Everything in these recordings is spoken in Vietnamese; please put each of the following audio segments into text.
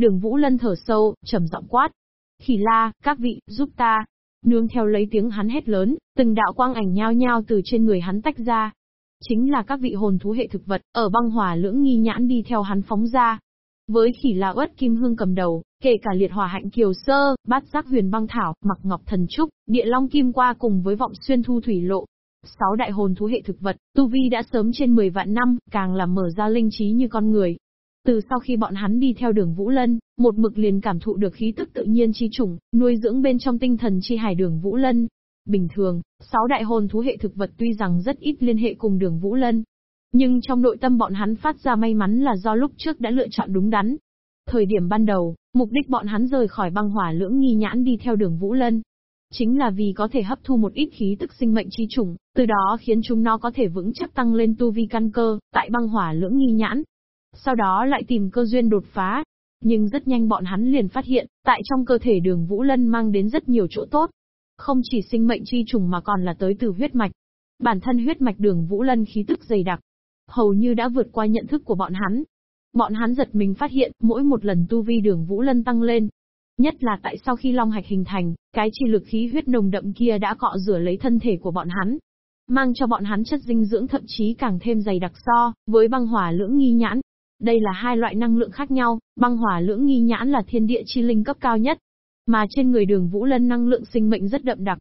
Đường Vũ Lân thở sâu, trầm giọng quát. Khỉ la, các vị, giúp ta. Nương theo lấy tiếng hắn hét lớn, từng đạo quang ảnh nhao nhao từ trên người hắn tách ra. Chính là các vị hồn thú hệ thực vật, ở băng hỏa lưỡng nghi nhãn đi theo hắn phóng ra. Với khỉ la uất kim hương cầm đầu, kể cả liệt hỏa hạnh kiều sơ, bát giác huyền băng thảo, mặc ngọc thần trúc, địa long kim qua cùng với vọng xuyên thu thủy lộ, Sáu đại hồn thú hệ thực vật, tu vi đã sớm trên 10 vạn năm, càng là mở ra linh trí như con người. Từ sau khi bọn hắn đi theo đường Vũ Lân, một mực liền cảm thụ được khí tức tự nhiên chi chủng, nuôi dưỡng bên trong tinh thần chi hải đường Vũ Lân. Bình thường, sáu đại hồn thú hệ thực vật tuy rằng rất ít liên hệ cùng đường Vũ Lân. Nhưng trong nội tâm bọn hắn phát ra may mắn là do lúc trước đã lựa chọn đúng đắn. Thời điểm ban đầu, mục đích bọn hắn rời khỏi băng hỏa lưỡng nghi nhãn đi theo đường Vũ Lân, Chính là vì có thể hấp thu một ít khí tức sinh mệnh chi trùng, từ đó khiến chúng nó có thể vững chắc tăng lên tu vi căn cơ, tại băng hỏa lưỡng nghi nhãn. Sau đó lại tìm cơ duyên đột phá. Nhưng rất nhanh bọn hắn liền phát hiện, tại trong cơ thể đường Vũ Lân mang đến rất nhiều chỗ tốt. Không chỉ sinh mệnh chi trùng mà còn là tới từ huyết mạch. Bản thân huyết mạch đường Vũ Lân khí tức dày đặc, hầu như đã vượt qua nhận thức của bọn hắn. Bọn hắn giật mình phát hiện, mỗi một lần tu vi đường Vũ Lân tăng lên, Nhất là tại sau khi long hạch hình thành, cái chi lực khí huyết nồng đậm kia đã cọ rửa lấy thân thể của bọn hắn. Mang cho bọn hắn chất dinh dưỡng thậm chí càng thêm dày đặc so, với băng hỏa lưỡng nghi nhãn. Đây là hai loại năng lượng khác nhau, băng hỏa lưỡng nghi nhãn là thiên địa chi linh cấp cao nhất. Mà trên người đường Vũ Lân năng lượng sinh mệnh rất đậm đặc.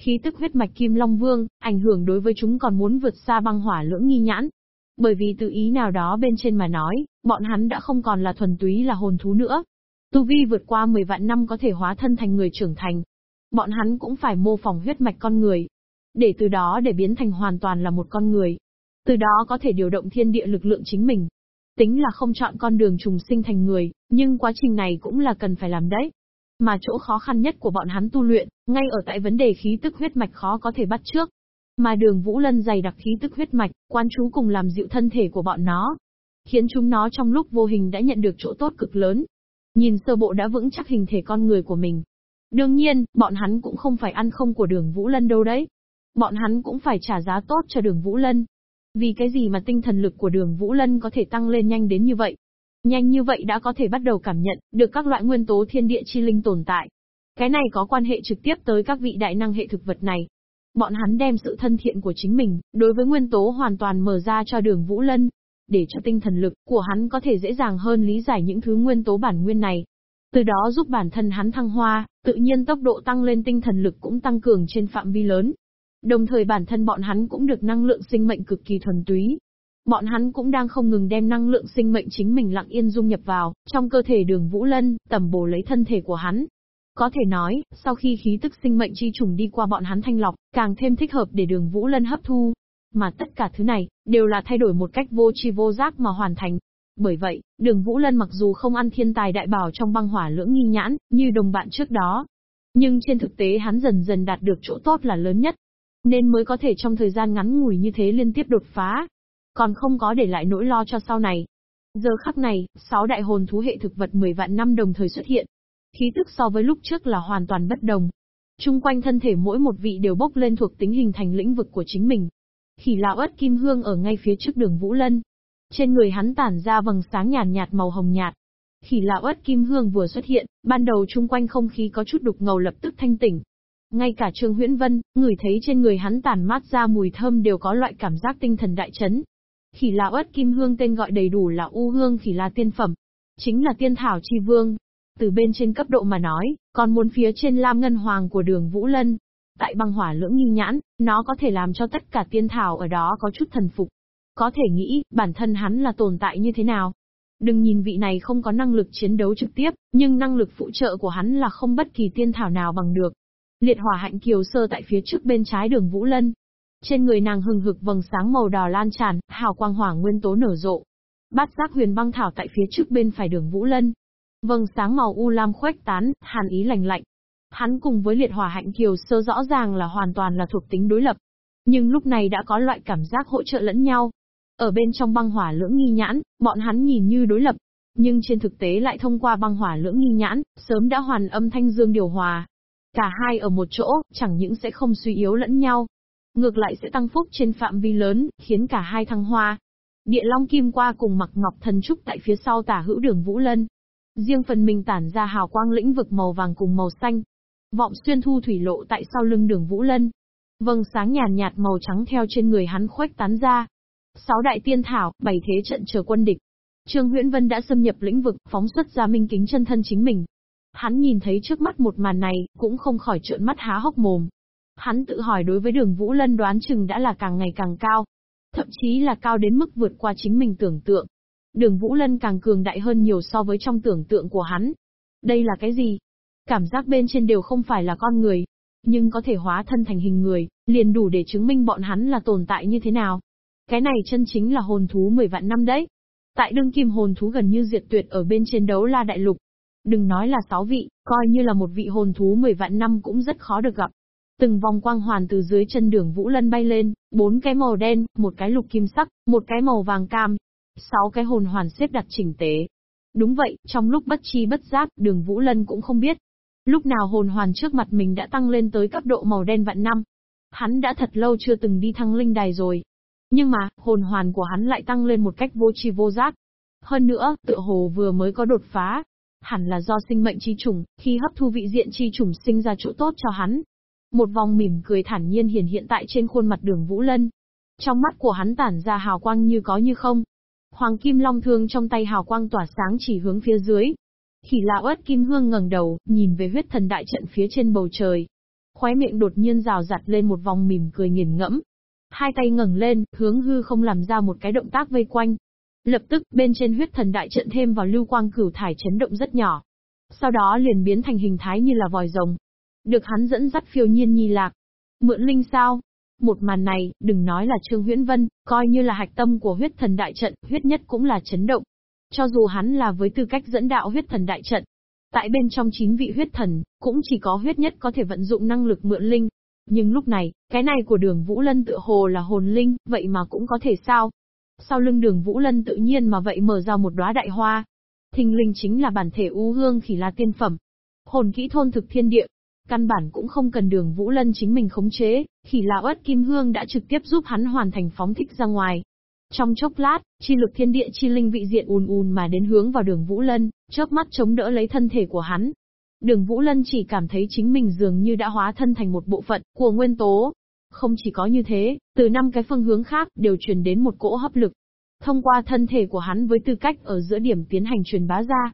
Khí tức huyết mạch Kim Long Vương, ảnh hưởng đối với chúng còn muốn vượt xa băng hỏa lưỡng nghi nhãn. Bởi vì từ ý nào đó bên trên mà nói, bọn hắn đã không còn là thuần túy là hồn thú nữa, Tu vi vượt qua 10 vạn năm có thể hóa thân thành người trưởng thành. Bọn hắn cũng phải mô phỏng huyết mạch con người. Để từ đó để biến thành hoàn toàn là một con người. Từ đó có thể điều động thiên địa lực lượng chính mình. Tính là không chọn con đường trùng sinh thành người, nhưng quá trình này cũng là cần phải làm đấy. Mà chỗ khó khăn nhất của bọn hắn tu luyện, ngay ở tại vấn đề khí tức huyết mạch khó có thể bắt trước. Mà đường Vũ Lân dày đặc khí tức huyết mạch, quan chú cùng làm dịu thân thể của bọn nó, khiến chúng nó trong lúc vô hình đã nhận được chỗ tốt cực lớn. Nhìn sơ bộ đã vững chắc hình thể con người của mình. Đương nhiên, bọn hắn cũng không phải ăn không của đường Vũ Lân đâu đấy. Bọn hắn cũng phải trả giá tốt cho đường Vũ Lân. Vì cái gì mà tinh thần lực của đường Vũ Lân có thể tăng lên nhanh đến như vậy? Nhanh như vậy đã có thể bắt đầu cảm nhận được các loại nguyên tố thiên địa chi linh tồn tại. Cái này có quan hệ trực tiếp tới các vị đại năng hệ thực vật này. Bọn hắn đem sự thân thiện của chính mình, đối với nguyên tố hoàn toàn mở ra cho đường Vũ Lân, để cho tinh thần lực của hắn có thể dễ dàng hơn lý giải những thứ nguyên tố bản nguyên này. Từ đó giúp bản thân hắn thăng hoa, tự nhiên tốc độ tăng lên tinh thần lực cũng tăng cường trên phạm vi lớn. Đồng thời bản thân bọn hắn cũng được năng lượng sinh mệnh cực kỳ thuần túy. Bọn hắn cũng đang không ngừng đem năng lượng sinh mệnh chính mình lặng yên dung nhập vào, trong cơ thể đường Vũ Lân, tầm bổ lấy thân thể của hắn. Có thể nói, sau khi khí tức sinh mệnh chi trùng đi qua bọn hắn thanh lọc, càng thêm thích hợp để đường Vũ Lân hấp thu, mà tất cả thứ này, đều là thay đổi một cách vô tri vô giác mà hoàn thành. Bởi vậy, đường Vũ Lân mặc dù không ăn thiên tài đại bảo trong băng hỏa lưỡng nghi nhãn, như đồng bạn trước đó. Nhưng trên thực tế hắn dần dần đạt được chỗ tốt là lớn nhất. Nên mới có thể trong thời gian ngắn ngủi như thế liên tiếp đột phá. Còn không có để lại nỗi lo cho sau này. Giờ khắc này, sáu đại hồn thú hệ thực vật 10 vạn năm đồng thời xuất hiện. Khí tức so với lúc trước là hoàn toàn bất đồng. Trung quanh thân thể mỗi một vị đều bốc lên thuộc tính hình thành lĩnh vực của chính mình. Khỉ lão ất kim hương ở ngay phía trước đường Vũ Lân. Trên người hắn tản ra vầng sáng nhàn nhạt, màu hồng nhạt. Khỉ lão ất kim hương vừa xuất hiện, ban đầu chung quanh không khí có chút đục ngầu lập tức thanh tỉnh. Ngay cả Trương Huyễn Vân, người thấy trên người hắn tản mát ra mùi thơm đều có loại cảm giác tinh thần đại chấn. Khỉ là ớt kim hương tên gọi đầy đủ là U hương khỉ la tiên phẩm. Chính là tiên thảo chi vương. Từ bên trên cấp độ mà nói, còn muốn phía trên lam ngân hoàng của đường Vũ Lân, Tại băng hỏa lưỡng nghi nhãn, nó có thể làm cho tất cả tiên thảo ở đó có chút thần phục. Có thể nghĩ, bản thân hắn là tồn tại như thế nào. Đừng nhìn vị này không có năng lực chiến đấu trực tiếp, nhưng năng lực phụ trợ của hắn là không bất kỳ tiên thảo nào bằng được. Liệt hỏa hạnh kiều sơ tại phía trước bên trái đường Vũ Lân. Trên người nàng hừng hực vầng sáng màu đỏ lan tràn, hào quang hỏa nguyên tố nở rộ. Bát giác huyền băng thảo tại phía trước bên phải đường Vũ Lân. Vầng sáng màu u lam khuếch tán, hàn ý lành lạnh, Hắn cùng với liệt hỏa hạnh kiều sơ rõ ràng là hoàn toàn là thuộc tính đối lập. Nhưng lúc này đã có loại cảm giác hỗ trợ lẫn nhau. Ở bên trong băng hỏa lưỡng nghi nhãn, bọn hắn nhìn như đối lập. Nhưng trên thực tế lại thông qua băng hỏa lưỡng nghi nhãn, sớm đã hoàn âm thanh dương điều hòa. Cả hai ở một chỗ, chẳng những sẽ không suy yếu lẫn nhau. Ngược lại sẽ tăng phúc trên phạm vi lớn, khiến cả hai thăng hoa. Địa Long Kim qua cùng mặc ngọc thần trúc tại phía sau tả hữu đường Vũ Lân, riêng phần mình tản ra hào quang lĩnh vực màu vàng cùng màu xanh. Vọng xuyên thu thủy lộ tại sau lưng đường Vũ Lân. Vâng sáng nhàn nhạt, nhạt màu trắng theo trên người hắn khuếch tán ra. Sáu đại tiên thảo, bảy thế trận chờ quân địch. Trương Huyễn Vân đã xâm nhập lĩnh vực, phóng xuất ra minh kính chân thân chính mình. Hắn nhìn thấy trước mắt một màn này, cũng không khỏi trợn mắt há hốc mồm. Hắn tự hỏi đối với đường Vũ Lân đoán chừng đã là càng ngày càng cao. Thậm chí là cao đến mức vượt qua chính mình tưởng tượng. Đường Vũ Lân càng cường đại hơn nhiều so với trong tưởng tượng của hắn. Đây là cái gì? Cảm giác bên trên đều không phải là con người, nhưng có thể hóa thân thành hình người, liền đủ để chứng minh bọn hắn là tồn tại như thế nào. Cái này chân chính là hồn thú 10 vạn năm đấy. Tại đương kim hồn thú gần như diệt tuyệt ở bên trên đấu la đại lục. Đừng nói là sáu vị, coi như là một vị hồn thú 10 vạn năm cũng rất khó được gặp. Từng vòng quang hoàn từ dưới chân đường Vũ Lân bay lên, bốn cái màu đen, một cái lục kim sắc, một cái màu vàng cam, sáu cái hồn hoàn xếp đặt chỉnh tế. Đúng vậy, trong lúc bất chi bất giác, đường Vũ Lân cũng không biết. Lúc nào hồn hoàn trước mặt mình đã tăng lên tới cấp độ màu đen vạn năm. Hắn đã thật lâu chưa từng đi thăng linh đài rồi. Nhưng mà, hồn hoàn của hắn lại tăng lên một cách vô tri vô giác. Hơn nữa, tựa hồ vừa mới có đột phá. Hẳn là do sinh mệnh chi trùng, khi hấp thu vị diện chi trùng sinh ra chỗ tốt cho hắn. Một vòng mỉm cười thản nhiên hiển hiện tại trên khuôn mặt đường Vũ Lân. Trong mắt của hắn tản ra hào quang như có như không. Hoàng kim long thương trong tay hào quang tỏa sáng chỉ hướng phía dưới. Khỉ lạ ớt kim hương ngẩng đầu, nhìn về huyết thần đại trận phía trên bầu trời. Khóe miệng đột nhiên rào rặt lên một vòng mỉm cười nghiền ngẫm. Hai tay ngẩng lên, hướng hư không làm ra một cái động tác vây quanh. Lập tức, bên trên huyết thần đại trận thêm vào lưu quang cửu thải chấn động rất nhỏ. Sau đó liền biến thành hình thái như là vòi rồng, được hắn dẫn dắt phiêu nhiên nhi lạc. Mượn linh sao? Một màn này, đừng nói là Trương Huyễn Vân, coi như là hạch tâm của huyết thần đại trận, huyết nhất cũng là chấn động. Cho dù hắn là với tư cách dẫn đạo huyết thần đại trận, tại bên trong chín vị huyết thần, cũng chỉ có huyết nhất có thể vận dụng năng lực mượn linh. Nhưng lúc này, cái này của đường Vũ Lân tựa hồ là hồn linh, vậy mà cũng có thể sao? Sau lưng đường Vũ Lân tự nhiên mà vậy mở ra một đóa đại hoa. Thình linh chính là bản thể u hương khỉ la tiên phẩm. Hồn kỹ thôn thực thiên địa, Căn bản cũng không cần đường Vũ Lân chính mình khống chế, khỉ la ớt kim hương đã trực tiếp giúp hắn hoàn thành phóng thích ra ngoài. Trong chốc lát, chi lực thiên địa chi linh vị diện ùn ùn mà đến hướng vào đường Vũ Lân, chớp mắt chống đỡ lấy thân thể của hắn. Đường Vũ Lân chỉ cảm thấy chính mình dường như đã hóa thân thành một bộ phận của nguyên tố. Không chỉ có như thế, từ năm cái phương hướng khác đều truyền đến một cỗ hấp lực. Thông qua thân thể của hắn với tư cách ở giữa điểm tiến hành truyền bá ra,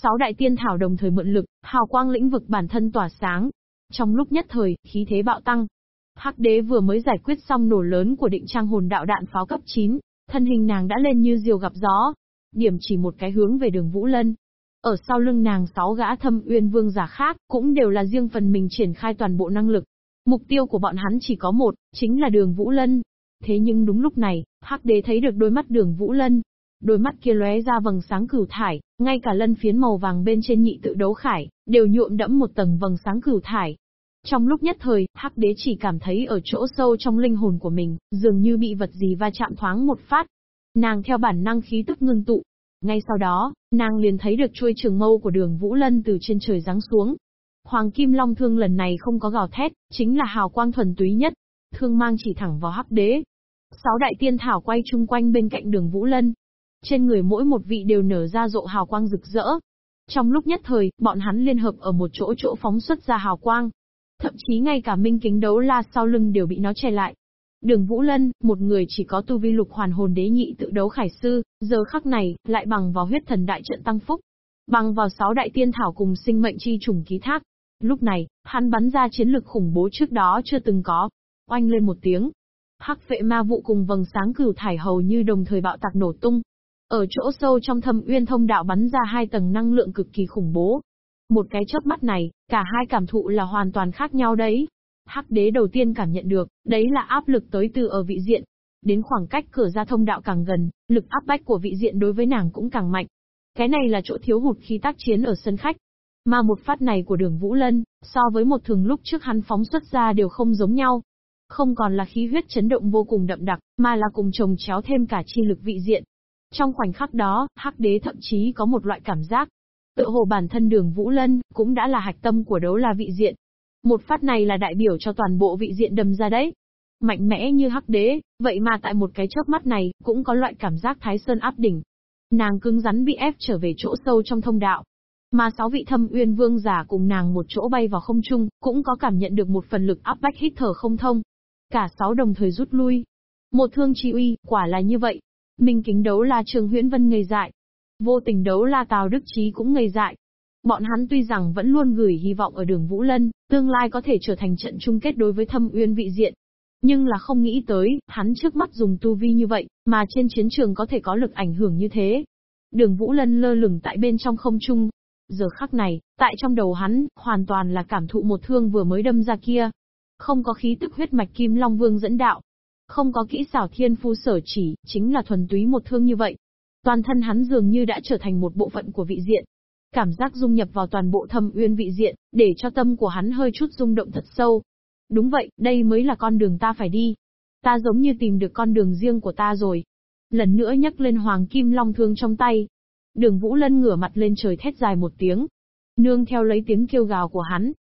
Sáu đại tiên thảo đồng thời mượn lực, hào quang lĩnh vực bản thân tỏa sáng. Trong lúc nhất thời, khí thế bạo tăng. Hắc đế vừa mới giải quyết xong nổ lớn của định trang hồn đạo đạn pháo cấp 9, thân hình nàng đã lên như diều gặp gió. Điểm chỉ một cái hướng về đường Vũ Lân. Ở sau lưng nàng sáu gã thâm uyên vương giả khác, cũng đều là riêng phần mình triển khai toàn bộ năng lực. Mục tiêu của bọn hắn chỉ có một, chính là đường Vũ Lân. Thế nhưng đúng lúc này, Hắc đế thấy được đôi mắt đường Vũ Lân, Đôi mắt kia lóe ra vầng sáng cửu thải, ngay cả lân phiến màu vàng bên trên nhị tự đấu khải, đều nhuộm đẫm một tầng vầng sáng cửu thải. Trong lúc nhất thời, Hắc Đế chỉ cảm thấy ở chỗ sâu trong linh hồn của mình, dường như bị vật gì va chạm thoáng một phát. Nàng theo bản năng khí tức ngưng tụ. Ngay sau đó, nàng liền thấy được chuôi trường mâu của đường Vũ Lân từ trên trời giáng xuống. Hoàng Kim Long Thương lần này không có gào thét, chính là hào quang thuần túy nhất. Thương mang chỉ thẳng vào Hắc Đế. Sáu đại tiên thảo quay chung quanh bên cạnh đường Vũ Lân, trên người mỗi một vị đều nở ra rộ hào quang rực rỡ. Trong lúc nhất thời, bọn hắn liên hợp ở một chỗ chỗ phóng xuất ra hào quang. Thậm chí ngay cả minh kính đấu la sau lưng đều bị nó che lại. Đường Vũ Lân, một người chỉ có tu vi lục hoàn hồn đế nhị tự đấu khải sư, giờ khắc này, lại bằng vào huyết thần đại trận tăng phúc. Bằng vào sáu đại tiên thảo cùng sinh mệnh chi trùng ký thác. Lúc này, hắn bắn ra chiến lực khủng bố trước đó chưa từng có. Oanh lên một tiếng, hắc vệ ma vụ cùng vầng sáng cửu thải hầu như đồng thời bạo tạc nổ tung. Ở chỗ sâu trong thâm uyên thông đạo bắn ra hai tầng năng lượng cực kỳ khủng bố. Một cái chớp mắt này, cả hai cảm thụ là hoàn toàn khác nhau đấy. Hắc đế đầu tiên cảm nhận được, đấy là áp lực tới từ ở vị diện. Đến khoảng cách cửa ra thông đạo càng gần, lực áp bách của vị diện đối với nàng cũng càng mạnh. Cái này là chỗ thiếu hụt khi tác chiến ở sân khách. Mà một phát này của đường Vũ Lân, so với một thường lúc trước hắn phóng xuất ra đều không giống nhau. Không còn là khí huyết chấn động vô cùng đậm đặc, mà là cùng chồng chéo thêm cả chi lực vị diện. Trong khoảnh khắc đó, Hắc Đế thậm chí có một loại cảm giác. Tự hồ bản thân đường Vũ Lân, cũng đã là hạch tâm của đấu la vị diện. Một phát này là đại biểu cho toàn bộ vị diện đầm ra đấy. Mạnh mẽ như Hắc Đế, vậy mà tại một cái chớp mắt này, cũng có loại cảm giác Thái Sơn áp đỉnh. Nàng cứng rắn bị ép trở về chỗ sâu trong thông đạo, mà sáu vị thâm uyên vương giả cùng nàng một chỗ bay vào không trung, cũng có cảm nhận được một phần lực áp bách hít thở không thông. Cả sáu đồng thời rút lui. Một thương chi uy, quả là như vậy. Minh kính đấu la Trường Huyễn Vân ngây dại. Vô tình đấu la Tào Đức Trí cũng ngây dại. Bọn hắn tuy rằng vẫn luôn gửi hy vọng ở đường Vũ Lân, tương lai có thể trở thành trận chung kết đối với thâm uyên vị diện. Nhưng là không nghĩ tới, hắn trước mắt dùng tu vi như vậy, mà trên chiến trường có thể có lực ảnh hưởng như thế. Đường Vũ Lân lơ lửng tại bên trong không trung. Giờ khắc này, tại trong đầu hắn, hoàn toàn là cảm thụ một thương vừa mới đâm ra kia. Không có khí tức huyết mạch Kim Long Vương dẫn đạo. Không có kỹ xảo thiên phu sở chỉ, chính là thuần túy một thương như vậy. Toàn thân hắn dường như đã trở thành một bộ phận của vị diện. Cảm giác dung nhập vào toàn bộ thâm uyên vị diện, để cho tâm của hắn hơi chút rung động thật sâu. Đúng vậy, đây mới là con đường ta phải đi. Ta giống như tìm được con đường riêng của ta rồi. Lần nữa nhắc lên hoàng kim long thương trong tay. Đường Vũ Lân ngửa mặt lên trời thét dài một tiếng. Nương theo lấy tiếng kêu gào của hắn.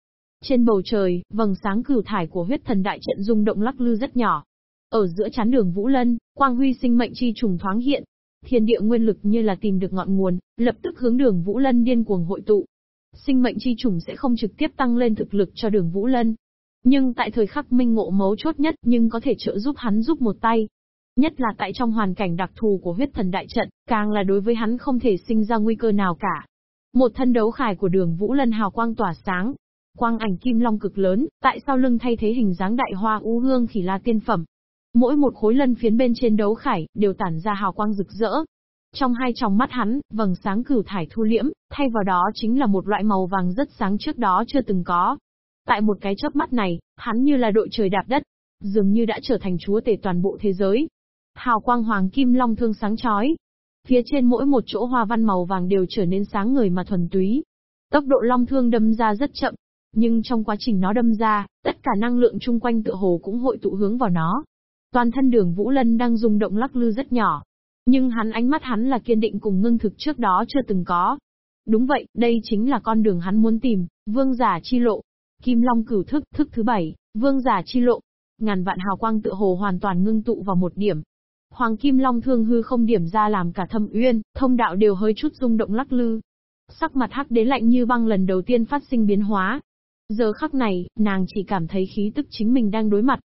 Trên bầu trời, vầng sáng cửu thải của huyết thần đại trận rung động lắc lư rất nhỏ. Ở giữa chán đường Vũ Lân, quang huy sinh mệnh chi trùng thoáng hiện, Thiên địa nguyên lực như là tìm được ngọn nguồn, lập tức hướng đường Vũ Lân điên cuồng hội tụ. Sinh mệnh chi trùng sẽ không trực tiếp tăng lên thực lực cho đường Vũ Lân. Nhưng tại thời khắc minh ngộ mấu chốt nhất nhưng có thể trợ giúp hắn giúp một tay. Nhất là tại trong hoàn cảnh đặc thù của huyết thần đại trận, càng là đối với hắn không thể sinh ra nguy cơ nào cả. Một thân đấu khải của đường Vũ Lân hào quang tỏa sáng. Quang ảnh kim long cực lớn, tại sao lưng thay thế hình dáng đại hoa u hương khỉ la tiên phẩm, Mỗi một khối lân phiến bên trên đấu khải, đều tản ra hào quang rực rỡ. Trong hai tròng mắt hắn, vầng sáng cửu thải thu liễm, thay vào đó chính là một loại màu vàng rất sáng trước đó chưa từng có. Tại một cái chớp mắt này, hắn như là đội trời đạp đất, dường như đã trở thành chúa tể toàn bộ thế giới. Hào quang hoàng kim long thương sáng chói. Phía trên mỗi một chỗ hoa văn màu vàng đều trở nên sáng người mà thuần túy. Tốc độ long thương đâm ra rất chậm, nhưng trong quá trình nó đâm ra, tất cả năng lượng chung quanh tựa hồ cũng hội tụ hướng vào nó. Toàn thân đường Vũ Lân đang rung động lắc lư rất nhỏ. Nhưng hắn ánh mắt hắn là kiên định cùng ngưng thực trước đó chưa từng có. Đúng vậy, đây chính là con đường hắn muốn tìm, vương giả chi lộ. Kim Long cửu thức, thức thứ bảy, vương giả chi lộ. Ngàn vạn hào quang tự hồ hoàn toàn ngưng tụ vào một điểm. Hoàng Kim Long thương hư không điểm ra làm cả thâm uyên, thông đạo đều hơi chút rung động lắc lư. Sắc mặt hắc đế lạnh như băng lần đầu tiên phát sinh biến hóa. Giờ khắc này, nàng chỉ cảm thấy khí tức chính mình đang đối mặt,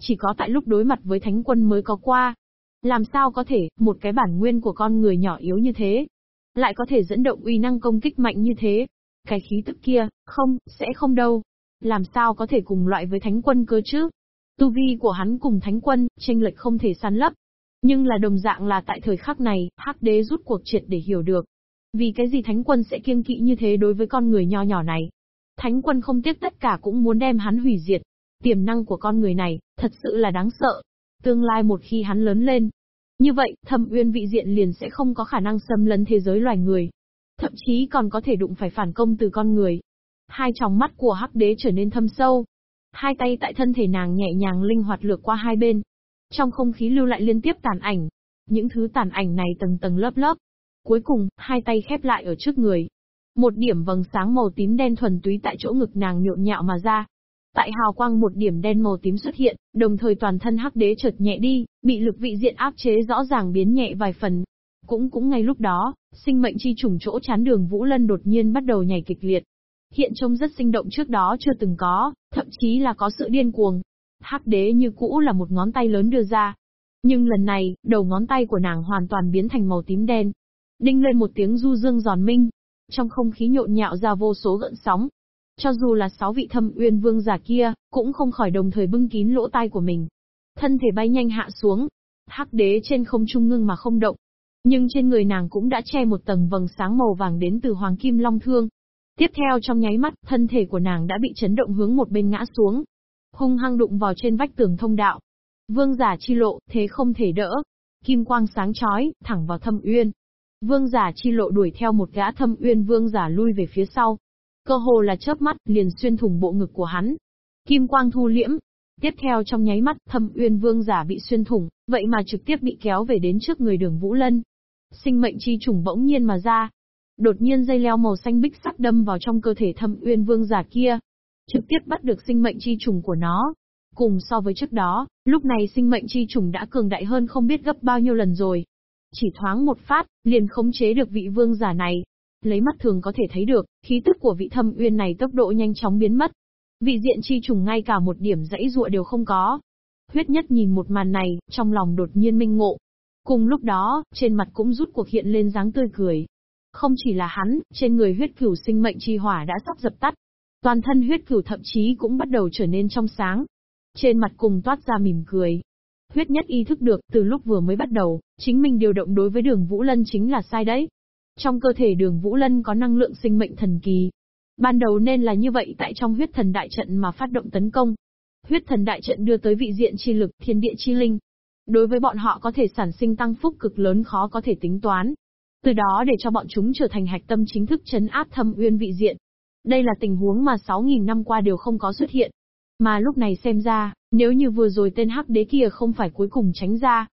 chỉ có tại lúc đối mặt với thánh quân mới có qua. Làm sao có thể, một cái bản nguyên của con người nhỏ yếu như thế, lại có thể dẫn động uy năng công kích mạnh như thế? Cái khí tức kia, không, sẽ không đâu. Làm sao có thể cùng loại với thánh quân cơ chứ? Tu vi của hắn cùng thánh quân, tranh lệch không thể săn lấp. Nhưng là đồng dạng là tại thời khắc này, hắc đế rút cuộc triệt để hiểu được. Vì cái gì thánh quân sẽ kiêng kỵ như thế đối với con người nho nhỏ này? Thánh quân không tiếc tất cả cũng muốn đem hắn hủy diệt. Tiềm năng của con người này, thật sự là đáng sợ. Tương lai một khi hắn lớn lên, như vậy, thâm uyên vị diện liền sẽ không có khả năng xâm lấn thế giới loài người. Thậm chí còn có thể đụng phải phản công từ con người. Hai tròng mắt của hắc đế trở nên thâm sâu. Hai tay tại thân thể nàng nhẹ nhàng linh hoạt lược qua hai bên. Trong không khí lưu lại liên tiếp tàn ảnh. Những thứ tàn ảnh này tầng tầng lớp lớp. Cuối cùng, hai tay khép lại ở trước người. Một điểm vầng sáng màu tím đen thuần túy tại chỗ ngực nàng nhộn nhạo mà ra. Tại hào quang một điểm đen màu tím xuất hiện, đồng thời toàn thân hắc đế chợt nhẹ đi, bị lực vị diện áp chế rõ ràng biến nhẹ vài phần. Cũng cũng ngay lúc đó, sinh mệnh chi trùng chỗ chán đường Vũ Lân đột nhiên bắt đầu nhảy kịch liệt. Hiện trông rất sinh động trước đó chưa từng có, thậm chí là có sự điên cuồng. Hắc đế như cũ là một ngón tay lớn đưa ra. Nhưng lần này, đầu ngón tay của nàng hoàn toàn biến thành màu tím đen. Đinh lên một tiếng du dương giòn minh. Trong không khí nhộn nhạo ra vô số gợn sóng, cho dù là sáu vị thâm uyên vương giả kia, cũng không khỏi đồng thời bưng kín lỗ tai của mình. Thân thể bay nhanh hạ xuống. Hắc đế trên không trung ngưng mà không động. Nhưng trên người nàng cũng đã che một tầng vầng sáng màu vàng đến từ hoàng kim long thương. Tiếp theo trong nháy mắt, thân thể của nàng đã bị chấn động hướng một bên ngã xuống. Hung hăng đụng vào trên vách tường thông đạo. Vương giả chi lộ, thế không thể đỡ. Kim quang sáng chói, thẳng vào thâm uyên. Vương giả chi lộ đuổi theo một gã thâm uyên vương giả lui về phía sau, Cơ hồ là chớp mắt, liền xuyên thủng bộ ngực của hắn. Kim quang thu liễm. Tiếp theo trong nháy mắt, thâm uyên vương giả bị xuyên thủng, vậy mà trực tiếp bị kéo về đến trước người đường Vũ Lân. Sinh mệnh chi trùng bỗng nhiên mà ra. Đột nhiên dây leo màu xanh bích sắc đâm vào trong cơ thể thâm uyên vương giả kia. Trực tiếp bắt được sinh mệnh chi trùng của nó. Cùng so với trước đó, lúc này sinh mệnh chi trùng đã cường đại hơn không biết gấp bao nhiêu lần rồi. Chỉ thoáng một phát, liền khống chế được vị vương giả này. Lấy mắt thường có thể thấy được, khí tức của vị thâm uyên này tốc độ nhanh chóng biến mất. Vị diện chi trùng ngay cả một điểm dãy dụa đều không có. Huyết nhất nhìn một màn này, trong lòng đột nhiên minh ngộ. Cùng lúc đó, trên mặt cũng rút cuộc hiện lên dáng tươi cười. Không chỉ là hắn, trên người huyết cửu sinh mệnh chi hỏa đã sắp dập tắt. Toàn thân huyết cửu thậm chí cũng bắt đầu trở nên trong sáng. Trên mặt cùng toát ra mỉm cười. Huyết nhất ý thức được, từ lúc vừa mới bắt đầu, chính mình điều động đối với đường Vũ Lân chính là sai đấy. Trong cơ thể đường Vũ Lân có năng lượng sinh mệnh thần kỳ. Ban đầu nên là như vậy tại trong huyết thần đại trận mà phát động tấn công. Huyết thần đại trận đưa tới vị diện chi lực thiên địa chi linh. Đối với bọn họ có thể sản sinh tăng phúc cực lớn khó có thể tính toán. Từ đó để cho bọn chúng trở thành hạch tâm chính thức chấn áp thâm uyên vị diện. Đây là tình huống mà 6.000 năm qua đều không có xuất hiện. Mà lúc này xem ra, nếu như vừa rồi tên hắc đế kia không phải cuối cùng tránh ra,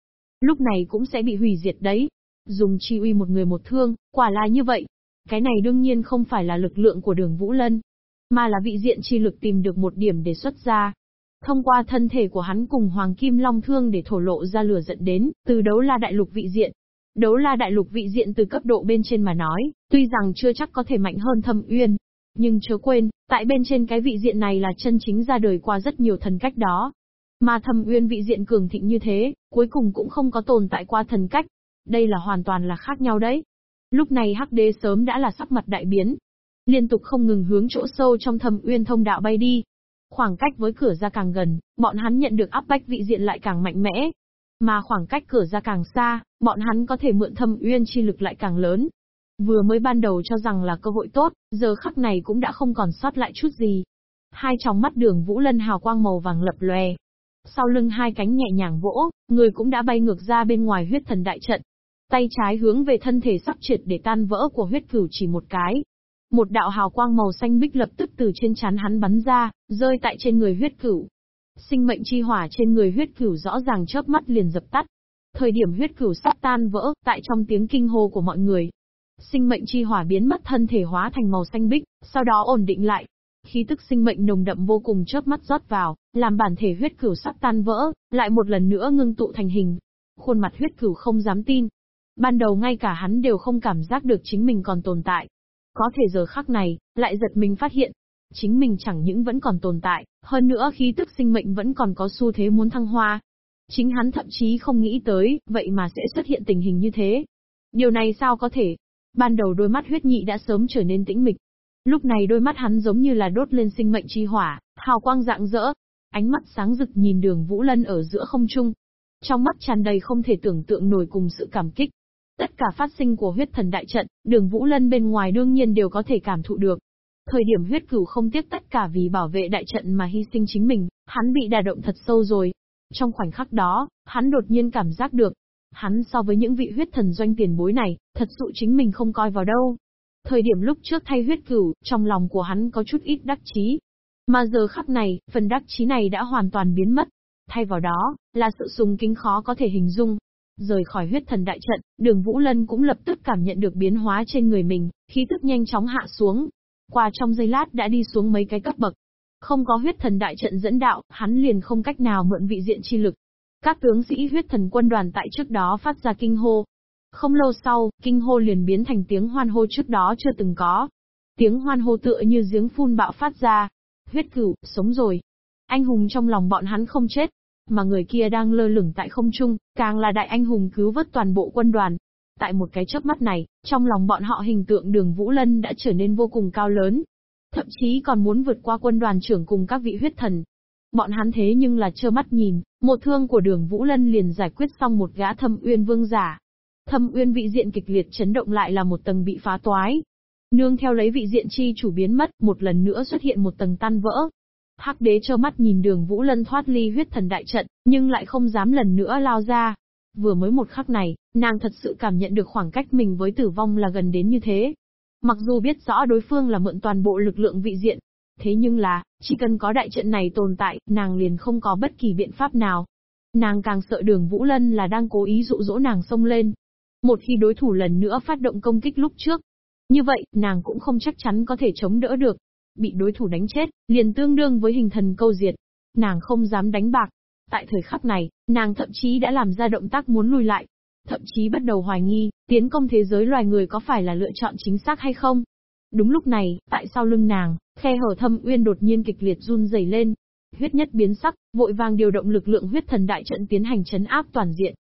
lúc này cũng sẽ bị hủy diệt đấy. Dùng chi uy một người một thương, quả là như vậy. Cái này đương nhiên không phải là lực lượng của đường Vũ Lân, mà là vị diện chi lực tìm được một điểm để xuất ra. Thông qua thân thể của hắn cùng Hoàng Kim Long Thương để thổ lộ ra lửa giận đến, từ đấu la đại lục vị diện. Đấu la đại lục vị diện từ cấp độ bên trên mà nói, tuy rằng chưa chắc có thể mạnh hơn thâm uyên. Nhưng chớ quên, tại bên trên cái vị diện này là chân chính ra đời qua rất nhiều thần cách đó. Mà thâm uyên vị diện cường thịnh như thế, cuối cùng cũng không có tồn tại qua thần cách. Đây là hoàn toàn là khác nhau đấy. Lúc này hắc đế sớm đã là sắc mặt đại biến. Liên tục không ngừng hướng chỗ sâu trong thâm uyên thông đạo bay đi. Khoảng cách với cửa ra càng gần, bọn hắn nhận được áp bách vị diện lại càng mạnh mẽ. Mà khoảng cách cửa ra càng xa, bọn hắn có thể mượn thâm uyên chi lực lại càng lớn. Vừa mới ban đầu cho rằng là cơ hội tốt, giờ khắc này cũng đã không còn sót lại chút gì. Hai tròng mắt đường Vũ Lân hào quang màu vàng lập lòe, sau lưng hai cánh nhẹ nhàng vỗ, người cũng đã bay ngược ra bên ngoài huyết thần đại trận. Tay trái hướng về thân thể sắp triệt để tan vỡ của huyết cửu chỉ một cái. Một đạo hào quang màu xanh bích lập tức từ trên chán hắn bắn ra, rơi tại trên người huyết cửu. Sinh mệnh chi hỏa trên người huyết cửu rõ ràng chớp mắt liền dập tắt. Thời điểm huyết cửu sắp tan vỡ, tại trong tiếng kinh hô của mọi người. Sinh mệnh chi hỏa biến mất thân thể hóa thành màu xanh bích, sau đó ổn định lại, khí tức sinh mệnh nồng đậm vô cùng chớp mắt rót vào, làm bản thể huyết cửu sắp tan vỡ, lại một lần nữa ngưng tụ thành hình. Khuôn mặt huyết cửu không dám tin. Ban đầu ngay cả hắn đều không cảm giác được chính mình còn tồn tại. Có thể giờ khắc này, lại giật mình phát hiện. Chính mình chẳng những vẫn còn tồn tại, hơn nữa khí tức sinh mệnh vẫn còn có xu thế muốn thăng hoa. Chính hắn thậm chí không nghĩ tới, vậy mà sẽ xuất hiện tình hình như thế. Điều này sao có thể? Ban đầu đôi mắt huyết nhị đã sớm trở nên tĩnh mịch, Lúc này đôi mắt hắn giống như là đốt lên sinh mệnh chi hỏa, hào quang rạng rỡ, Ánh mắt sáng rực nhìn đường Vũ Lân ở giữa không trung. Trong mắt tràn đầy không thể tưởng tượng nổi cùng sự cảm kích. Tất cả phát sinh của huyết thần đại trận, đường Vũ Lân bên ngoài đương nhiên đều có thể cảm thụ được. Thời điểm huyết cửu không tiếc tất cả vì bảo vệ đại trận mà hy sinh chính mình, hắn bị đả động thật sâu rồi. Trong khoảnh khắc đó, hắn đột nhiên cảm giác được. Hắn so với những vị huyết thần doanh tiền bối này, thật sự chính mình không coi vào đâu. Thời điểm lúc trước thay huyết cửu, trong lòng của hắn có chút ít đắc chí. Mà giờ khắc này, phần đắc chí này đã hoàn toàn biến mất. Thay vào đó, là sự sùng kính khó có thể hình dung. Rời khỏi huyết thần đại trận, đường Vũ Lân cũng lập tức cảm nhận được biến hóa trên người mình, khí tức nhanh chóng hạ xuống. Qua trong giây lát đã đi xuống mấy cái cấp bậc. Không có huyết thần đại trận dẫn đạo, hắn liền không cách nào mượn vị diện chi lực. Các tướng sĩ huyết thần quân đoàn tại trước đó phát ra kinh hô, không lâu sau, kinh hô liền biến thành tiếng hoan hô trước đó chưa từng có. Tiếng hoan hô tựa như giếng phun bạo phát ra. Huyết cửu, sống rồi. Anh hùng trong lòng bọn hắn không chết, mà người kia đang lơ lửng tại không trung, càng là đại anh hùng cứu vớt toàn bộ quân đoàn. Tại một cái chớp mắt này, trong lòng bọn họ hình tượng đường Vũ Lân đã trở nên vô cùng cao lớn. Thậm chí còn muốn vượt qua quân đoàn trưởng cùng các vị huyết thần. Bọn hắn thế nhưng là trơ mắt nhìn, một thương của đường Vũ Lân liền giải quyết xong một gã thâm uyên vương giả. Thâm uyên vị diện kịch liệt chấn động lại là một tầng bị phá toái. Nương theo lấy vị diện chi chủ biến mất, một lần nữa xuất hiện một tầng tan vỡ. Hắc đế trơ mắt nhìn đường Vũ Lân thoát ly huyết thần đại trận, nhưng lại không dám lần nữa lao ra. Vừa mới một khắc này, nàng thật sự cảm nhận được khoảng cách mình với tử vong là gần đến như thế. Mặc dù biết rõ đối phương là mượn toàn bộ lực lượng vị diện, thế nhưng là, chỉ cần có đại trận này tồn tại, nàng liền không có bất kỳ biện pháp nào. Nàng càng sợ đường Vũ Lân là đang cố ý dụ dỗ nàng xông lên, một khi đối thủ lần nữa phát động công kích lúc trước, như vậy, nàng cũng không chắc chắn có thể chống đỡ được. Bị đối thủ đánh chết, liền tương đương với hình thần câu diệt. Nàng không dám đánh bạc. Tại thời khắc này, nàng thậm chí đã làm ra động tác muốn lùi lại. thậm chí bắt đầu hoài nghi, tiến công thế giới loài người có phải là lựa chọn chính xác hay không. Đúng lúc này, tại sau lưng nàng, khe hở thâm uyên đột nhiên kịch liệt run rẩy lên. Huyết nhất biến sắc, vội vàng điều động lực lượng huyết thần đại trận tiến hành chấn áp toàn diện.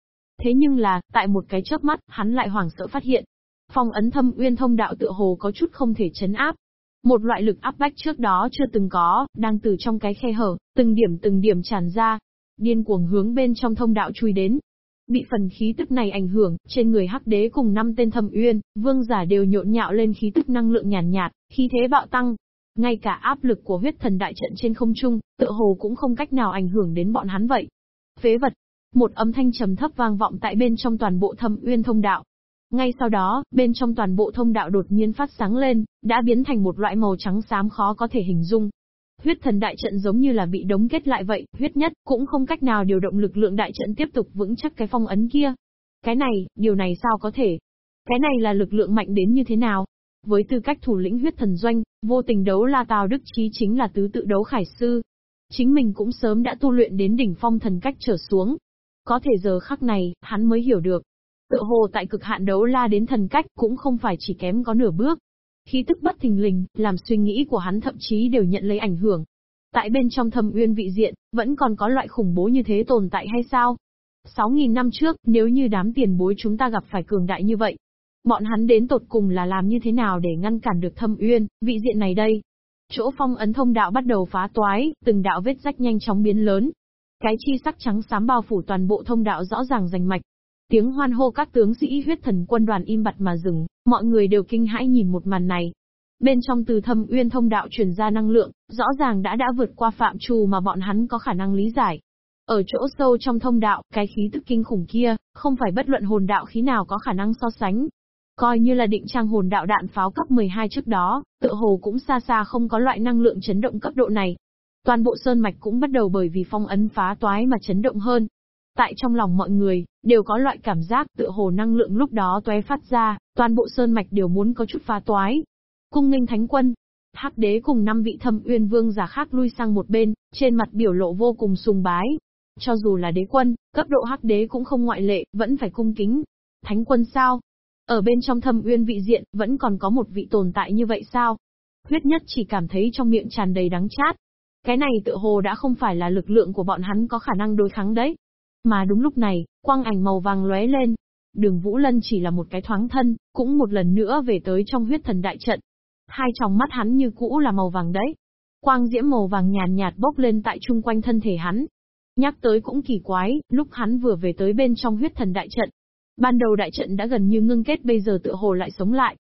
Thế nhưng là, tại một cái chớp mắt, hắn lại hoảng sợ phát hiện. Phong ấn thâm uyên thông đạo tựa hồ có chút không thể chấn áp. Một loại lực áp bách trước đó chưa từng có, đang từ trong cái khe hở, từng điểm từng điểm tràn ra. Điên cuồng hướng bên trong thông đạo chui đến, Bị phần khí tức này ảnh hưởng, trên người hắc đế cùng năm tên thâm uyên, vương giả đều nhộn nhạo lên khí tức năng lượng nhàn nhạt, nhạt, khí thế bạo tăng. Ngay cả áp lực của huyết thần đại trận trên không trung, tựa hồ cũng không cách nào ảnh hưởng đến bọn hắn vậy. Phế vật. Một âm thanh trầm thấp vang vọng tại bên trong toàn bộ thâm uyên thông đạo. Ngay sau đó, bên trong toàn bộ thông đạo đột nhiên phát sáng lên, đã biến thành một loại màu trắng xám khó có thể hình dung, Huyết thần đại trận giống như là bị đóng kết lại vậy, huyết nhất cũng không cách nào điều động lực lượng đại trận tiếp tục vững chắc cái phong ấn kia. Cái này, điều này sao có thể? Cái này là lực lượng mạnh đến như thế nào? Với tư cách thủ lĩnh huyết thần doanh, vô tình đấu la Tào Đức Chí chính là tứ tự đấu khải sư. Chính mình cũng sớm đã tu luyện đến đỉnh phong thần cách trở xuống. Có thể giờ khắc này, hắn mới hiểu được. Tự hồ tại cực hạn đấu la đến thần cách cũng không phải chỉ kém có nửa bước, Khí tức bất thình lình, làm suy nghĩ của hắn thậm chí đều nhận lấy ảnh hưởng. Tại bên trong thâm uyên vị diện, vẫn còn có loại khủng bố như thế tồn tại hay sao? 6.000 năm trước, nếu như đám tiền bối chúng ta gặp phải cường đại như vậy, bọn hắn đến tột cùng là làm như thế nào để ngăn cản được thâm uyên, vị diện này đây? Chỗ phong ấn thông đạo bắt đầu phá toái, từng đạo vết rách nhanh chóng biến lớn. Cái chi sắc trắng xám bao phủ toàn bộ thông đạo rõ ràng rành mạch, Tiếng hoan hô các tướng sĩ huyết thần quân đoàn im bặt mà dừng, mọi người đều kinh hãi nhìn một màn này. Bên trong từ thâm uyên thông đạo truyền ra năng lượng, rõ ràng đã đã vượt qua phạm trù mà bọn hắn có khả năng lý giải. Ở chỗ sâu trong thông đạo, cái khí tức kinh khủng kia, không phải bất luận hồn đạo khí nào có khả năng so sánh. Coi như là định trang hồn đạo đạn pháo cấp 12 trước đó, tự hồ cũng xa xa không có loại năng lượng chấn động cấp độ này. Toàn bộ sơn mạch cũng bắt đầu bởi vì phong ấn phá toái mà chấn động hơn, Tại trong lòng mọi người, đều có loại cảm giác tựa hồ năng lượng lúc đó tóe phát ra, toàn bộ sơn mạch đều muốn có chút phá toái. Cung Ninh thánh quân, hắc đế cùng năm vị thâm uyên vương giả khác lui sang một bên, trên mặt biểu lộ vô cùng sùng bái. Cho dù là đế quân, cấp độ hắc đế cũng không ngoại lệ, vẫn phải cung kính. Thánh quân sao? Ở bên trong thâm uyên vị diện, vẫn còn có một vị tồn tại như vậy sao? Huyết nhất chỉ cảm thấy trong miệng tràn đầy đắng chát. Cái này tựa hồ đã không phải là lực lượng của bọn hắn có khả năng đối kháng đấy. Mà đúng lúc này, quang ảnh màu vàng lóe lên. Đường Vũ Lân chỉ là một cái thoáng thân, cũng một lần nữa về tới trong huyết thần đại trận. Hai tròng mắt hắn như cũ là màu vàng đấy. Quang diễm màu vàng nhàn nhạt bốc lên tại chung quanh thân thể hắn. Nhắc tới cũng kỳ quái, lúc hắn vừa về tới bên trong huyết thần đại trận. Ban đầu đại trận đã gần như ngưng kết bây giờ tựa hồ lại sống lại.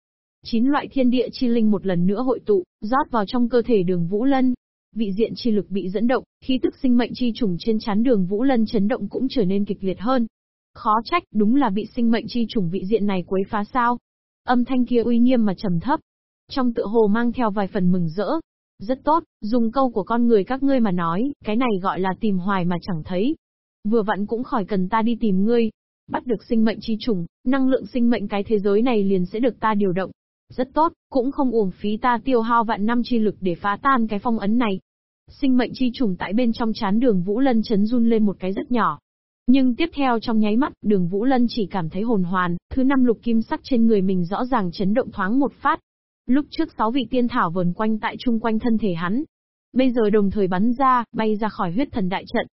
Chín loại thiên địa chi linh một lần nữa hội tụ, rót vào trong cơ thể đường Vũ Lân, vị diện chi lực bị dẫn động, khí tức sinh mệnh chi trùng trên chán đường Vũ Lân chấn động cũng trở nên kịch liệt hơn. Khó trách, đúng là bị sinh mệnh chi trùng vị diện này quấy phá sao. Âm thanh kia uy nghiêm mà trầm thấp. Trong tựa hồ mang theo vài phần mừng rỡ. Rất tốt, dùng câu của con người các ngươi mà nói, cái này gọi là tìm hoài mà chẳng thấy. Vừa vặn cũng khỏi cần ta đi tìm ngươi. Bắt được sinh mệnh chi trùng, năng lượng sinh mệnh cái thế giới này liền sẽ được ta điều động. Rất tốt, cũng không uổng phí ta tiêu hao vạn năm chi lực để phá tan cái phong ấn này. Sinh mệnh chi trùng tại bên trong chán đường Vũ Lân chấn run lên một cái rất nhỏ. Nhưng tiếp theo trong nháy mắt, đường Vũ Lân chỉ cảm thấy hồn hoàn, thứ năm lục kim sắc trên người mình rõ ràng chấn động thoáng một phát. Lúc trước sáu vị tiên thảo vờn quanh tại chung quanh thân thể hắn. Bây giờ đồng thời bắn ra, bay ra khỏi huyết thần đại trận.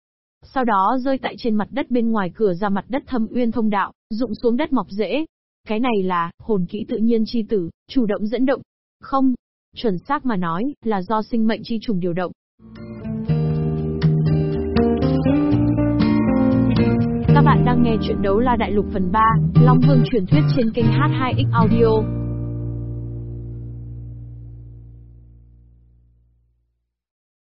Sau đó rơi tại trên mặt đất bên ngoài cửa ra mặt đất thâm uyên thông đạo, rụng xuống đất mọc rễ, cái này là, hồn kỹ tự nhiên chi tử, chủ động dẫn động. Không, chuẩn xác mà nói, là do sinh mệnh chi trùng điều động. Các bạn đang nghe chuyện đấu la đại lục phần 3, Long Vương truyền thuyết trên kênh H2X Audio.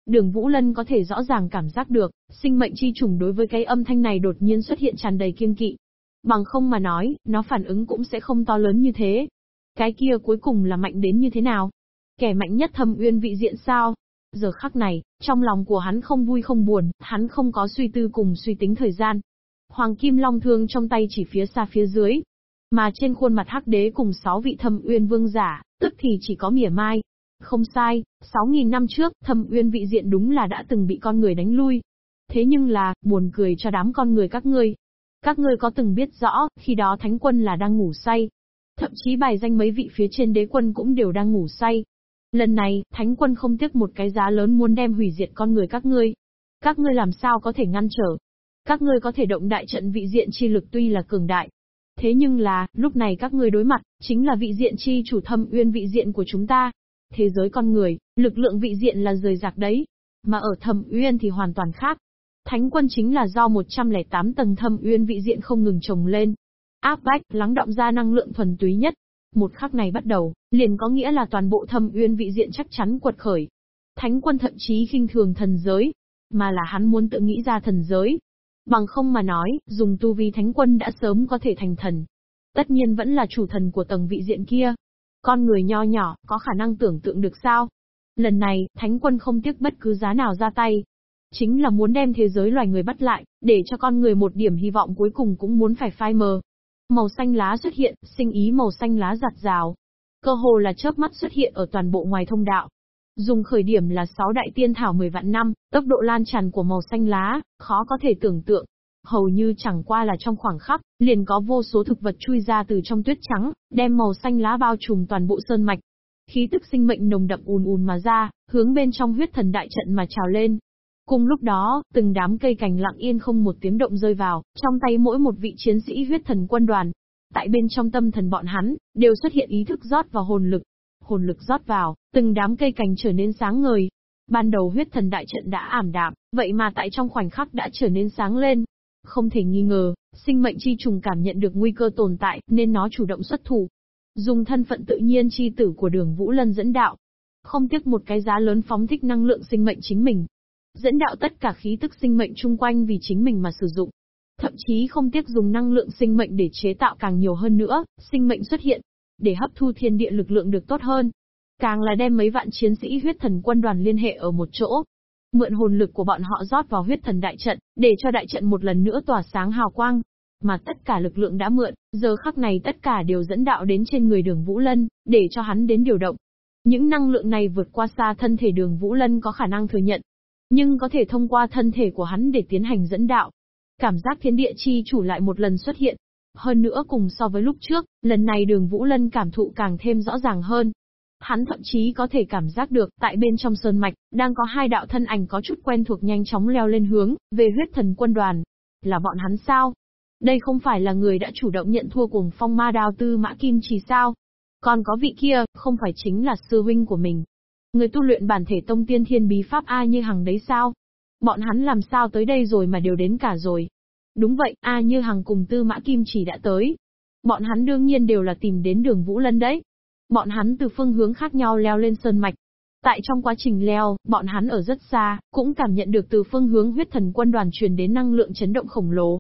Đường Vũ Lân có thể rõ ràng cảm giác được, sinh mệnh chi trùng đối với cái âm thanh này đột nhiên xuất hiện tràn đầy kiên kỵ. Bằng không mà nói, nó phản ứng cũng sẽ không to lớn như thế. Cái kia cuối cùng là mạnh đến như thế nào? Kẻ mạnh nhất thâm uyên vị diện sao? Giờ khắc này, trong lòng của hắn không vui không buồn, hắn không có suy tư cùng suy tính thời gian. Hoàng Kim Long thương trong tay chỉ phía xa phía dưới. Mà trên khuôn mặt hắc đế cùng sáu vị thâm uyên vương giả, tức thì chỉ có mỉa mai. Không sai, 6.000 năm trước, thâm uyên vị diện đúng là đã từng bị con người đánh lui. Thế nhưng là, buồn cười cho đám con người các ngươi, các ngươi có từng biết rõ, khi đó thánh quân là đang ngủ say. Thậm chí bài danh mấy vị phía trên đế quân cũng đều đang ngủ say. Lần này, thánh quân không tiếc một cái giá lớn muốn đem hủy diệt con người các ngươi. Các ngươi làm sao có thể ngăn trở? Các ngươi có thể động đại trận vị diện chi lực tuy là cường đại. Thế nhưng là, lúc này các ngươi đối mặt, chính là vị diện chi chủ thâm uyên vị diện của chúng ta. Thế giới con người, lực lượng vị diện là rời rạc đấy. Mà ở thâm uyên thì hoàn toàn khác. Thánh quân chính là do 108 tầng thâm uyên vị diện không ngừng trồng lên. Áp bách, lắng động ra năng lượng thuần túy nhất. Một khắc này bắt đầu, liền có nghĩa là toàn bộ thâm uyên vị diện chắc chắn quật khởi. Thánh quân thậm chí khinh thường thần giới, mà là hắn muốn tự nghĩ ra thần giới. Bằng không mà nói, dùng tu vi thánh quân đã sớm có thể thành thần. Tất nhiên vẫn là chủ thần của tầng vị diện kia. Con người nho nhỏ, có khả năng tưởng tượng được sao? Lần này, thánh quân không tiếc bất cứ giá nào ra tay, Chính là muốn đem thế giới loài người bắt lại, để cho con người một điểm hy vọng cuối cùng cũng muốn phải phai mờ. Màu xanh lá xuất hiện, sinh ý màu xanh lá giặt rào. Cơ hồ là chớp mắt xuất hiện ở toàn bộ ngoài thông đạo. Dùng khởi điểm là 6 đại tiên thảo 10 vạn năm, tốc độ lan tràn của màu xanh lá, khó có thể tưởng tượng. Hầu như chẳng qua là trong khoảng khắc, liền có vô số thực vật chui ra từ trong tuyết trắng, đem màu xanh lá bao trùm toàn bộ sơn mạch. Khí tức sinh mệnh nồng đậm ùn ùn mà ra, hướng bên trong huyết thần đại trận mà trào lên. Cùng lúc đó, từng đám cây cành lặng yên không một tiếng động rơi vào, trong tay mỗi một vị chiến sĩ huyết thần quân đoàn. Tại bên trong tâm thần bọn hắn, đều xuất hiện ý thức rót vào hồn lực. Hồn lực rót vào, từng đám cây cành trở nên sáng ngời. Ban đầu huyết thần đại trận đã ảm đạm, vậy mà tại trong khoảnh khắc đã trở nên sáng lên. Không thể nghi ngờ, sinh mệnh chi trùng cảm nhận được nguy cơ tồn tại, nên nó chủ động xuất thủ. Dùng thân phận tự nhiên chi tử của đường Vũ Lân dẫn đạo. Không tiếc một cái giá lớn phóng thích năng lượng sinh mệnh chính mình, dẫn đạo tất cả khí tức sinh mệnh chung quanh vì chính mình mà sử dụng. Thậm chí không tiếc dùng năng lượng sinh mệnh để chế tạo càng nhiều hơn nữa, sinh mệnh xuất hiện, để hấp thu thiên địa lực lượng được tốt hơn. Càng là đem mấy vạn chiến sĩ huyết thần quân đoàn liên hệ ở một chỗ. Mượn hồn lực của bọn họ rót vào huyết thần đại trận, để cho đại trận một lần nữa tỏa sáng hào quang. Mà tất cả lực lượng đã mượn, giờ khắc này tất cả đều dẫn đạo đến trên người đường Vũ Lân, để cho hắn đến điều động. Những năng lượng này vượt qua xa thân thể đường Vũ Lân có khả năng thừa nhận, nhưng có thể thông qua thân thể của hắn để tiến hành dẫn đạo. Cảm giác thiên địa chi chủ lại một lần xuất hiện. Hơn nữa cùng so với lúc trước, lần này đường Vũ Lân cảm thụ càng thêm rõ ràng hơn. Hắn thậm chí có thể cảm giác được, tại bên trong sơn mạch, đang có hai đạo thân ảnh có chút quen thuộc nhanh chóng leo lên hướng, về huyết thần quân đoàn. Là bọn hắn sao? Đây không phải là người đã chủ động nhận thua cùng phong ma đào tư mã kim chỉ sao? Còn có vị kia, không phải chính là sư huynh của mình, Người tu luyện bản thể tông tiên thiên bí pháp A như hằng đấy sao? Bọn hắn làm sao tới đây rồi mà đều đến cả rồi? Đúng vậy, A như hằng cùng tư mã kim chỉ đã tới. Bọn hắn đương nhiên đều là tìm đến đường Vũ Lân đấy. Bọn hắn từ phương hướng khác nhau leo lên sơn mạch. Tại trong quá trình leo, bọn hắn ở rất xa, cũng cảm nhận được từ phương hướng huyết thần quân đoàn truyền đến năng lượng chấn động khổng lồ.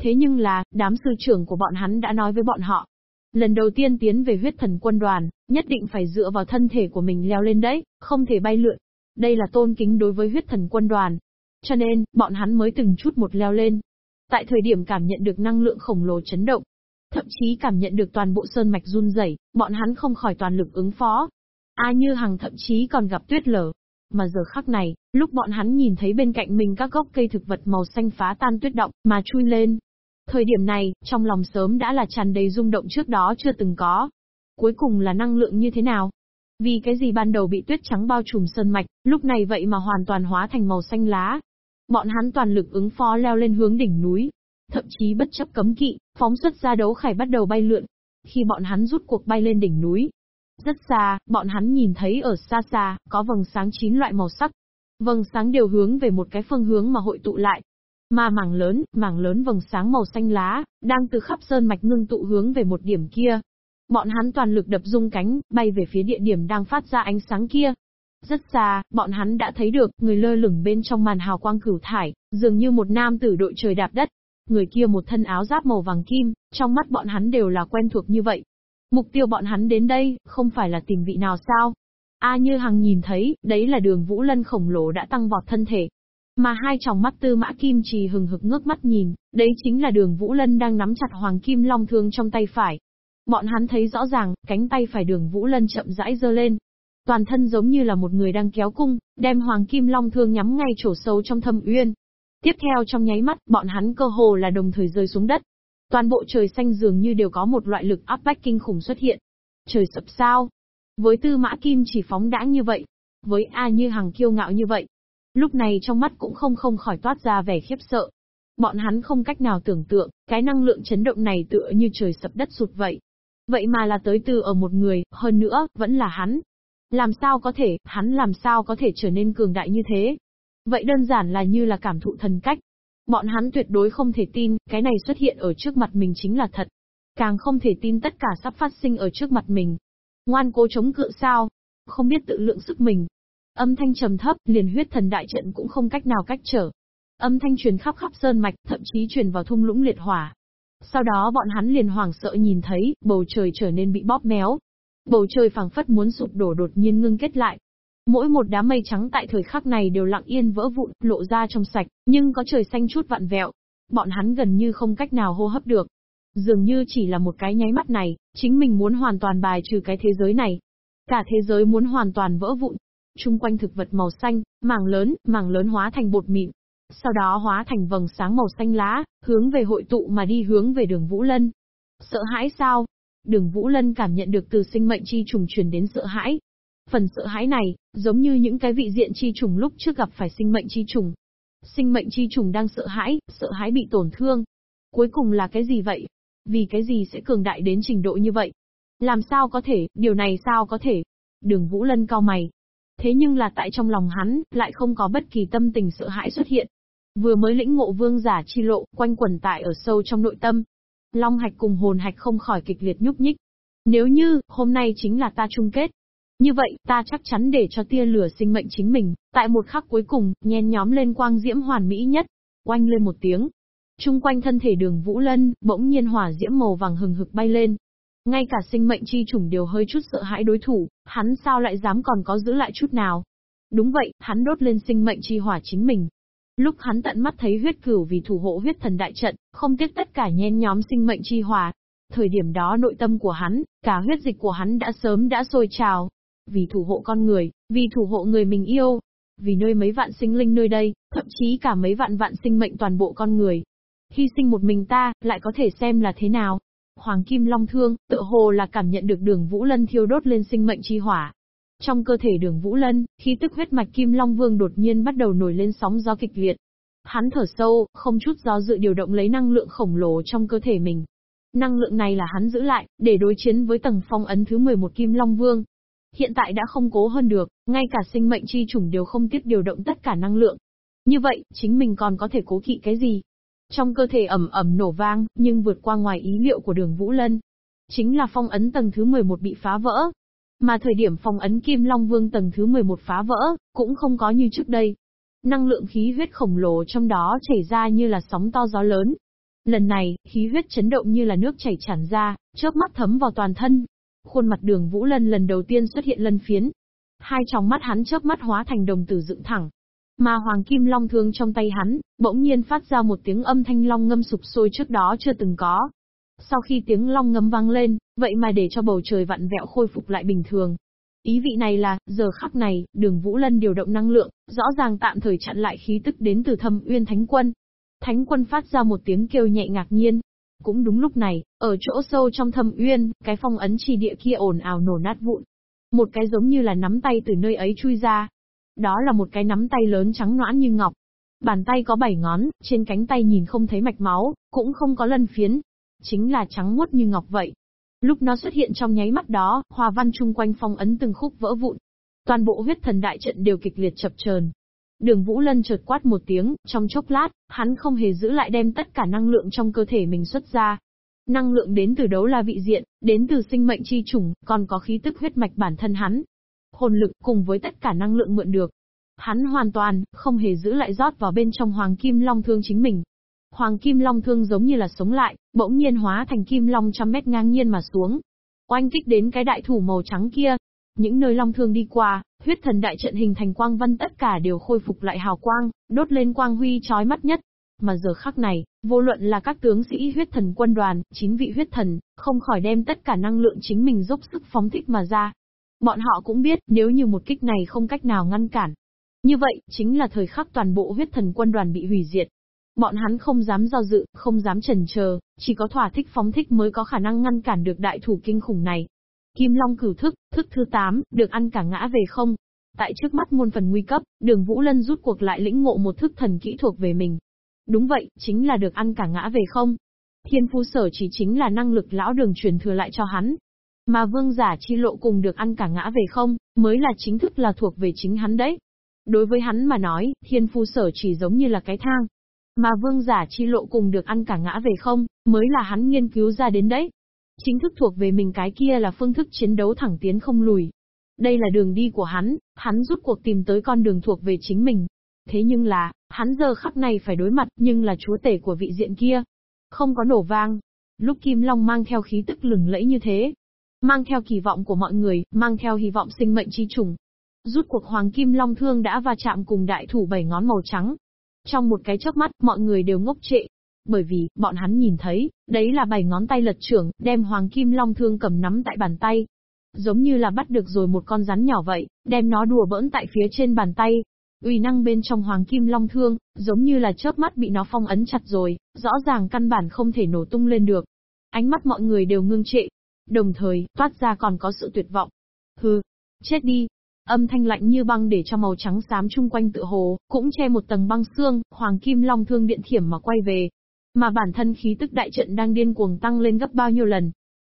Thế nhưng là, đám sư trưởng của bọn hắn đã nói với bọn họ, Lần đầu tiên tiến về huyết thần quân đoàn, nhất định phải dựa vào thân thể của mình leo lên đấy, không thể bay lượn. Đây là tôn kính đối với huyết thần quân đoàn. Cho nên, bọn hắn mới từng chút một leo lên. Tại thời điểm cảm nhận được năng lượng khổng lồ chấn động, thậm chí cảm nhận được toàn bộ sơn mạch run rẩy, bọn hắn không khỏi toàn lực ứng phó. A Như Hằng thậm chí còn gặp tuyết lở. Mà giờ khắc này, lúc bọn hắn nhìn thấy bên cạnh mình các gốc cây thực vật màu xanh phá tan tuyết động, mà chui lên, Thời điểm này, trong lòng sớm đã là tràn đầy rung động trước đó chưa từng có. Cuối cùng là năng lượng như thế nào? Vì cái gì ban đầu bị tuyết trắng bao trùm sơn mạch, lúc này vậy mà hoàn toàn hóa thành màu xanh lá. Bọn hắn toàn lực ứng phó leo lên hướng đỉnh núi. Thậm chí bất chấp cấm kỵ, phóng xuất ra đấu khải bắt đầu bay lượn. Khi bọn hắn rút cuộc bay lên đỉnh núi, rất xa, bọn hắn nhìn thấy ở xa xa, có vầng sáng chín loại màu sắc. Vầng sáng đều hướng về một cái phương hướng mà hội tụ lại. Mà mảng lớn, mảng lớn vầng sáng màu xanh lá, đang từ khắp sơn mạch ngưng tụ hướng về một điểm kia. Bọn hắn toàn lực đập rung cánh, bay về phía địa điểm đang phát ra ánh sáng kia. Rất xa, bọn hắn đã thấy được, người lơ lửng bên trong màn hào quang cửu thải, dường như một nam tử đội trời đạp đất. Người kia một thân áo giáp màu vàng kim, trong mắt bọn hắn đều là quen thuộc như vậy. Mục tiêu bọn hắn đến đây, không phải là tìm vị nào sao? A như hằng nhìn thấy, đấy là đường Vũ Lân khổng lồ đã tăng vọt thân thể, mà hai tròng mắt tư mã kim trì hừng hực ngước mắt nhìn, đấy chính là đường Vũ Lân đang nắm chặt hoàng kim long thương trong tay phải. Bọn hắn thấy rõ ràng, cánh tay phải đường Vũ Lân chậm rãi giơ lên. Toàn thân giống như là một người đang kéo cung, đem hoàng kim long thương nhắm ngay chỗ sâu trong thâm uyên. Tiếp theo trong nháy mắt, bọn hắn cơ hồ là đồng thời rơi xuống đất. Toàn bộ trời xanh dường như đều có một loại lực áp bách kinh khủng xuất hiện. Trời sập sao? Với tư mã kim chỉ phóng đãng như vậy, với A như hằng kiêu ngạo như vậy. Lúc này trong mắt cũng không không khỏi toát ra vẻ khiếp sợ. Bọn hắn không cách nào tưởng tượng, cái năng lượng chấn động này tựa như trời sập đất sụt vậy. Vậy mà là tới từ ở một người, hơn nữa, vẫn là hắn. Làm sao có thể, hắn làm sao có thể trở nên cường đại như thế? Vậy đơn giản là như là cảm thụ thần cách. Bọn hắn tuyệt đối không thể tin, cái này xuất hiện ở trước mặt mình chính là thật. Càng không thể tin tất cả sắp phát sinh ở trước mặt mình. Ngoan cố chống cự sao? Không biết tự lượng sức mình. Âm thanh trầm thấp, liền huyết thần đại trận cũng không cách nào cách trở. Âm thanh truyền khắp khắp sơn mạch, thậm chí truyền vào thung lũng liệt hỏa. Sau đó bọn hắn liền hoảng sợ nhìn thấy, bầu trời trở nên bị bóp méo. Bầu trời phảng phất muốn sụp đổ đột nhiên ngưng kết lại. Mỗi một đám mây trắng tại thời khắc này đều lặng yên vỡ vụn, lộ ra trong sạch, nhưng có trời xanh chút vặn vẹo. Bọn hắn gần như không cách nào hô hấp được. Dường như chỉ là một cái nháy mắt này, chính mình muốn hoàn toàn bài trừ cái thế giới này. Cả thế giới muốn hoàn toàn vỡ vụn chung quanh thực vật màu xanh, mảng lớn, mảng lớn hóa thành bột mịn. Sau đó hóa thành vầng sáng màu xanh lá, hướng về hội tụ mà đi hướng về đường Vũ Lân. Sợ hãi sao? Đường Vũ Lân cảm nhận được từ sinh mệnh chi trùng truyền đến sợ hãi, Phần sợ hãi này, giống như những cái vị diện chi trùng lúc trước gặp phải sinh mệnh chi trùng. Sinh mệnh chi trùng đang sợ hãi, sợ hãi bị tổn thương. Cuối cùng là cái gì vậy? Vì cái gì sẽ cường đại đến trình độ như vậy? Làm sao có thể, điều này sao có thể? Đường Vũ Lân cao mày. Thế nhưng là tại trong lòng hắn, lại không có bất kỳ tâm tình sợ hãi xuất hiện. Vừa mới lĩnh ngộ vương giả chi lộ, quanh quần tại ở sâu trong nội tâm. Long hạch cùng hồn hạch không khỏi kịch liệt nhúc nhích. Nếu như, hôm nay chính là ta chung kết, như vậy, ta chắc chắn để cho tia lửa sinh mệnh chính mình, tại một khắc cuối cùng, nhen nhóm lên quang diễm hoàn mỹ nhất. Oanh lên một tiếng. Trung quanh thân thể đường Vũ Lân, bỗng nhiên hỏa diễm màu vàng hừng hực bay lên. Ngay cả sinh mệnh chi chủng đều hơi chút sợ hãi đối thủ, hắn sao lại dám còn có giữ lại chút nào. Đúng vậy, hắn đốt lên sinh mệnh chi hỏa chính mình. Lúc hắn tận mắt thấy huyết cửu vì thủ hộ huyết thần đại trận, không tiếc tất cả nhen nhóm sinh mệnh chi hỏa. Thời điểm đó nội tâm của hắn, cả huyết dịch của hắn đã sớm đã sôi trào, vì thủ hộ con người, vì thủ hộ người mình yêu, vì nơi mấy vạn sinh linh nơi đây, thậm chí cả mấy vạn vạn sinh mệnh toàn bộ con người. Hy sinh một mình ta, lại có thể xem là thế nào? Hoàng Kim Long Thương, tự hồ là cảm nhận được đường Vũ Lân thiêu đốt lên sinh mệnh chi hỏa. Trong cơ thể đường Vũ Lân, khí tức huyết mạch Kim Long Vương đột nhiên bắt đầu nổi lên sóng gió kịch liệt. Hắn thở sâu, không chút do dự điều động lấy năng lượng khổng lồ trong cơ thể mình. Năng lượng này là hắn giữ lại, để đối chiến với tầng phong ấn thứ 11 Kim Long Vương. Hiện tại đã không cố hơn được, ngay cả sinh mệnh chi chủng đều không tiếp điều động tất cả năng lượng. Như vậy, chính mình còn có thể cố kỵ cái gì? Trong cơ thể ẩm ẩm nổ vang, nhưng vượt qua ngoài ý liệu của đường Vũ Lân. Chính là phong ấn tầng thứ 11 bị phá vỡ. Mà thời điểm phong ấn Kim Long Vương tầng thứ 11 phá vỡ, cũng không có như trước đây. Năng lượng khí huyết khổng lồ trong đó chảy ra như là sóng to gió lớn. Lần này, khí huyết chấn động như là nước chảy tràn ra, chớp mắt thấm vào toàn thân, Khuôn mặt đường Vũ Lân lần đầu tiên xuất hiện lân phiến. Hai tròng mắt hắn chớp mắt hóa thành đồng tử dựng thẳng. Mà hoàng kim long thương trong tay hắn, bỗng nhiên phát ra một tiếng âm thanh long ngâm sụp sôi trước đó chưa từng có. Sau khi tiếng long ngâm vang lên, vậy mà để cho bầu trời vặn vẹo khôi phục lại bình thường. Ý vị này là, giờ khắc này, đường Vũ Lân điều động năng lượng, rõ ràng tạm thời chặn lại khí tức đến từ thâm uyên thánh quân. Thánh quân phát ra một tiếng kêu nhẹ ngạc nhiên, cũng đúng lúc này, ở chỗ sâu trong thâm uyên, cái phong ấn chi địa kia ồn ào nổ nát vụn. Một cái giống như là nắm tay từ nơi ấy chui ra. Đó là một cái nắm tay lớn trắng noãn như ngọc. Bàn tay có bảy ngón, trên cánh tay nhìn không thấy mạch máu, cũng không có lân phiến. Chính là trắng muốt như ngọc vậy. Lúc nó xuất hiện trong nháy mắt đó, hoa văn chung quanh phong ấn từng khúc vỡ vụn. Toàn bộ huyết thần đại trận đều kịch liệt chập chờn, Đường Vũ Lân chợt quát một tiếng, trong chốc lát, hắn không hề giữ lại đem tất cả năng lượng trong cơ thể mình xuất ra. Năng lượng đến từ đấu la vị diện, đến từ sinh mệnh chi chủng, còn có khí tức huyết mạch bản thân hắn. Hồn lực cùng với tất cả năng lượng mượn được. Hắn hoàn toàn, không hề giữ lại rót vào bên trong Hoàng Kim Long Thương chính mình. Hoàng Kim Long Thương giống như là sống lại, bỗng nhiên hóa thành Kim Long trăm mét ngang nhiên mà xuống. Oanh kích đến cái đại thủ màu trắng kia, những nơi long thương đi qua, huyết thần đại trận hình thành quang vân tất cả đều khôi phục lại hào quang, đốt lên quang huy chói mắt nhất. Mà giờ khắc này, vô luận là các tướng sĩ huyết thần quân đoàn, chín vị huyết thần, không khỏi đem tất cả năng lượng chính mình dốc sức phóng thích mà ra. Bọn họ cũng biết, nếu như một kích này không cách nào ngăn cản. Như vậy, chính là thời khắc toàn bộ huyết thần quân đoàn bị hủy diệt. Bọn hắn không dám do dự, không dám chần chờ, chỉ có thỏa thích phóng thích mới có khả năng ngăn cản được đại thủ kinh khủng này. Kim Long cửu thức, thức thứ 8, được ăn cả ngã về không. Tại trước mắt muôn phần nguy cấp, đường Vũ Lân rút cuộc lại lĩnh ngộ một thức thần kỹ thuộc về mình. Đúng vậy, chính là được ăn cả ngã về không. Thiên phu sở chỉ chính là năng lực lão đường truyền thừa lại cho hắn. Mà vương giả chi lộ cùng được ăn cả ngã về không, mới là chính thức là thuộc về chính hắn đấy. Đối với hắn mà nói, thiên phu sở chỉ giống như là cái thang. Mà vương giả chi lộ cùng được ăn cả ngã về không, mới là hắn nghiên cứu ra đến đấy. Chính thức thuộc về mình cái kia là phương thức chiến đấu thẳng tiến không lùi. Đây là đường đi của hắn, hắn rút cuộc tìm tới con đường thuộc về chính mình. Thế nhưng là, hắn giờ khắc này phải đối mặt nhưng là chúa tể của vị diện kia. Không có nổ vang. Lúc Kim Long mang theo khí tức lừng lẫy như thế, mang theo kỳ vọng của mọi người, mang theo hy vọng sinh mệnh chi trùng. Rút cuộc Hoàng Kim Long Thương đã va chạm cùng đại thủ bảy ngón màu trắng. Trong một cái chớp mắt, mọi người đều ngốc trệ. Bởi vì, bọn hắn nhìn thấy, đấy là bảy ngón tay lật trưởng, đem Hoàng Kim Long Thương cầm nắm tại bàn tay. Giống như là bắt được rồi một con rắn nhỏ vậy, đem nó đùa bỡn tại phía trên bàn tay. Uy năng bên trong Hoàng Kim Long Thương, giống như là chớp mắt bị nó phong ấn chặt rồi, rõ ràng căn bản không thể nổ tung lên được. Ánh mắt mọi người đều ngưng trệ, Đồng thời, toát ra còn có sự tuyệt vọng. Hừ, chết đi. Âm thanh lạnh như băng để cho màu trắng xám chung quanh tự hồ, cũng che một tầng băng xương, hoàng kim long thương điện thiểm mà quay về. Mà bản thân khí tức đại trận đang điên cuồng tăng lên gấp bao nhiêu lần.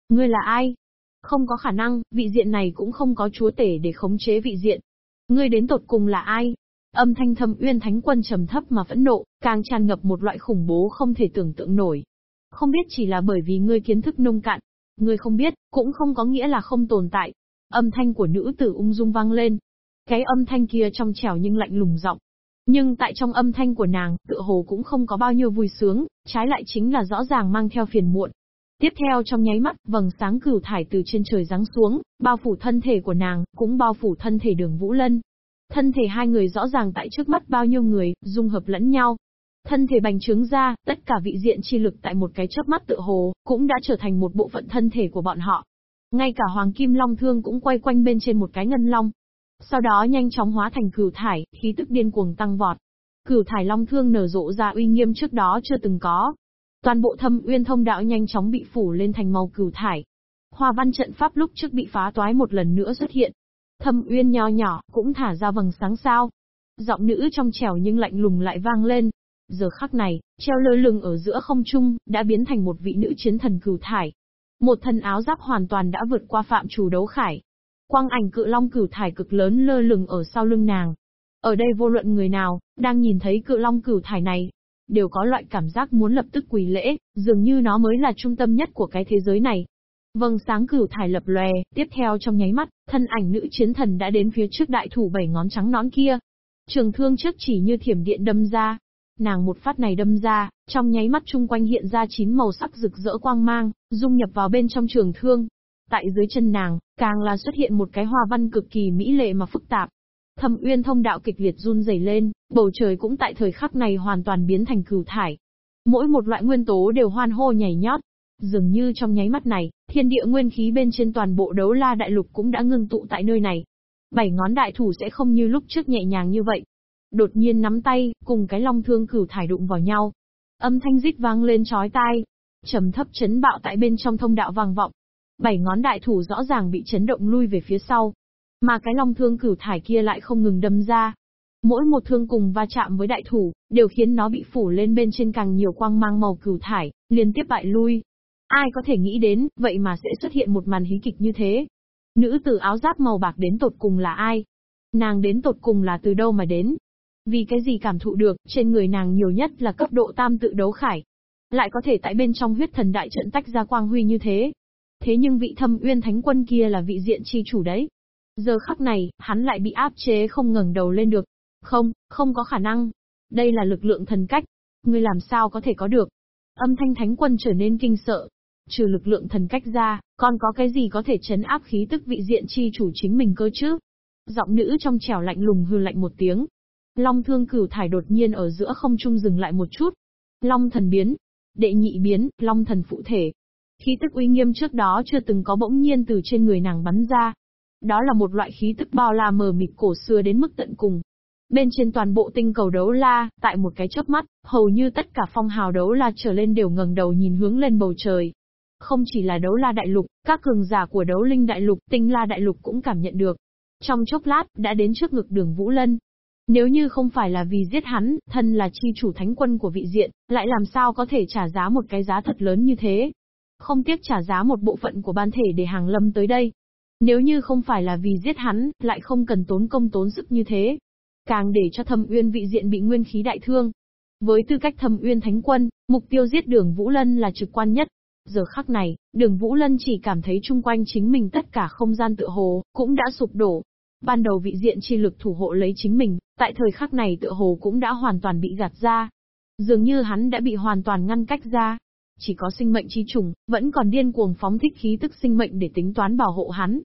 Ngươi là ai? Không có khả năng, vị diện này cũng không có chúa tể để khống chế vị diện. Ngươi đến tột cùng là ai? Âm thanh thâm uyên thánh quân trầm thấp mà phẫn nộ, càng tràn ngập một loại khủng bố không thể tưởng tượng nổi. Không biết chỉ là bởi vì ngươi kiến thức nông cạn, Ngươi không biết, cũng không có nghĩa là không tồn tại. Âm thanh của nữ tử ung dung vang lên. Cái âm thanh kia trong trẻo nhưng lạnh lùng giọng. Nhưng tại trong âm thanh của nàng, tựa hồ cũng không có bao nhiêu vui sướng, trái lại chính là rõ ràng mang theo phiền muộn. Tiếp theo trong nháy mắt, vầng sáng cửu thải từ trên trời giáng xuống, bao phủ thân thể của nàng, cũng bao phủ thân thể đường Vũ Lân. Thân thể hai người rõ ràng tại trước mắt bao nhiêu người, dung hợp lẫn nhau, Thân thể bành trướng ra, tất cả vị diện chi lực tại một cái chớp mắt tự hồ, cũng đã trở thành một bộ phận thân thể của bọn họ. Ngay cả Hoàng Kim Long Thương cũng quay quanh bên trên một cái ngân long. Sau đó nhanh chóng hóa thành cửu thải, khí tức điên cuồng tăng vọt. Cửu thải long thương nở rộ ra uy nghiêm trước đó chưa từng có. Toàn bộ thâm uyên thông đạo nhanh chóng bị phủ lên thành màu cửu thải. Hoa văn trận pháp lúc trước bị phá toái một lần nữa xuất hiện. Thâm uyên nho nhỏ, cũng thả ra vầng sáng sao. Giọng nữ trong trẻo nhưng lạnh lùng lại vang lên, Giờ khắc này, treo lơ lửng ở giữa không trung, đã biến thành một vị nữ chiến thần cửu thải. Một thần áo giáp hoàn toàn đã vượt qua phạm chủ đấu khải. Quang ảnh cự long cửu thải cực lớn lơ lửng ở sau lưng nàng. Ở đây vô luận người nào, đang nhìn thấy cự long cửu thải này, đều có loại cảm giác muốn lập tức quỳ lễ, dường như nó mới là trung tâm nhất của cái thế giới này. Vâng sáng cửu thải lập lòe, tiếp theo trong nháy mắt, thân ảnh nữ chiến thần đã đến phía trước đại thủ bảy ngón trắng nón kia. Trường thương trước chỉ như thiểm điện đâm ra, Nàng một phát này đâm ra, trong nháy mắt chung quanh hiện ra chín màu sắc rực rỡ quang mang, dung nhập vào bên trong trường thương. Tại dưới chân nàng, càng là xuất hiện một cái hoa văn cực kỳ mỹ lệ mà phức tạp. Thâm uyên thông đạo kịch liệt run rẩy lên, bầu trời cũng tại thời khắc này hoàn toàn biến thành cửu thải. Mỗi một loại nguyên tố đều hoan hô nhảy nhót. Dường như trong nháy mắt này, thiên địa nguyên khí bên trên toàn bộ đấu la đại lục cũng đã ngưng tụ tại nơi này. Bảy ngón đại thủ sẽ không như lúc trước nhẹ nhàng như vậy, đột nhiên nắm tay, cùng cái long thương cửu thải đụng vào nhau. Âm thanh rít vang lên chói tai, trầm thấp chấn bạo tại bên trong thông đạo vang vọng. Bảy ngón đại thủ rõ ràng bị chấn động lui về phía sau, mà cái long thương cửu thải kia lại không ngừng đâm ra. Mỗi một thương cùng va chạm với đại thủ, đều khiến nó bị phủ lên bên trên càng nhiều quang mang màu cửu thải, liên tiếp bại lui. Ai có thể nghĩ đến, vậy mà sẽ xuất hiện một màn hí kịch như thế? Nữ tử áo giáp màu bạc đến tột cùng là ai? Nàng đến tột cùng là từ đâu mà đến? Vì cái gì cảm thụ được, trên người nàng nhiều nhất là cấp độ tam tự đấu khải. Lại có thể tại bên trong huyết thần đại trận tách ra quang huy như thế. Thế nhưng vị thâm uyên thánh quân kia là vị diện chi chủ đấy. Giờ khắc này, hắn lại bị áp chế không ngẩng đầu lên được. Không, không có khả năng. Đây là lực lượng thần cách. Ngươi làm sao có thể có được? Âm thanh thánh quân trở nên kinh sợ. Trừ lực lượng thần cách ra, còn có cái gì có thể chấn áp khí tức vị diện chi chủ chính mình cơ chứ? Giọng nữ trong trẻo lạnh lùng hư lạnh một tiếng, Long thương cửu thải đột nhiên ở giữa không trung dừng lại một chút. Long thần biến. Đệ nhị biến, long thần phụ thể. Khí tức uy nghiêm trước đó chưa từng có bỗng nhiên từ trên người nàng bắn ra. Đó là một loại khí tức bao la mờ mịt cổ xưa đến mức tận cùng. Bên trên toàn bộ tinh cầu đấu la, tại một cái chớp mắt, hầu như tất cả phong hào đấu la trở lên đều ngẩng đầu nhìn hướng lên bầu trời. Không chỉ là đấu la đại lục, các cường giả của đấu linh đại lục, tinh la đại lục cũng cảm nhận được. Trong chốc lát, đã đến trước ngực đường Vũ Lân. Nếu như không phải là vì giết hắn, thân là chi chủ thánh quân của vị diện, lại làm sao có thể trả giá một cái giá thật lớn như thế. Không tiếc trả giá một bộ phận của ban thể để hàng lâm tới đây. Nếu như không phải là vì giết hắn, lại không cần tốn công tốn sức như thế. Càng để cho thâm uyên vị diện bị nguyên khí đại thương. Với tư cách thâm uyên thánh quân, mục tiêu giết đường Vũ Lân là trực quan nhất. Giờ khắc này, đường Vũ Lân chỉ cảm thấy chung quanh chính mình tất cả không gian tự hồ, cũng đã sụp đổ. Ban đầu vị diện chi lực thủ hộ lấy chính mình, tại thời khắc này tựa hồ cũng đã hoàn toàn bị gạt ra. Dường như hắn đã bị hoàn toàn ngăn cách ra. Chỉ có sinh mệnh chi trùng, vẫn còn điên cuồng phóng thích khí tức sinh mệnh để tính toán bảo hộ hắn.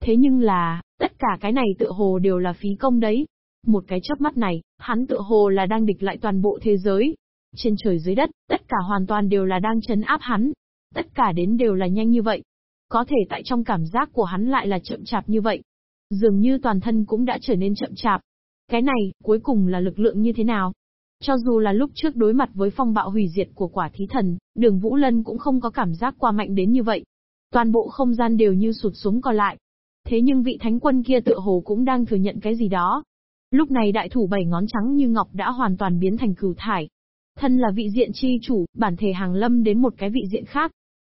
Thế nhưng là, tất cả cái này tựa hồ đều là phí công đấy. Một cái chớp mắt này, hắn tựa hồ là đang địch lại toàn bộ thế giới. Trên trời dưới đất, tất cả hoàn toàn đều là đang chấn áp hắn. Tất cả đến đều là nhanh như vậy. Có thể tại trong cảm giác của hắn lại là chậm chạp như vậy. Dường như toàn thân cũng đã trở nên chậm chạp. Cái này, cuối cùng là lực lượng như thế nào? Cho dù là lúc trước đối mặt với phong bạo hủy diệt của quả thí thần, đường Vũ Lân cũng không có cảm giác qua mạnh đến như vậy. Toàn bộ không gian đều như sụt xuống còn lại. Thế nhưng vị thánh quân kia tựa hồ cũng đang thừa nhận cái gì đó. Lúc này đại thủ bảy ngón trắng như ngọc đã hoàn toàn biến thành cửu thải. Thân là vị diện chi chủ, bản thể hàng lâm đến một cái vị diện khác.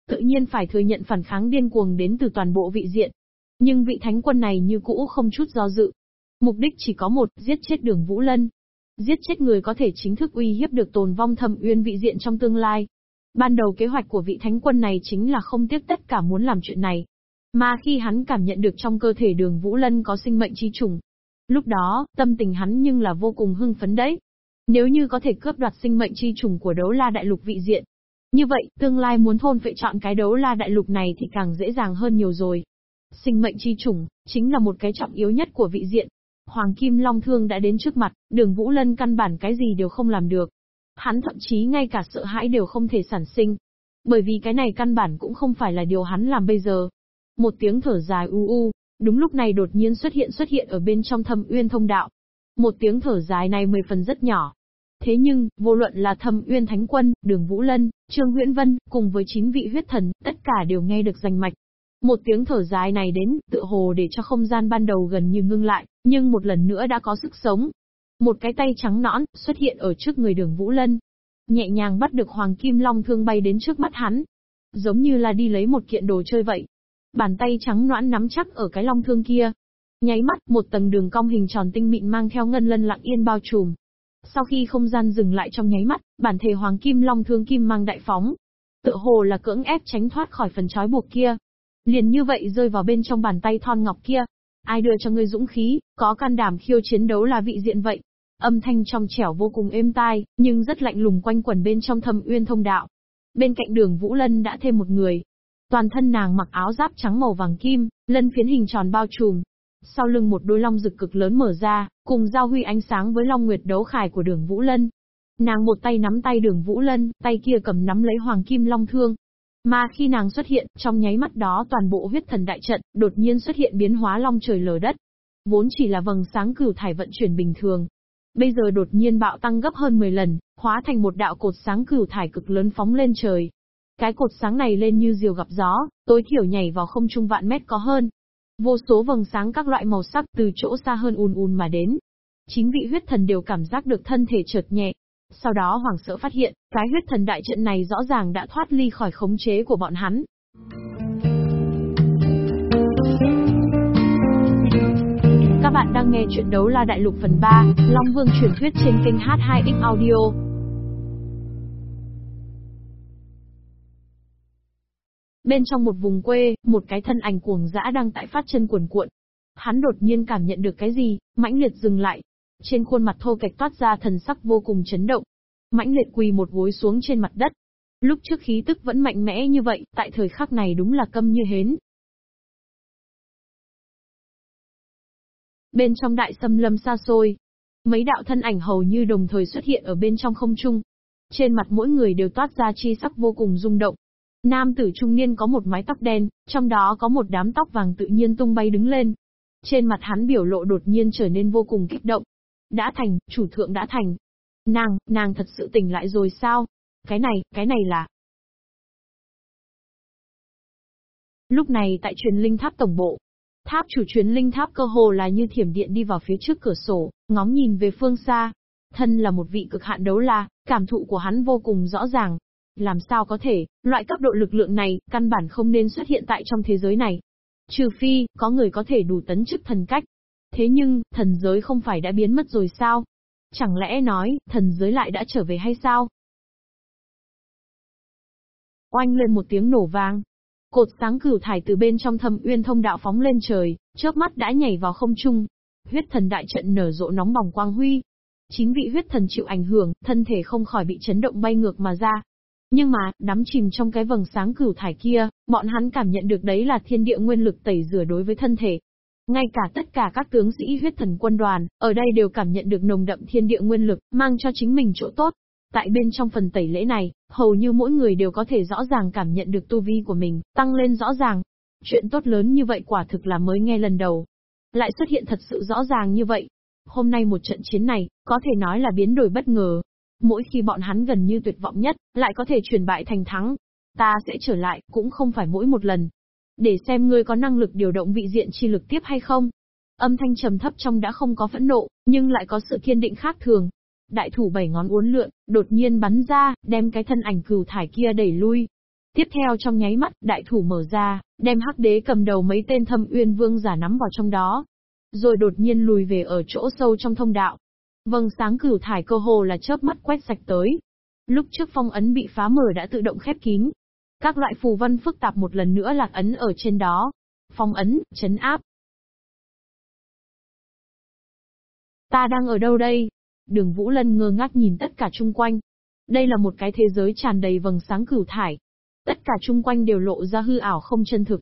Tự nhiên phải thừa nhận phản kháng điên cuồng đến từ toàn bộ vị diện. Nhưng vị thánh quân này như cũ không chút do dự. Mục đích chỉ có một, giết chết đường Vũ Lân. Giết chết người có thể chính thức uy hiếp được tồn vong thầm uyên vị diện trong tương lai. Ban đầu kế hoạch của vị thánh quân này chính là không tiếc tất cả muốn làm chuyện này. Mà khi hắn cảm nhận được trong cơ thể đường Vũ Lân có sinh mệnh chi trùng. Lúc đó, tâm tình hắn nhưng là vô cùng hưng phấn đấy. Nếu như có thể cướp đoạt sinh mệnh chi trùng của đấu la đại lục vị diện. Như vậy, tương lai muốn thôn phệ chọn cái đấu la đại lục này thì càng dễ dàng hơn nhiều rồi. Sinh mệnh chi chủng chính là một cái trọng yếu nhất của vị diện. Hoàng Kim Long Thương đã đến trước mặt, đường Vũ Lân căn bản cái gì đều không làm được. Hắn thậm chí ngay cả sợ hãi đều không thể sản sinh. Bởi vì cái này căn bản cũng không phải là điều hắn làm bây giờ. Một tiếng thở dài u u, đúng lúc này đột nhiên xuất hiện xuất hiện ở bên trong thâm uyên thông đạo. Một tiếng thở dài này mười phần rất nhỏ. Thế nhưng, vô luận là thâm uyên thánh quân, đường Vũ Lân, Trương Nguyễn Vân, cùng với chín vị huyết thần, tất cả đều nghe được danh mạch. Một tiếng thở dài này đến, tựa hồ để cho không gian ban đầu gần như ngưng lại, nhưng một lần nữa đã có sức sống. Một cái tay trắng nõn, xuất hiện ở trước người đường Vũ Lân. Nhẹ nhàng bắt được Hoàng Kim Long thương bay đến trước mắt hắn. Giống như là đi lấy một kiện đồ chơi vậy. Bàn tay trắng nõn nắm chắc ở cái long thương kia. Nháy mắt, một tầng đường cong hình tròn tinh mịn mang theo ngân lân lặng yên bao trùm. Sau khi không gian dừng lại trong nháy mắt, bản thể Hoàng Kim Long thương kim mang đại phóng. Tựa hồ là cưỡng ép tránh thoát khỏi phần trói buộc kia. Liền như vậy rơi vào bên trong bàn tay thon ngọc kia. Ai đưa cho ngươi dũng khí, có can đảm khiêu chiến đấu là vị diện vậy. Âm thanh trong trẻo vô cùng êm tai, nhưng rất lạnh lùng quanh quẩn bên trong thâm uyên thông đạo. Bên cạnh đường Vũ Lân đã thêm một người. Toàn thân nàng mặc áo giáp trắng màu vàng kim, lân phiến hình tròn bao trùm. Sau lưng một đôi long rực cực lớn mở ra, cùng giao huy ánh sáng với long nguyệt đấu khải của đường Vũ Lân. Nàng một tay nắm tay đường Vũ Lân, tay kia cầm nắm lấy hoàng kim long thương, mà khi nàng xuất hiện, trong nháy mắt đó toàn bộ huyết thần đại trận, đột nhiên xuất hiện biến hóa long trời lở đất. Vốn chỉ là vầng sáng cửu thải vận chuyển bình thường. Bây giờ đột nhiên bạo tăng gấp hơn 10 lần, hóa thành một đạo cột sáng cửu thải cực lớn phóng lên trời. Cái cột sáng này lên như diều gặp gió, tối thiểu nhảy vào không trung vạn mét có hơn. Vô số vầng sáng các loại màu sắc từ chỗ xa hơn ùn ùn mà đến. Chính vị huyết thần đều cảm giác được thân thể chợt nhẹ, sau đó hoàng sợ phát hiện, cái huyết thần đại trận này rõ ràng đã thoát ly khỏi khống chế của bọn hắn. Các bạn đang nghe chuyện đấu la đại lục phần 3, Long Vương truyền thuyết trên kênh H2X Audio. Bên trong một vùng quê, một cái thân ảnh cuồng dã đang tại phát chân cuồn cuộn. Hắn đột nhiên cảm nhận được cái gì, mãnh liệt dừng lại, trên khuôn mặt thô kệch toát ra thần sắc vô cùng chấn động. Mãnh liệt quỳ một gối xuống trên mặt đất. Lúc trước khí tức vẫn mạnh mẽ như vậy, tại thời khắc này đúng là câm như hến. Bên trong đại sâm lâm xa xôi, mấy đạo thân ảnh hầu như đồng thời xuất hiện ở bên trong không trung. Trên mặt mỗi người đều toát ra chi sắc vô cùng rung động. Nam tử trung niên có một mái tóc đen, trong đó có một đám tóc vàng tự nhiên tung bay đứng lên. Trên mặt hắn biểu lộ đột nhiên trở nên vô cùng kích động. Đã thành, chủ thượng đã thành. Nàng, nàng thật sự tỉnh lại rồi sao? Cái này, cái này là... Lúc này tại truyền linh tháp tổng bộ, tháp chủ truyền linh tháp cơ hồ là như thiểm điện đi vào phía trước cửa sổ, ngóng nhìn về phương xa. Thân là một vị cực hạn đấu la, cảm thụ của hắn vô cùng rõ ràng. Làm sao có thể, loại cấp độ lực lượng này, căn bản không nên xuất hiện tại trong thế giới này. Trừ phi, có người có thể đủ tấn chức thần cách. Thế nhưng, thần giới không phải đã biến mất rồi sao? Chẳng lẽ nói, thần giới lại đã trở về hay sao? Oanh lên một tiếng nổ vang. Cột sáng cửu thải từ bên trong thâm uyên thông đạo phóng lên trời, chớp mắt đã nhảy vào không trung. Huyết thần đại trận nở rộ nóng bỏng quang huy. chính vị huyết thần chịu ảnh hưởng, thân thể không khỏi bị chấn động bay ngược mà ra. Nhưng mà, đắm chìm trong cái vầng sáng cửu thải kia, bọn hắn cảm nhận được đấy là thiên địa nguyên lực tẩy rửa đối với thân thể. Ngay cả tất cả các tướng sĩ huyết thần quân đoàn, ở đây đều cảm nhận được nồng đậm thiên địa nguyên lực, mang cho chính mình chỗ tốt. Tại bên trong phần tẩy lễ này, hầu như mỗi người đều có thể rõ ràng cảm nhận được tu vi của mình, tăng lên rõ ràng. Chuyện tốt lớn như vậy quả thực là mới nghe lần đầu. Lại xuất hiện thật sự rõ ràng như vậy. Hôm nay một trận chiến này, có thể nói là biến đổi bất ngờ. Mỗi khi bọn hắn gần như tuyệt vọng nhất, lại có thể chuyển bại thành thắng. Ta sẽ trở lại, cũng không phải mỗi một lần. Để xem ngươi có năng lực điều động vị diện chi lực tiếp hay không. Âm thanh trầm thấp trong đã không có phẫn nộ, nhưng lại có sự kiên định khác thường. Đại thủ bảy ngón uốn lượn, đột nhiên bắn ra, đem cái thân ảnh cừu thải kia đẩy lui. Tiếp theo trong nháy mắt, đại thủ mở ra, đem hắc đế cầm đầu mấy tên thâm uyên vương giả nắm vào trong đó. Rồi đột nhiên lùi về ở chỗ sâu trong thông đạo. Vâng sáng cửu thải cơ hồ là chớp mắt quét sạch tới. Lúc trước phong ấn bị phá mở đã tự động khép kín. Các loại phù văn phức tạp một lần nữa lạc ấn ở trên đó. Phong ấn, chấn áp. Ta đang ở đâu đây? Đường Vũ Lân ngơ ngác nhìn tất cả chung quanh. Đây là một cái thế giới tràn đầy vầng sáng cửu thải. Tất cả chung quanh đều lộ ra hư ảo không chân thực.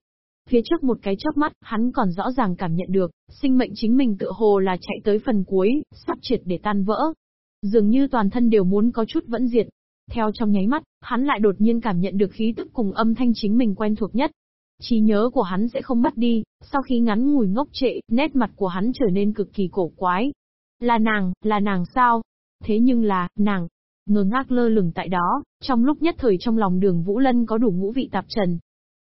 Phía trước một cái chớp mắt, hắn còn rõ ràng cảm nhận được, sinh mệnh chính mình tựa hồ là chạy tới phần cuối, sắp triệt để tan vỡ. Dường như toàn thân đều muốn có chút vẫn diệt. Theo trong nháy mắt, hắn lại đột nhiên cảm nhận được khí tức cùng âm thanh chính mình quen thuộc nhất. Trí nhớ của hắn sẽ không mất đi, sau khi ngắn ngủi ngốc trệ, nét mặt của hắn trở nên cực kỳ cổ quái, là nàng, là nàng sao? Thế nhưng là, nàng, ngơ ngác lơ lửng tại đó, trong lúc nhất thời trong lòng đường Vũ Lân có đủ ngũ vị tạp trần.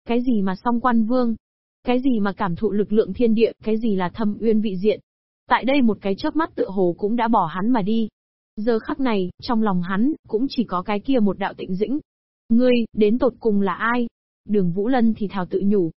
Cái gì mà song quan vương? Cái gì mà cảm thụ lực lượng thiên địa, cái gì là thâm uyên vị diện? Tại đây một cái chớp mắt tựa hồ cũng đã bỏ hắn mà đi. Giờ khắc này, trong lòng hắn, cũng chỉ có cái kia một đạo tịnh dĩnh. Ngươi, đến tột cùng là ai? Đường Vũ Lân thì thào tự nhủ.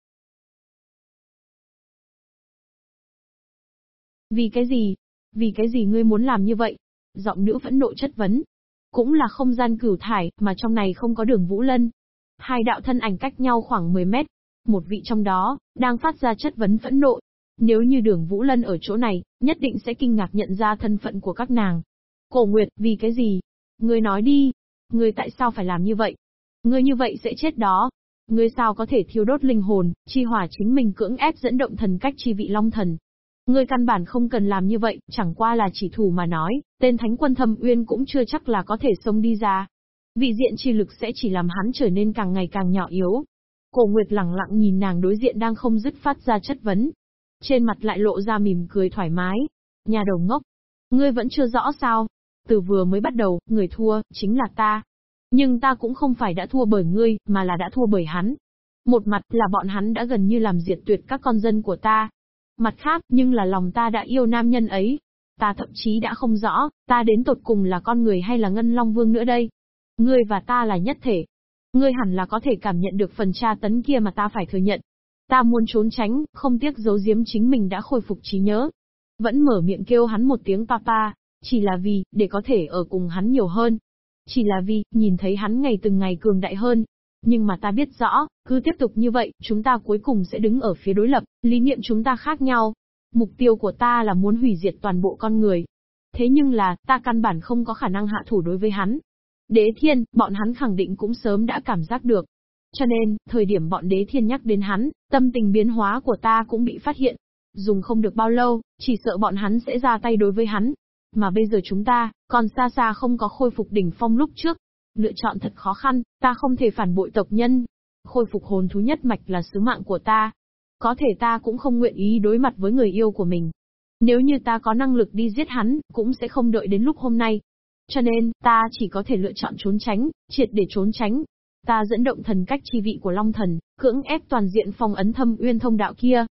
Vì cái gì? Vì cái gì ngươi muốn làm như vậy? Giọng nữ phẫn nộ chất vấn. Cũng là không gian cửu thải, mà trong này không có đường Vũ Lân. Hai đạo thân ảnh cách nhau khoảng 10 mét. Một vị trong đó, đang phát ra chất vấn phẫn nộ. Nếu như đường Vũ Lân ở chỗ này, nhất định sẽ kinh ngạc nhận ra thân phận của các nàng. Cổ Nguyệt, vì cái gì? Ngươi nói đi. Ngươi tại sao phải làm như vậy? Ngươi như vậy sẽ chết đó. Ngươi sao có thể thiêu đốt linh hồn, chi hỏa chính mình cưỡng ép dẫn động thần cách chi vị long thần, Ngươi căn bản không cần làm như vậy, chẳng qua là chỉ thủ mà nói, tên thánh quân thâm uyên cũng chưa chắc là có thể sống đi ra. Vị diện chi lực sẽ chỉ làm hắn trở nên càng ngày càng nhỏ yếu. Cổ Nguyệt lặng lặng nhìn nàng đối diện đang không dứt phát ra chất vấn. Trên mặt lại lộ ra mỉm cười thoải mái. Nhà đầu ngốc. Ngươi vẫn chưa rõ sao. Từ vừa mới bắt đầu, người thua, chính là ta. Nhưng ta cũng không phải đã thua bởi ngươi, mà là đã thua bởi hắn. Một mặt là bọn hắn đã gần như làm diệt tuyệt các con dân của ta, Mặt khác, nhưng là lòng ta đã yêu nam nhân ấy. Ta thậm chí đã không rõ, ta đến tột cùng là con người hay là ngân long vương nữa đây. Ngươi và ta là nhất thể. Ngươi hẳn là có thể cảm nhận được phần tra tấn kia mà ta phải thừa nhận. Ta muốn trốn tránh, không tiếc giấu giếm chính mình đã khôi phục trí nhớ. Vẫn mở miệng kêu hắn một tiếng papa, chỉ là vì, để có thể ở cùng hắn nhiều hơn. Chỉ là vì, nhìn thấy hắn ngày từng ngày cường đại hơn, nhưng mà ta biết rõ, cứ tiếp tục như vậy, chúng ta cuối cùng sẽ đứng ở phía đối lập, lý niệm chúng ta khác nhau. Mục tiêu của ta là muốn hủy diệt toàn bộ con người. Thế nhưng là, ta căn bản không có khả năng hạ thủ đối với hắn. Đế thiên, bọn hắn khẳng định cũng sớm đã cảm giác được. Cho nên, thời điểm bọn đế thiên nhắc đến hắn, tâm tình biến hóa của ta cũng bị phát hiện. Dùng không được bao lâu, chỉ sợ bọn hắn sẽ ra tay đối với hắn. Mà bây giờ chúng ta, còn xa xa không có khôi phục đỉnh phong lúc trước, Lựa chọn thật khó khăn, ta không thể phản bội tộc nhân. Khôi phục hồn thú nhất mạch là sứ mạng của ta. Có thể ta cũng không nguyện ý đối mặt với người yêu của mình. Nếu như ta có năng lực đi giết hắn, cũng sẽ không đợi đến lúc hôm nay. Cho nên, ta chỉ có thể lựa chọn trốn tránh, triệt để trốn tránh. Ta dẫn động thần cách chi vị của Long Thần, cưỡng ép toàn diện phong ấn thâm uyên thông đạo kia.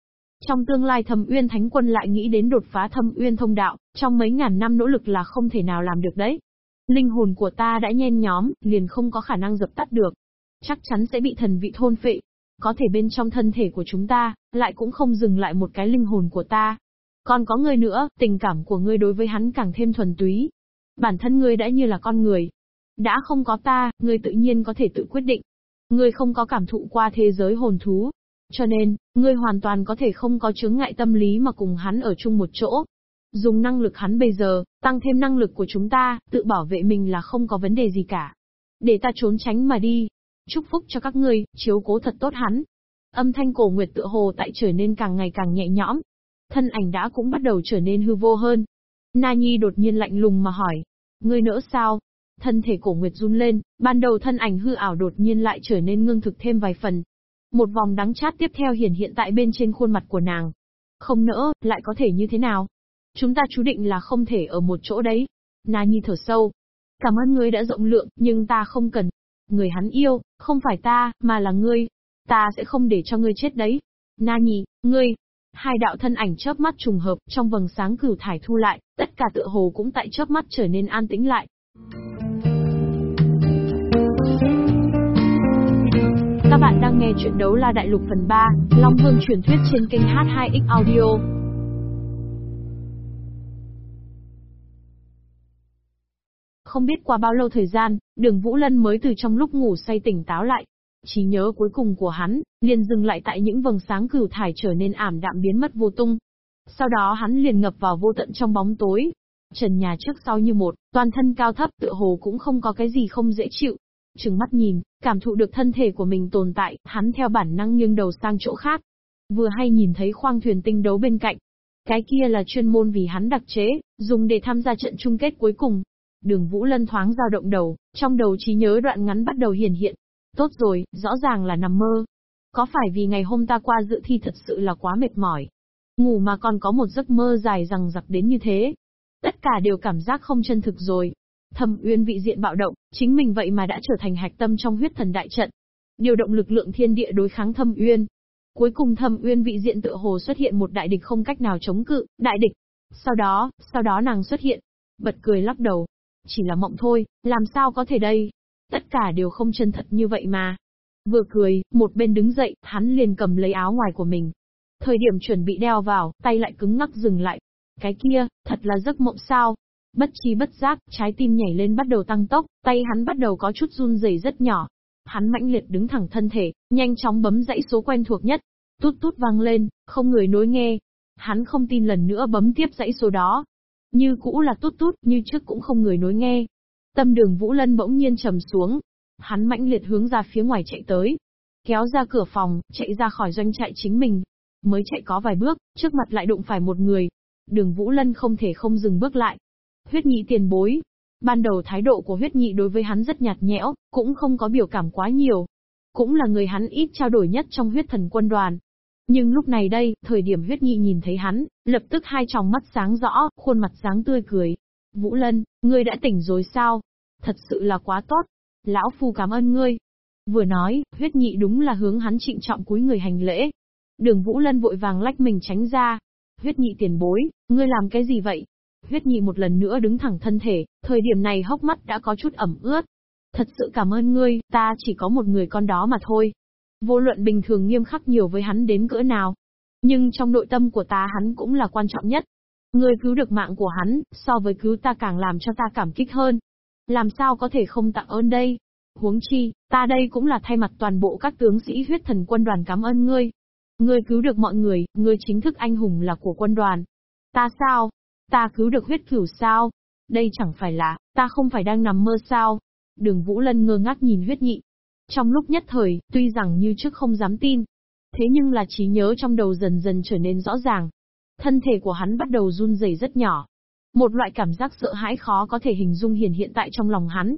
Trong tương lai thâm uyên thánh quân lại nghĩ đến đột phá thâm uyên thông đạo, trong mấy ngàn năm nỗ lực là không thể nào làm được đấy. Linh hồn của ta đã nhen nhóm, liền không có khả năng dập tắt được. Chắc chắn sẽ bị thần vị thôn phệ. Có thể bên trong thân thể của chúng ta, lại cũng không dừng lại một cái linh hồn của ta. Còn có ngươi nữa, tình cảm của ngươi đối với hắn càng thêm thuần túy. Bản thân ngươi đã như là con người. Đã không có ta, ngươi tự nhiên có thể tự quyết định. Ngươi không có cảm thụ qua thế giới hồn thú. Cho nên, ngươi hoàn toàn có thể không có chứng ngại tâm lý mà cùng hắn ở chung một chỗ. Dùng năng lực hắn bây giờ, tăng thêm năng lực của chúng ta, tự bảo vệ mình là không có vấn đề gì cả. Để ta trốn tránh mà đi. Chúc phúc cho các ngươi, chiếu cố thật tốt hắn. Âm thanh cổ nguyệt tựa hồ tại trở nên càng ngày càng nhẹ nhõm, thân ảnh đã cũng bắt đầu trở nên hư vô hơn. Na Nhi đột nhiên lạnh lùng mà hỏi, ngươi nỡ sao? Thân thể cổ nguyệt run lên, ban đầu thân ảnh hư ảo đột nhiên lại trở nên ngưng thực thêm vài phần. Một vòng đắng chát tiếp theo hiển hiện tại bên trên khuôn mặt của nàng. Không nỡ, lại có thể như thế nào? Chúng ta chú định là không thể ở một chỗ đấy. Na Nhi thở sâu. Cảm ơn ngươi đã rộng lượng, nhưng ta không cần. Người hắn yêu, không phải ta, mà là ngươi. Ta sẽ không để cho ngươi chết đấy. Na Nhi, ngươi, Hai đạo thân ảnh chớp mắt trùng hợp, trong vầng sáng cửu thải thu lại, tất cả tựa hồ cũng tại chớp mắt trở nên an tĩnh lại. Đang nghe chuyện đấu la đại lục phần 3, Long Vương truyền thuyết trên kênh H2X Audio. Không biết qua bao lâu thời gian, đường Vũ Lân mới từ trong lúc ngủ say tỉnh táo lại, trí nhớ cuối cùng của hắn, liền dừng lại tại những vầng sáng cửu thải trở nên ảm đạm biến mất vô tung. Sau đó hắn liền ngập vào vô tận trong bóng tối. Trần nhà trước sau như một, toàn thân cao thấp tựa hồ cũng không có cái gì không dễ chịu. Trừng mắt nhìn, cảm thụ được thân thể của mình tồn tại, hắn theo bản năng nghiêng đầu sang chỗ khác. Vừa hay nhìn thấy khoang thuyền tinh đấu bên cạnh. Cái kia là chuyên môn vì hắn đặc chế, dùng để tham gia trận chung kết cuối cùng. Đường Vũ Lân thoáng dao động đầu, trong đầu trí nhớ đoạn ngắn bắt đầu hiển hiện, Tốt rồi, rõ ràng là nằm mơ. Có phải vì ngày hôm ta qua dự thi thật sự là quá mệt mỏi? Ngủ mà còn có một giấc mơ dài rằng giặc đến như thế. Tất cả đều cảm giác không chân thực rồi. Thâm uyên vị diện bạo động, chính mình vậy mà đã trở thành hạch tâm trong huyết thần đại trận. Điều động lực lượng thiên địa đối kháng thâm uyên. Cuối cùng thâm uyên vị diện tựa hồ xuất hiện một đại địch không cách nào chống cự, đại địch. Sau đó, sau đó nàng xuất hiện. Bật cười lắc đầu. Chỉ là mộng thôi, làm sao có thể đây? Tất cả đều không chân thật như vậy mà. Vừa cười, một bên đứng dậy, hắn liền cầm lấy áo ngoài của mình. Thời điểm chuẩn bị đeo vào, tay lại cứng ngắc dừng lại. Cái kia, thật là giấc mộng sao. Bất chi bất giác, trái tim nhảy lên bắt đầu tăng tốc, tay hắn bắt đầu có chút run rẩy rất nhỏ. Hắn mãnh liệt đứng thẳng thân thể, nhanh chóng bấm dãy số quen thuộc nhất. Tút tút vang lên, không người nối nghe. Hắn không tin lần nữa bấm tiếp dãy số đó. Như cũ là tút tút, như trước cũng không người nối nghe. Tâm đường Vũ Lân bỗng nhiên trầm xuống. Hắn mãnh liệt hướng ra phía ngoài chạy tới. Kéo ra cửa phòng, chạy ra khỏi doanh trại chính mình. Mới chạy có vài bước, trước mặt lại đụng phải một người. Đường Vũ Lân không thể không dừng bước lại. Huyết nhị tiền bối. Ban đầu thái độ của huyết nhị đối với hắn rất nhạt nhẽo, cũng không có biểu cảm quá nhiều. Cũng là người hắn ít trao đổi nhất trong huyết thần quân đoàn. Nhưng lúc này đây, thời điểm huyết nhị nhìn thấy hắn, lập tức hai tròng mắt sáng rõ, khuôn mặt sáng tươi cười. Vũ Lân, ngươi đã tỉnh rồi sao? Thật sự là quá tốt. Lão Phu cảm ơn ngươi. Vừa nói, huyết nhị đúng là hướng hắn trịnh trọng cúi người hành lễ. Đường Vũ Lân vội vàng lách mình tránh ra. Huyết nhị tiền bối, ngươi làm cái gì vậy? Huyết nhị một lần nữa đứng thẳng thân thể, thời điểm này hốc mắt đã có chút ẩm ướt. Thật sự cảm ơn ngươi, ta chỉ có một người con đó mà thôi. Vô luận bình thường nghiêm khắc nhiều với hắn đến cỡ nào. Nhưng trong nội tâm của ta hắn cũng là quan trọng nhất. Ngươi cứu được mạng của hắn, so với cứu ta càng làm cho ta cảm kích hơn. Làm sao có thể không tạ ơn đây? Huống chi, ta đây cũng là thay mặt toàn bộ các tướng sĩ huyết thần quân đoàn cảm ơn ngươi. Ngươi cứu được mọi người, ngươi chính thức anh hùng là của quân đoàn. Ta sao? Ta cứu được huyết cửu sao? Đây chẳng phải là, ta không phải đang nằm mơ sao? Đường Vũ Lân ngơ ngác nhìn huyết nhị. Trong lúc nhất thời, tuy rằng như trước không dám tin. Thế nhưng là trí nhớ trong đầu dần dần trở nên rõ ràng. Thân thể của hắn bắt đầu run rẩy rất nhỏ, một loại cảm giác sợ hãi khó có thể hình dung hiển hiện tại trong lòng hắn.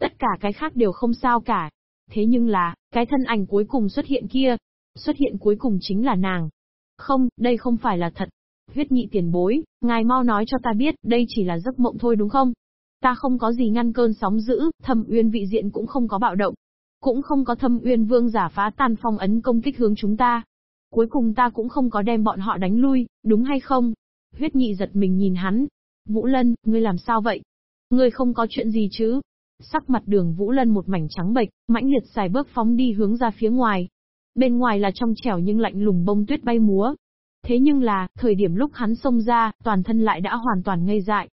Tất cả cái khác đều không sao cả. Thế nhưng là, cái thân ảnh cuối cùng xuất hiện kia, xuất hiện cuối cùng chính là nàng. Không, đây không phải là thật. Huyết nhị tiền bối, ngài mau nói cho ta biết, đây chỉ là giấc mộng thôi đúng không? Ta không có gì ngăn cơn sóng dữ, thâm uyên vị diện cũng không có bạo động. Cũng không có thâm uyên vương giả phá tan phong ấn công kích hướng chúng ta. Cuối cùng ta cũng không có đem bọn họ đánh lui, đúng hay không? Huyết nhị giật mình nhìn hắn. Vũ Lân, ngươi làm sao vậy? Ngươi không có chuyện gì chứ? Sắc mặt đường Vũ Lân một mảnh trắng bệch, mãnh liệt xài bước phóng đi hướng ra phía ngoài. Bên ngoài là trong trẻo nhưng lạnh lùng bông tuyết bay múa. Thế nhưng là, thời điểm lúc hắn xông ra, toàn thân lại đã hoàn toàn ngây dại.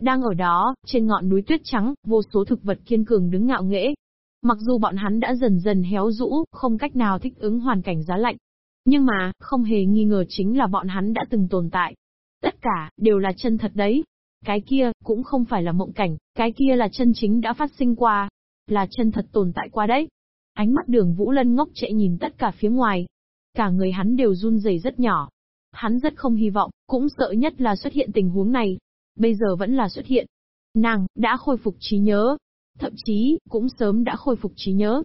Đang ở đó, trên ngọn núi tuyết trắng, vô số thực vật kiên cường đứng ngạo nghễ. Mặc dù bọn hắn đã dần dần héo rũ, không cách nào thích ứng hoàn cảnh giá lạnh. Nhưng mà, không hề nghi ngờ chính là bọn hắn đã từng tồn tại. Tất cả, đều là chân thật đấy. Cái kia, cũng không phải là mộng cảnh, cái kia là chân chính đã phát sinh qua. Là chân thật tồn tại qua đấy. Ánh mắt đường Vũ Lân ngốc chạy nhìn tất cả phía ngoài. Cả người hắn đều run rẩy rất nhỏ. Hắn rất không hy vọng, cũng sợ nhất là xuất hiện tình huống này. Bây giờ vẫn là xuất hiện. Nàng, đã khôi phục trí nhớ. Thậm chí, cũng sớm đã khôi phục trí nhớ.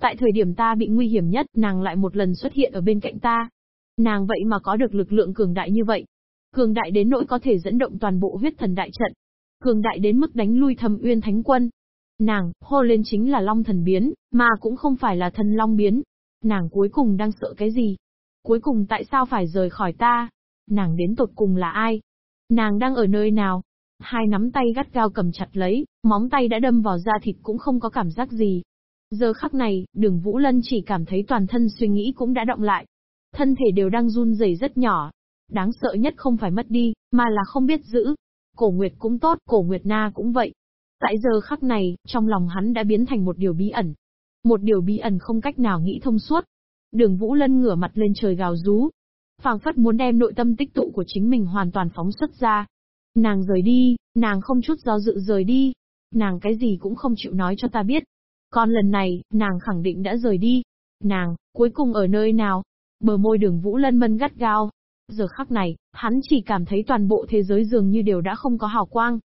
Tại thời điểm ta bị nguy hiểm nhất, nàng lại một lần xuất hiện ở bên cạnh ta. Nàng vậy mà có được lực lượng cường đại như vậy. Cường đại đến nỗi có thể dẫn động toàn bộ huyết thần đại trận. Cường đại đến mức đánh lui thâm uyên thánh quân. Nàng, hô lên chính là long thần biến, mà cũng không phải là thần long biến. Nàng cuối cùng đang sợ cái gì? Cuối cùng tại sao phải rời khỏi ta? Nàng đến tột cùng là ai? Nàng đang ở nơi nào? Hai nắm tay gắt gao cầm chặt lấy, móng tay đã đâm vào da thịt cũng không có cảm giác gì. Giờ khắc này, đường Vũ Lân chỉ cảm thấy toàn thân suy nghĩ cũng đã động lại. Thân thể đều đang run rẩy rất nhỏ. Đáng sợ nhất không phải mất đi, mà là không biết giữ. Cổ Nguyệt cũng tốt, cổ Nguyệt Na cũng vậy. Tại giờ khắc này, trong lòng hắn đã biến thành một điều bí ẩn. Một điều bí ẩn không cách nào nghĩ thông suốt. Đường Vũ Lân ngửa mặt lên trời gào rú. phảng phất muốn đem nội tâm tích tụ của chính mình hoàn toàn phóng xuất ra. Nàng rời đi, nàng không chút do dự rời đi. Nàng cái gì cũng không chịu nói cho ta biết. Còn lần này, nàng khẳng định đã rời đi. Nàng, cuối cùng ở nơi nào? Bờ môi đường Vũ Lân mân gắt gao. Giờ khắc này, hắn chỉ cảm thấy toàn bộ thế giới dường như đều đã không có hào quang.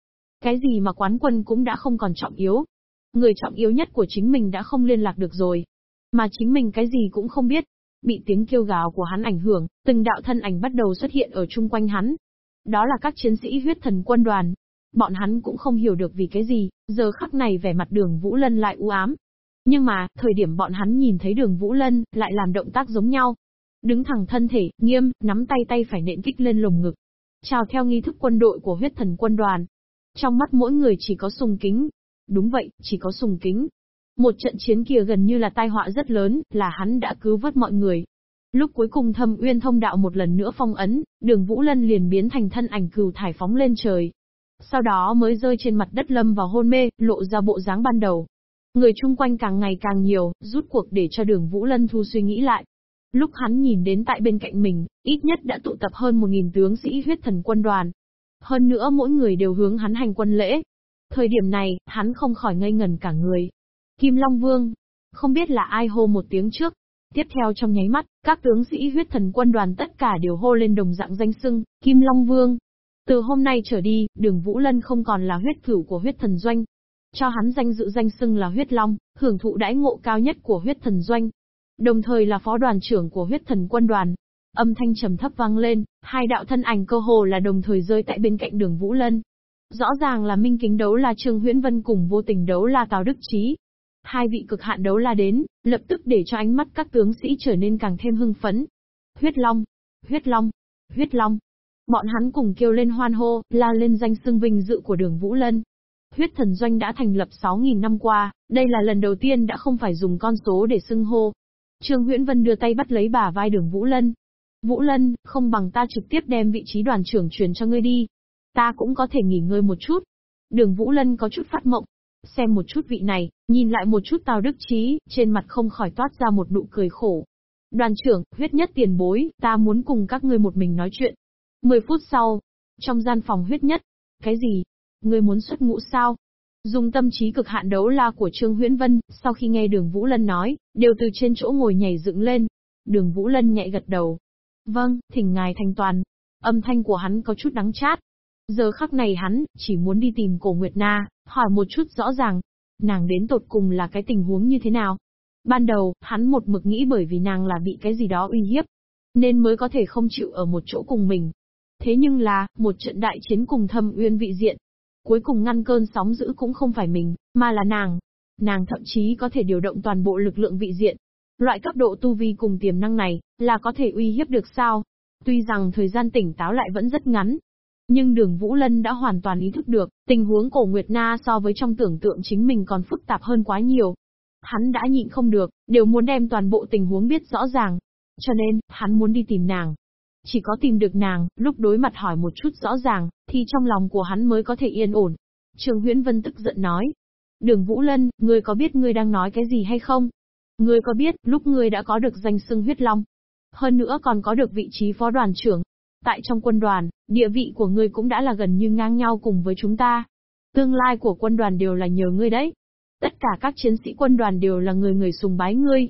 Cái gì mà quán quân cũng đã không còn trọng yếu. Người trọng yếu nhất của chính mình đã không liên lạc được rồi. Mà chính mình cái gì cũng không biết. Bị tiếng kêu gào của hắn ảnh hưởng, từng đạo thân ảnh bắt đầu xuất hiện ở chung quanh hắn. Đó là các chiến sĩ huyết thần quân đoàn. Bọn hắn cũng không hiểu được vì cái gì, giờ khắc này vẻ mặt đường Vũ Lân lại u ám. Nhưng mà, thời điểm bọn hắn nhìn thấy đường Vũ Lân, lại làm động tác giống nhau. Đứng thẳng thân thể, nghiêm, nắm tay tay phải nện kích lên lồng ngực. Chào theo nghi thức quân đội của huyết thần quân đoàn. Trong mắt mỗi người chỉ có sùng kính. Đúng vậy, chỉ có sùng kính. Một trận chiến kia gần như là tai họa rất lớn, là hắn đã cứu vớt mọi người. Lúc cuối cùng thâm uyên thông đạo một lần nữa phong ấn, đường Vũ Lân liền biến thành thân ảnh cừu thải phóng lên trời. Sau đó mới rơi trên mặt đất lâm vào hôn mê, lộ ra bộ dáng ban đầu. Người chung quanh càng ngày càng nhiều, rút cuộc để cho đường Vũ Lân thu suy nghĩ lại. Lúc hắn nhìn đến tại bên cạnh mình, ít nhất đã tụ tập hơn một nghìn tướng sĩ huyết thần quân đoàn. Hơn nữa mỗi người đều hướng hắn hành quân lễ. Thời điểm này, hắn không khỏi ngây ngần cả người. Kim Long Vương. Không biết là ai hô một tiếng trước. Tiếp theo trong nháy mắt, các tướng sĩ huyết thần quân đoàn tất cả đều hô lên đồng dạng danh xưng, Kim Long Vương. Từ hôm nay trở đi, đường Vũ Lân không còn là huyết cửu của huyết thần doanh. Cho hắn danh dự danh xưng là huyết long, hưởng thụ đãi ngộ cao nhất của huyết thần doanh. Đồng thời là phó đoàn trưởng của huyết thần quân đoàn. Âm thanh trầm thấp vang lên, hai đạo thân ảnh cơ hồ là đồng thời rơi tại bên cạnh đường Vũ Lân. Rõ ràng là minh kính đấu là Trương Huyễn Vân cùng vô tình đấu là Tào Đức Trí. Hai vị cực hạn đấu la đến, lập tức để cho ánh mắt các tướng sĩ trở nên càng thêm hưng phấn. Huyết Long, Huyết Long, Huyết Long. Bọn hắn cùng kêu lên hoan hô, la lên danh xưng vinh dự của đường Vũ Lân. Huyết thần doanh đã thành lập 6.000 năm qua, đây là lần đầu tiên đã không phải dùng con số để xưng hô. Trương Huyễn Vân đưa tay bắt lấy bà vai đường Vũ Lân. Vũ Lân, không bằng ta trực tiếp đem vị trí đoàn trưởng truyền cho ngươi đi. Ta cũng có thể nghỉ ngơi một chút. Đường Vũ Lân có chút phát mộng. Xem một chút vị này, nhìn lại một chút Tào Đức Trí, trên mặt không khỏi toát ra một nụ cười khổ. Đoàn trưởng, huyết nhất tiền bối, ta muốn cùng các ngươi một mình nói chuyện. Mười phút sau, trong gian phòng huyết nhất. Cái gì? Ngươi muốn xuất ngũ sao? Dùng tâm trí cực hạn đấu la của Trương Huyễn Vân, sau khi nghe đường Vũ Lân nói, đều từ trên chỗ ngồi nhảy dựng lên. Đường Vũ Lân nhẹ gật đầu. Vâng, thỉnh ngài thanh toàn. Âm thanh của hắn có chút đắng chát. Giờ khắc này hắn, chỉ muốn đi tìm cổ Nguyệt Na, hỏi một chút rõ ràng. Nàng đến tột cùng là cái tình huống như thế nào? Ban đầu, hắn một mực nghĩ bởi vì nàng là bị cái gì đó uy hiếp. Nên mới có thể không chịu ở một chỗ cùng mình. Thế nhưng là, một trận đại chiến cùng thâm uyên vị diện. Cuối cùng ngăn cơn sóng dữ cũng không phải mình, mà là nàng. Nàng thậm chí có thể điều động toàn bộ lực lượng vị diện. Loại cấp độ tu vi cùng tiềm năng này, là có thể uy hiếp được sao? Tuy rằng thời gian tỉnh táo lại vẫn rất ngắn, nhưng đường Vũ Lân đã hoàn toàn ý thức được, tình huống cổ Nguyệt Na so với trong tưởng tượng chính mình còn phức tạp hơn quá nhiều. Hắn đã nhịn không được, đều muốn đem toàn bộ tình huống biết rõ ràng. Cho nên, hắn muốn đi tìm nàng. Chỉ có tìm được nàng, lúc đối mặt hỏi một chút rõ ràng, thì trong lòng của hắn mới có thể yên ổn. Trường Huyễn Vân tức giận nói. Đường Vũ Lân, ngươi có biết ngươi đang nói cái gì hay không? Ngươi có biết, lúc ngươi đã có được danh xưng huyết long, hơn nữa còn có được vị trí phó đoàn trưởng. Tại trong quân đoàn, địa vị của ngươi cũng đã là gần như ngang nhau cùng với chúng ta. Tương lai của quân đoàn đều là nhờ ngươi đấy. Tất cả các chiến sĩ quân đoàn đều là người người sùng bái ngươi.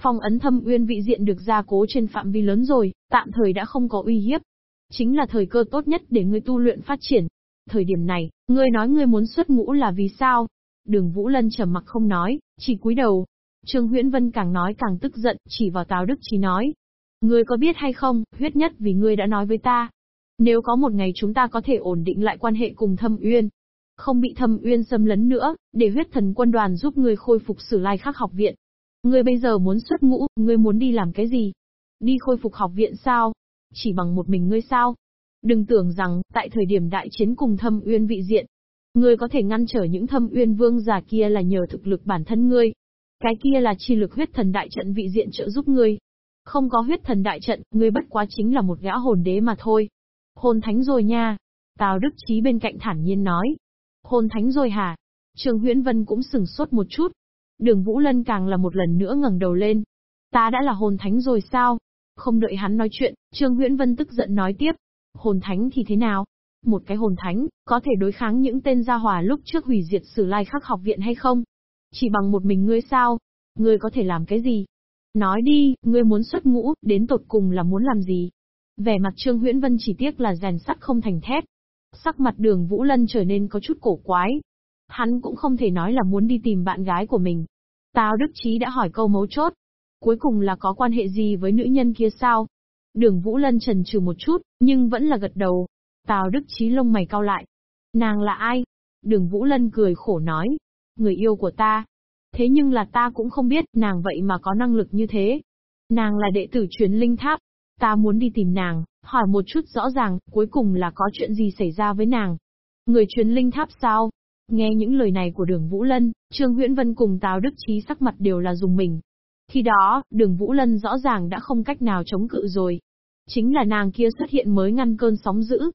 Phong ấn thâm uyên vị diện được gia cố trên phạm vi lớn rồi, tạm thời đã không có uy hiếp. Chính là thời cơ tốt nhất để ngươi tu luyện phát triển. Thời điểm này, ngươi nói ngươi muốn xuất ngũ là vì sao? Đường Vũ Lân trầm mặc không nói, chỉ cúi đầu. Trương Huyễn Vân càng nói càng tức giận, chỉ vào Tào Đức Chí nói, Ngươi có biết hay không, huyết nhất vì ngươi đã nói với ta. Nếu có một ngày chúng ta có thể ổn định lại quan hệ cùng thâm uyên, không bị thâm uyên xâm lấn nữa, để huyết thần quân đoàn giúp ngươi khôi phục sử lai khắc học viện. Ngươi bây giờ muốn xuất ngũ, ngươi muốn đi làm cái gì? Đi khôi phục học viện sao? Chỉ bằng một mình ngươi sao? Đừng tưởng rằng, tại thời điểm đại chiến cùng thâm uyên vị diện, ngươi có thể ngăn trở những thâm uyên vương giả kia là nhờ thực lực bản thân ngươi. Cái kia là chi lực huyết thần đại trận vị diện trợ giúp ngươi. Không có huyết thần đại trận, ngươi bất quá chính là một gã hồn đế mà thôi. Hồn thánh rồi nha. Tào Đức Chí bên cạnh thản nhiên nói. Hồn thánh rồi hả? Trương Huyễn Vân cũng sừng sốt một chút. Đường Vũ Lân càng là một lần nữa ngẩng đầu lên. Ta đã là hồn thánh rồi sao? Không đợi hắn nói chuyện, Trương Huyễn Vân tức giận nói tiếp. Hồn thánh thì thế nào? Một cái hồn thánh, có thể đối kháng những tên gia hòa lúc trước hủy diệt sử lai khắc học viện hay không? Chỉ bằng một mình ngươi sao? Ngươi có thể làm cái gì? Nói đi, ngươi muốn xuất ngũ, đến tột cùng là muốn làm gì? Vẻ mặt Trương Huyễn Vân chỉ tiếc là rèn sắt không thành thép. Sắc mặt đường Vũ Lân trở nên có chút cổ quái. Hắn cũng không thể nói là muốn đi tìm bạn gái của mình. Tào Đức Chí đã hỏi câu mấu chốt. Cuối cùng là có quan hệ gì với nữ nhân kia sao? Đường Vũ Lân trần trừ một chút, nhưng vẫn là gật đầu. Tào Đức Chí lông mày cau lại. Nàng là ai? Đường Vũ Lân cười khổ nói. Người yêu của ta. Thế nhưng là ta cũng không biết nàng vậy mà có năng lực như thế. Nàng là đệ tử truyền linh tháp. Ta muốn đi tìm nàng, hỏi một chút rõ ràng, cuối cùng là có chuyện gì xảy ra với nàng. Người truyền linh tháp sao? Nghe những lời này của đường Vũ Lân, Trương Huyễn Vân cùng Tào Đức Trí sắc mặt đều là dùng mình. Khi đó, đường Vũ Lân rõ ràng đã không cách nào chống cự rồi. Chính là nàng kia xuất hiện mới ngăn cơn sóng dữ.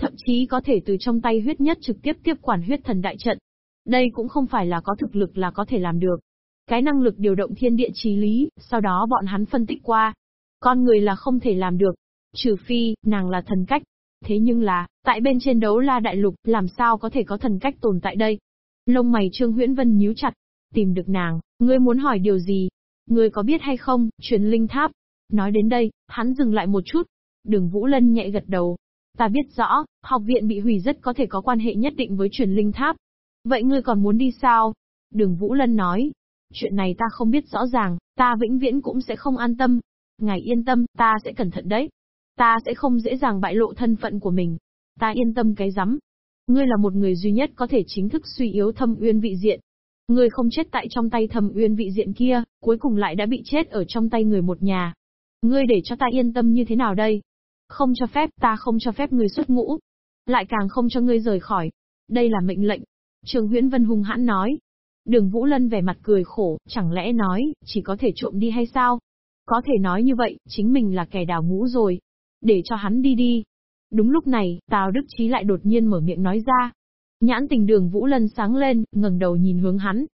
Thậm chí có thể từ trong tay huyết nhất trực tiếp tiếp quản huyết thần đại trận. Đây cũng không phải là có thực lực là có thể làm được. Cái năng lực điều động thiên địa trí lý, sau đó bọn hắn phân tích qua. Con người là không thể làm được. Trừ phi, nàng là thần cách. Thế nhưng là, tại bên trên đấu la đại lục, làm sao có thể có thần cách tồn tại đây? Lông mày Trương Huyễn Vân nhíu chặt. Tìm được nàng, ngươi muốn hỏi điều gì? Ngươi có biết hay không, truyền linh tháp. Nói đến đây, hắn dừng lại một chút. Đường Vũ Lân nhẹ gật đầu. Ta biết rõ, học viện bị hủy rất có thể có quan hệ nhất định với truyền linh tháp. Vậy ngươi còn muốn đi sao? Đường Vũ Lân nói. Chuyện này ta không biết rõ ràng, ta vĩnh viễn cũng sẽ không an tâm. Ngài yên tâm, ta sẽ cẩn thận đấy. Ta sẽ không dễ dàng bại lộ thân phận của mình. Ta yên tâm cái rắm. Ngươi là một người duy nhất có thể chính thức suy yếu thâm uyên vị diện. Ngươi không chết tại trong tay thâm uyên vị diện kia, cuối cùng lại đã bị chết ở trong tay người một nhà. Ngươi để cho ta yên tâm như thế nào đây? Không cho phép, ta không cho phép ngươi xuất ngũ. Lại càng không cho ngươi rời khỏi. Đây là mệnh lệnh, Trường Huyễn Vân hung hãn nói. Đường Vũ Lân vẻ mặt cười khổ, chẳng lẽ nói, chỉ có thể trộm đi hay sao? Có thể nói như vậy, chính mình là kẻ đào ngũ rồi. Để cho hắn đi đi. Đúng lúc này, Tào Đức Chí lại đột nhiên mở miệng nói ra. Nhãn tình đường Vũ Lân sáng lên, ngẩng đầu nhìn hướng hắn.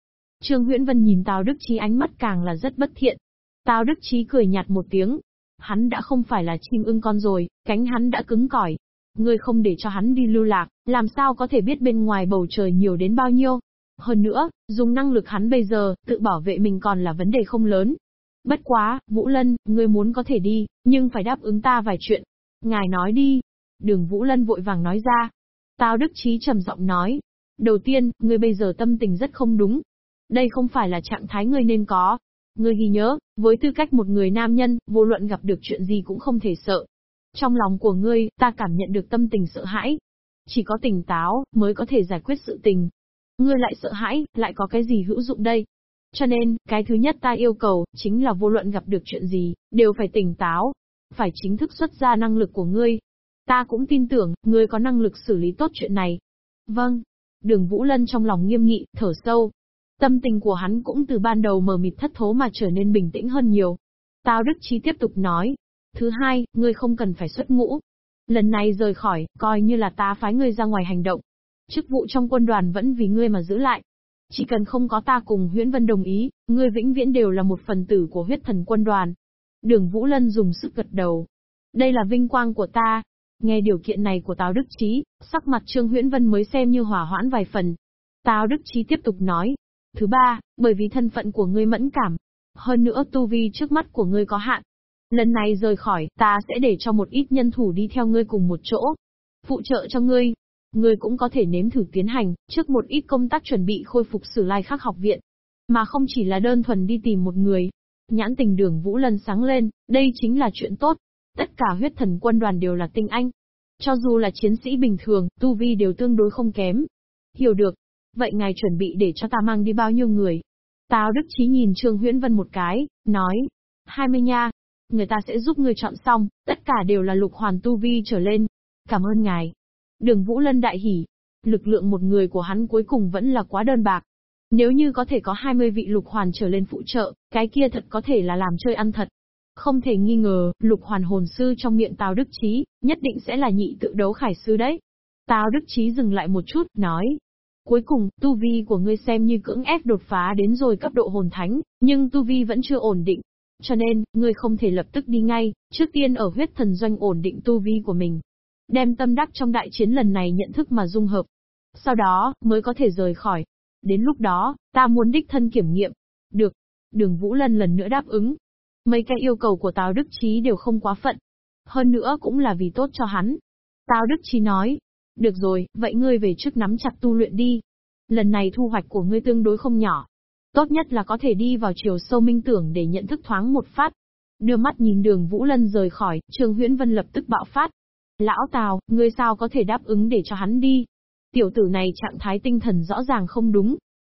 Trương Huyễn Vân nhìn Tào Đức Chí ánh mắt càng là rất bất thiện. Tào Đức Chí cười nhạt một tiếng. Hắn đã không phải là chim ưng con rồi, cánh hắn đã cứng cỏi, Ngươi không để cho hắn đi lưu lạc, làm sao có thể biết bên ngoài bầu trời nhiều đến bao nhiêu. Hơn nữa, dùng năng lực hắn bây giờ, tự bảo vệ mình còn là vấn đề không lớn. Bất quá, Vũ Lân, ngươi muốn có thể đi, nhưng phải đáp ứng ta vài chuyện. Ngài nói đi. Đường Vũ Lân vội vàng nói ra. Tào Đức Trí trầm giọng nói. Đầu tiên, ngươi bây giờ tâm tình rất không đúng. Đây không phải là trạng thái ngươi nên có. Ngươi ghi nhớ, với tư cách một người nam nhân, vô luận gặp được chuyện gì cũng không thể sợ, trong lòng của ngươi, ta cảm nhận được tâm tình sợ hãi. Chỉ có tỉnh táo, mới có thể giải quyết sự tình. Ngươi lại sợ hãi, lại có cái gì hữu dụng đây? Cho nên, cái thứ nhất ta yêu cầu, chính là vô luận gặp được chuyện gì, đều phải tỉnh táo. Phải chính thức xuất ra năng lực của ngươi. Ta cũng tin tưởng, ngươi có năng lực xử lý tốt chuyện này. Vâng. Đường Vũ Lân trong lòng nghiêm nghị, thở sâu. Tâm tình của hắn cũng từ ban đầu mờ mịt thất thố mà trở nên bình tĩnh hơn nhiều. Tao Đức Chí tiếp tục nói. Thứ hai, ngươi không cần phải xuất ngũ. Lần này rời khỏi, coi như là ta phái ngươi ra ngoài hành động. Chức vụ trong quân đoàn vẫn vì ngươi mà giữ lại. Chỉ cần không có ta cùng Huyễn Vân đồng ý, ngươi vĩnh viễn đều là một phần tử của huyết thần quân đoàn. Đường Vũ Lân dùng sức gật đầu. Đây là vinh quang của ta. Nghe điều kiện này của Tào Đức Trí, sắc mặt Trương Huyễn Vân mới xem như hỏa hoãn vài phần. Tào Đức Trí tiếp tục nói. Thứ ba, bởi vì thân phận của ngươi mẫn cảm. Hơn nữa tu vi trước mắt của ngươi có hạn. Lần này rời khỏi, ta sẽ để cho một ít nhân thủ đi theo ngươi cùng một chỗ. Phụ trợ cho ngươi, Ngươi cũng có thể nếm thử tiến hành, trước một ít công tác chuẩn bị khôi phục sử lai khắc học viện. Mà không chỉ là đơn thuần đi tìm một người. Nhãn tình đường Vũ lần sáng lên, đây chính là chuyện tốt. Tất cả huyết thần quân đoàn đều là tinh anh. Cho dù là chiến sĩ bình thường, tu vi đều tương đối không kém. Hiểu được. Vậy ngài chuẩn bị để cho ta mang đi bao nhiêu người? Tào Đức Chí nhìn Trương Huyễn Vân một cái, nói. 20 nha. Người ta sẽ giúp người chọn xong, tất cả đều là lục hoàn tu vi trở lên. Cảm ơn ngài. Đường Vũ Lân đại hỉ. Lực lượng một người của hắn cuối cùng vẫn là quá đơn bạc. Nếu như có thể có 20 vị lục hoàn trở lên phụ trợ, cái kia thật có thể là làm chơi ăn thật. Không thể nghi ngờ, lục hoàn hồn sư trong miệng Tào Đức Chí, nhất định sẽ là nhị tự đấu khải sư đấy. Tào Đức Chí dừng lại một chút, nói. Cuối cùng, tu vi của ngươi xem như cưỡng ép đột phá đến rồi cấp độ hồn thánh, nhưng tu vi vẫn chưa ổn định. Cho nên, ngươi không thể lập tức đi ngay, trước tiên ở huyết thần doanh ổn định tu vi của mình đem tâm đắc trong đại chiến lần này nhận thức mà dung hợp. Sau đó, mới có thể rời khỏi. Đến lúc đó, ta muốn đích thân kiểm nghiệm. Được. Đường Vũ Lân lần nữa đáp ứng. Mấy cái yêu cầu của Tào Đức Chí đều không quá phận. Hơn nữa cũng là vì tốt cho hắn. Tào Đức Chí nói. Được rồi, vậy ngươi về trước nắm chặt tu luyện đi. Lần này thu hoạch của ngươi tương đối không nhỏ. Tốt nhất là có thể đi vào chiều sâu minh tưởng để nhận thức thoáng một phát. Đưa mắt nhìn đường Vũ Lân rời khỏi, trương Huyễn Vân lập tức bạo phát. Lão Tào, ngươi sao có thể đáp ứng để cho hắn đi? Tiểu tử này trạng thái tinh thần rõ ràng không đúng.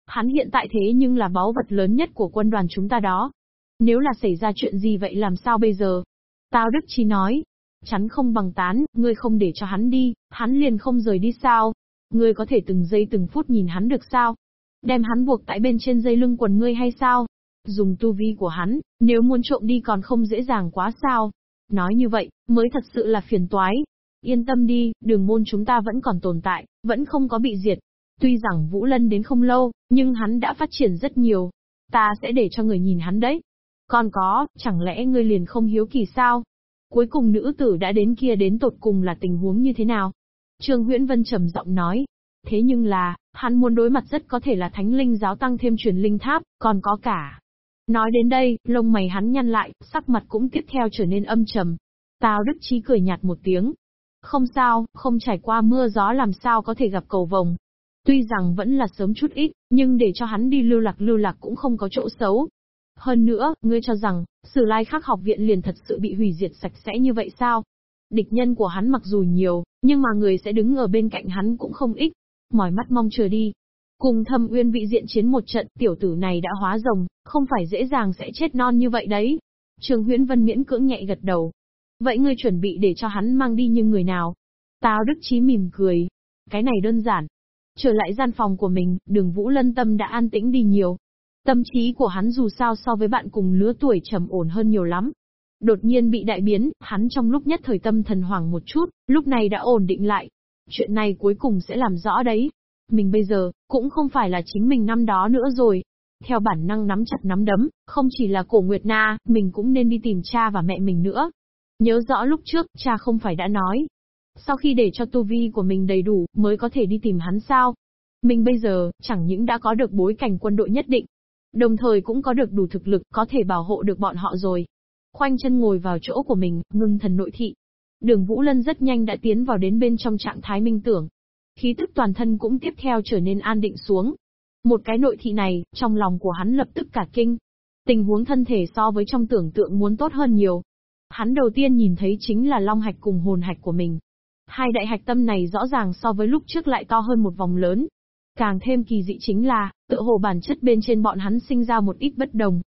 Hắn hiện tại thế nhưng là báu vật lớn nhất của quân đoàn chúng ta đó. Nếu là xảy ra chuyện gì vậy làm sao bây giờ? Tào Đức Chi nói. Chắn không bằng tán, ngươi không để cho hắn đi, hắn liền không rời đi sao? Ngươi có thể từng giây từng phút nhìn hắn được sao? Đem hắn buộc tại bên trên dây lưng quần ngươi hay sao? Dùng tu vi của hắn, nếu muốn trộm đi còn không dễ dàng quá sao? Nói như vậy, mới thật sự là phiền toái. Yên tâm đi, đường môn chúng ta vẫn còn tồn tại, vẫn không có bị diệt. Tuy rằng Vũ Lân đến không lâu, nhưng hắn đã phát triển rất nhiều. Ta sẽ để cho người nhìn hắn đấy. Còn có, chẳng lẽ ngươi liền không hiếu kỳ sao? Cuối cùng nữ tử đã đến kia đến tột cùng là tình huống như thế nào? Trương Huyễn Vân trầm giọng nói. Thế nhưng là, hắn muốn đối mặt rất có thể là thánh linh giáo tăng thêm truyền linh tháp, còn có cả. Nói đến đây, lông mày hắn nhăn lại, sắc mặt cũng tiếp theo trở nên âm trầm. Tào Đức Chí cười nhạt một tiếng, không sao, không trải qua mưa gió làm sao có thể gặp cầu vồng. Tuy rằng vẫn là sớm chút ít, nhưng để cho hắn đi lưu lạc lưu lạc cũng không có chỗ xấu. Hơn nữa, ngươi cho rằng, Sử Lai Khắc học viện liền thật sự bị hủy diệt sạch sẽ như vậy sao? Địch nhân của hắn mặc dù nhiều, nhưng mà người sẽ đứng ở bên cạnh hắn cũng không ít. Mỏi mắt mong chờ đi. Cùng thâm uyên vị diện chiến một trận, tiểu tử này đã hóa rồng, không phải dễ dàng sẽ chết non như vậy đấy. Trường Huyễn Vân miễn cưỡng nhẹ gật đầu, Vậy ngươi chuẩn bị để cho hắn mang đi như người nào? Tào Đức Chí mỉm cười. Cái này đơn giản. Trở lại gian phòng của mình, đường Vũ Lân Tâm đã an tĩnh đi nhiều. Tâm trí của hắn dù sao so với bạn cùng lứa tuổi trầm ổn hơn nhiều lắm. Đột nhiên bị đại biến, hắn trong lúc nhất thời tâm thần hoảng một chút, lúc này đã ổn định lại. Chuyện này cuối cùng sẽ làm rõ đấy. Mình bây giờ, cũng không phải là chính mình năm đó nữa rồi. Theo bản năng nắm chặt nắm đấm, không chỉ là cổ Nguyệt Na, mình cũng nên đi tìm cha và mẹ mình nữa. Nhớ rõ lúc trước, cha không phải đã nói. Sau khi để cho tu vi của mình đầy đủ, mới có thể đi tìm hắn sao? Mình bây giờ, chẳng những đã có được bối cảnh quân đội nhất định, đồng thời cũng có được đủ thực lực có thể bảo hộ được bọn họ rồi. Khoanh chân ngồi vào chỗ của mình, ngưng thần nội thị. Đường Vũ Lân rất nhanh đã tiến vào đến bên trong trạng thái minh tưởng. Khí tức toàn thân cũng tiếp theo trở nên an định xuống. Một cái nội thị này, trong lòng của hắn lập tức cả kinh. Tình huống thân thể so với trong tưởng tượng muốn tốt hơn nhiều. Hắn đầu tiên nhìn thấy chính là long hạch cùng hồn hạch của mình. Hai đại hạch tâm này rõ ràng so với lúc trước lại to hơn một vòng lớn. Càng thêm kỳ dị chính là, tự hồ bản chất bên trên bọn hắn sinh ra một ít bất đồng.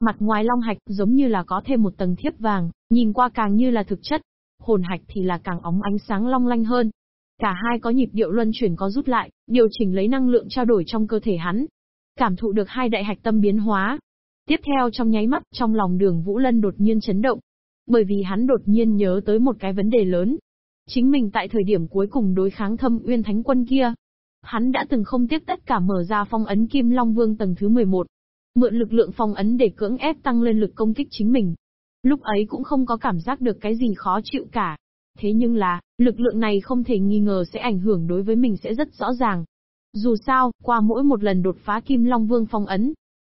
Mặt ngoài long hạch giống như là có thêm một tầng thiếp vàng, nhìn qua càng như là thực chất. Hồn hạch thì là càng óng ánh sáng long lanh hơn. Cả hai có nhịp điệu luân chuyển có rút lại, điều chỉnh lấy năng lượng trao đổi trong cơ thể hắn. Cảm thụ được hai đại hạch tâm biến hóa. Tiếp theo trong nháy mắt, trong lòng đường Vũ Lân đột nhiên chấn động. Bởi vì hắn đột nhiên nhớ tới một cái vấn đề lớn. Chính mình tại thời điểm cuối cùng đối kháng thâm uyên thánh quân kia. Hắn đã từng không tiếc tất cả mở ra phong ấn Kim Long Vương tầng thứ 11. Mượn lực lượng phong ấn để cưỡng ép tăng lên lực công kích chính mình. Lúc ấy cũng không có cảm giác được cái gì khó chịu cả. Thế nhưng là, lực lượng này không thể nghi ngờ sẽ ảnh hưởng đối với mình sẽ rất rõ ràng. Dù sao, qua mỗi một lần đột phá Kim Long Vương phong ấn,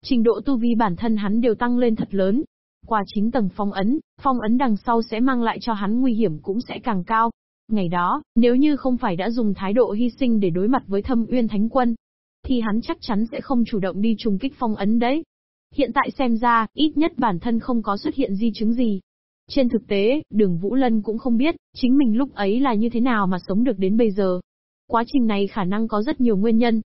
trình độ tu vi bản thân hắn đều tăng lên thật lớn. Qua 9 tầng phong ấn, phong ấn đằng sau sẽ mang lại cho hắn nguy hiểm cũng sẽ càng cao. Ngày đó, nếu như không phải đã dùng thái độ hy sinh để đối mặt với thâm uyên thánh quân, thì hắn chắc chắn sẽ không chủ động đi trùng kích phong ấn đấy. Hiện tại xem ra, ít nhất bản thân không có xuất hiện di chứng gì. Trên thực tế, đường Vũ Lân cũng không biết, chính mình lúc ấy là như thế nào mà sống được đến bây giờ. Quá trình này khả năng có rất nhiều nguyên nhân.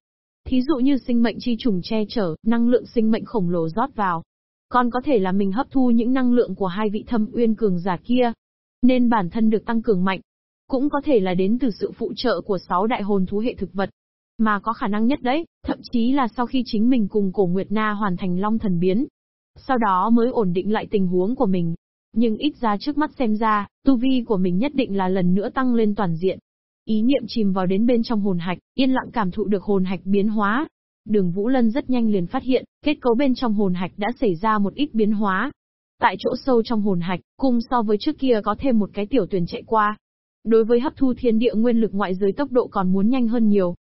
Thí dụ như sinh mệnh chi trùng che chở, năng lượng sinh mệnh khổng lồ rót vào. Còn có thể là mình hấp thu những năng lượng của hai vị thâm uyên cường giả kia. Nên bản thân được tăng cường mạnh. Cũng có thể là đến từ sự phụ trợ của sáu đại hồn thú hệ thực vật. Mà có khả năng nhất đấy, thậm chí là sau khi chính mình cùng cổ Nguyệt Na hoàn thành long thần biến. Sau đó mới ổn định lại tình huống của mình. Nhưng ít ra trước mắt xem ra, tu vi của mình nhất định là lần nữa tăng lên toàn diện. Ý niệm chìm vào đến bên trong hồn hạch, yên lặng cảm thụ được hồn hạch biến hóa. Đường Vũ Lân rất nhanh liền phát hiện, kết cấu bên trong hồn hạch đã xảy ra một ít biến hóa. Tại chỗ sâu trong hồn hạch, cùng so với trước kia có thêm một cái tiểu tuyển chạy qua. Đối với hấp thu thiên địa nguyên lực ngoại giới tốc độ còn muốn nhanh hơn nhiều.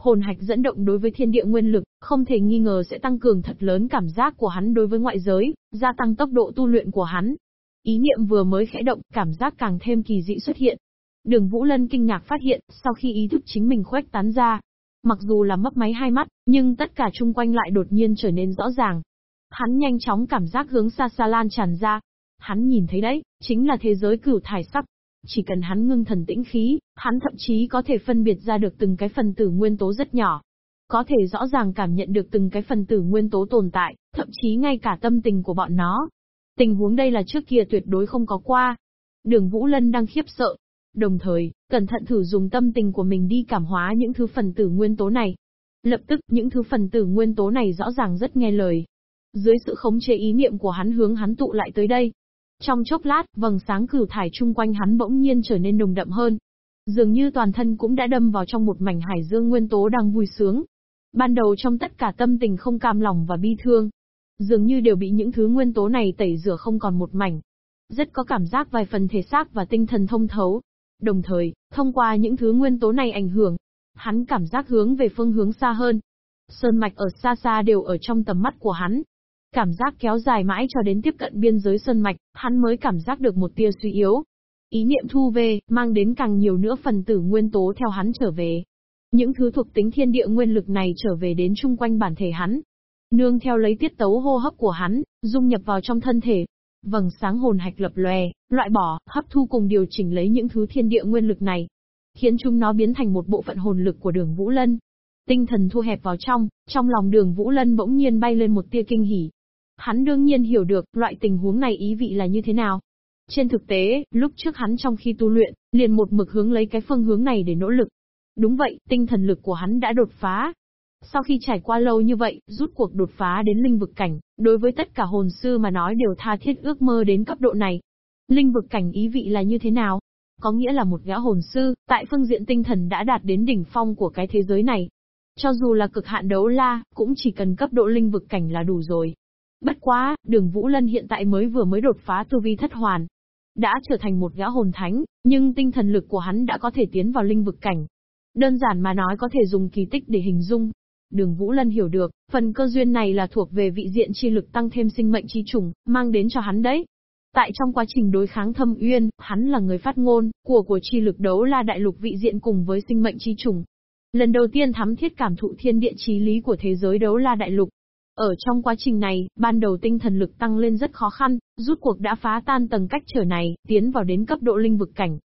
Hồn hạch dẫn động đối với thiên địa nguyên lực, không thể nghi ngờ sẽ tăng cường thật lớn cảm giác của hắn đối với ngoại giới, gia tăng tốc độ tu luyện của hắn. Ý niệm vừa mới khẽ động, cảm giác càng thêm kỳ dị xuất hiện. Đường Vũ Lân kinh ngạc phát hiện, sau khi ý thức chính mình khuếch tán ra, mặc dù là mấp máy hai mắt, nhưng tất cả chung quanh lại đột nhiên trở nên rõ ràng. Hắn nhanh chóng cảm giác hướng xa xa lan tràn ra. Hắn nhìn thấy đấy, chính là thế giới cửu thải sắc. Chỉ cần hắn ngưng thần tĩnh khí, hắn thậm chí có thể phân biệt ra được từng cái phần tử nguyên tố rất nhỏ. Có thể rõ ràng cảm nhận được từng cái phần tử nguyên tố tồn tại, thậm chí ngay cả tâm tình của bọn nó. Tình huống đây là trước kia tuyệt đối không có qua. Đường Vũ Lân đang khiếp sợ. Đồng thời, cẩn thận thử dùng tâm tình của mình đi cảm hóa những thứ phần tử nguyên tố này. Lập tức, những thứ phần tử nguyên tố này rõ ràng rất nghe lời. Dưới sự khống chế ý niệm của hắn hướng hắn tụ lại tới đây. Trong chốc lát, vầng sáng cửu thải chung quanh hắn bỗng nhiên trở nên nồng đậm hơn. Dường như toàn thân cũng đã đâm vào trong một mảnh hải dương nguyên tố đang vui sướng. Ban đầu trong tất cả tâm tình không cam lòng và bi thương, dường như đều bị những thứ nguyên tố này tẩy rửa không còn một mảnh. Rất có cảm giác vài phần thể xác và tinh thần thông thấu. Đồng thời, thông qua những thứ nguyên tố này ảnh hưởng, hắn cảm giác hướng về phương hướng xa hơn. Sơn mạch ở xa xa đều ở trong tầm mắt của hắn. Cảm giác kéo dài mãi cho đến tiếp cận biên giới sơn mạch, hắn mới cảm giác được một tia suy yếu. Ý niệm thu về, mang đến càng nhiều nữa phần tử nguyên tố theo hắn trở về. Những thứ thuộc tính thiên địa nguyên lực này trở về đến chung quanh bản thể hắn, Nương theo lấy tiết tấu hô hấp của hắn, dung nhập vào trong thân thể. Vầng sáng hồn hạch lập lòe, loại bỏ, hấp thu cùng điều chỉnh lấy những thứ thiên địa nguyên lực này. Khiến chúng nó biến thành một bộ phận hồn lực của đường Vũ Lân. Tinh thần thu hẹp vào trong, trong lòng đường Vũ Lân bỗng nhiên bay lên một tia kinh hỉ. Hắn đương nhiên hiểu được, loại tình huống này ý vị là như thế nào. Trên thực tế, lúc trước hắn trong khi tu luyện, liền một mực hướng lấy cái phương hướng này để nỗ lực. Đúng vậy, tinh thần lực của hắn đã đột phá, sau khi trải qua lâu như vậy, rút cuộc đột phá đến linh vực cảnh, đối với tất cả hồn sư mà nói đều tha thiết ước mơ đến cấp độ này. Linh vực cảnh ý vị là như thế nào? Có nghĩa là một gã hồn sư, tại phương diện tinh thần đã đạt đến đỉnh phong của cái thế giới này. Cho dù là cực hạn đấu la, cũng chỉ cần cấp độ linh vực cảnh là đủ rồi. Bất quá, đường Vũ Lân hiện tại mới vừa mới đột phá tu vi thất hoàn. Đã trở thành một gã hồn thánh, nhưng tinh thần lực của hắn đã có thể tiến vào linh vực cảnh. Đơn giản mà nói có thể dùng kỳ tích để hình dung, Đường Vũ Lân hiểu được, phần cơ duyên này là thuộc về vị diện chi lực tăng thêm sinh mệnh chi trùng, mang đến cho hắn đấy. Tại trong quá trình đối kháng thâm uyên, hắn là người phát ngôn, của của chi lực đấu la đại lục vị diện cùng với sinh mệnh chi trùng. Lần đầu tiên thắm thiết cảm thụ thiên địa trí lý của thế giới đấu la đại lục. Ở trong quá trình này, ban đầu tinh thần lực tăng lên rất khó khăn, rút cuộc đã phá tan tầng cách trở này, tiến vào đến cấp độ linh vực cảnh.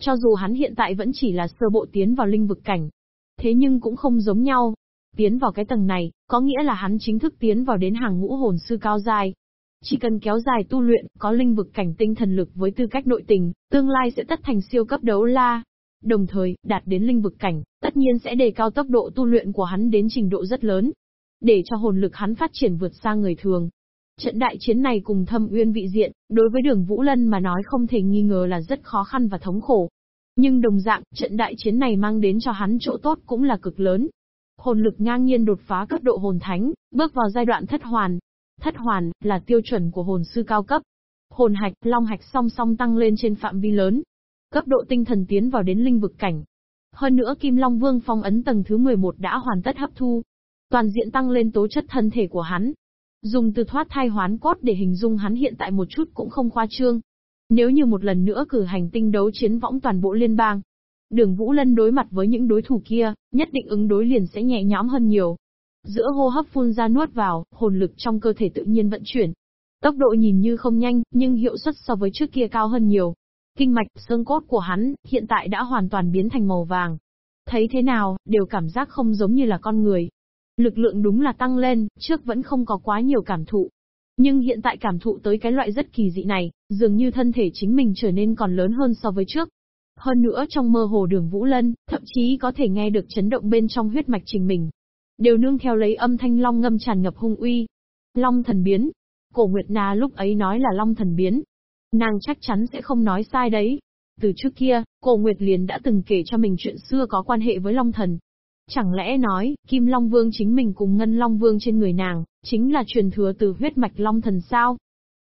Cho dù hắn hiện tại vẫn chỉ là sơ bộ tiến vào linh vực cảnh. Thế nhưng cũng không giống nhau. Tiến vào cái tầng này, có nghĩa là hắn chính thức tiến vào đến hàng ngũ hồn sư cao dài. Chỉ cần kéo dài tu luyện, có linh vực cảnh tinh thần lực với tư cách nội tình, tương lai sẽ tất thành siêu cấp đấu la. Đồng thời, đạt đến linh vực cảnh, tất nhiên sẽ đề cao tốc độ tu luyện của hắn đến trình độ rất lớn. Để cho hồn lực hắn phát triển vượt xa người thường. Trận đại chiến này cùng thâm uyên vị diện, đối với đường Vũ Lân mà nói không thể nghi ngờ là rất khó khăn và thống khổ. Nhưng đồng dạng, trận đại chiến này mang đến cho hắn chỗ tốt cũng là cực lớn. Hồn lực ngang nhiên đột phá cấp độ hồn thánh, bước vào giai đoạn thất hoàn. Thất hoàn, là tiêu chuẩn của hồn sư cao cấp. Hồn hạch, long hạch song song tăng lên trên phạm vi lớn. Cấp độ tinh thần tiến vào đến linh vực cảnh. Hơn nữa Kim Long Vương phong ấn tầng thứ 11 đã hoàn tất hấp thu. Toàn diện tăng lên tố chất thân thể của hắn. Dùng từ thoát thai hoán cốt để hình dung hắn hiện tại một chút cũng không khoa trương. Nếu như một lần nữa cử hành tinh đấu chiến võng toàn bộ liên bang, đường Vũ Lân đối mặt với những đối thủ kia, nhất định ứng đối liền sẽ nhẹ nhõm hơn nhiều. Giữa hô hấp phun ra nuốt vào, hồn lực trong cơ thể tự nhiên vận chuyển. Tốc độ nhìn như không nhanh, nhưng hiệu suất so với trước kia cao hơn nhiều. Kinh mạch, xương cốt của hắn, hiện tại đã hoàn toàn biến thành màu vàng. Thấy thế nào, đều cảm giác không giống như là con người. Lực lượng đúng là tăng lên, trước vẫn không có quá nhiều cảm thụ. Nhưng hiện tại cảm thụ tới cái loại rất kỳ dị này, dường như thân thể chính mình trở nên còn lớn hơn so với trước. Hơn nữa trong mơ hồ đường Vũ Lân, thậm chí có thể nghe được chấn động bên trong huyết mạch trình mình. Đều nương theo lấy âm thanh long ngâm tràn ngập hung uy. Long thần biến. Cổ Nguyệt Na lúc ấy nói là long thần biến. Nàng chắc chắn sẽ không nói sai đấy. Từ trước kia, cổ Nguyệt liền đã từng kể cho mình chuyện xưa có quan hệ với long thần. Chẳng lẽ nói, Kim Long Vương chính mình cùng Ngân Long Vương trên người nàng, chính là truyền thừa từ huyết mạch Long Thần sao?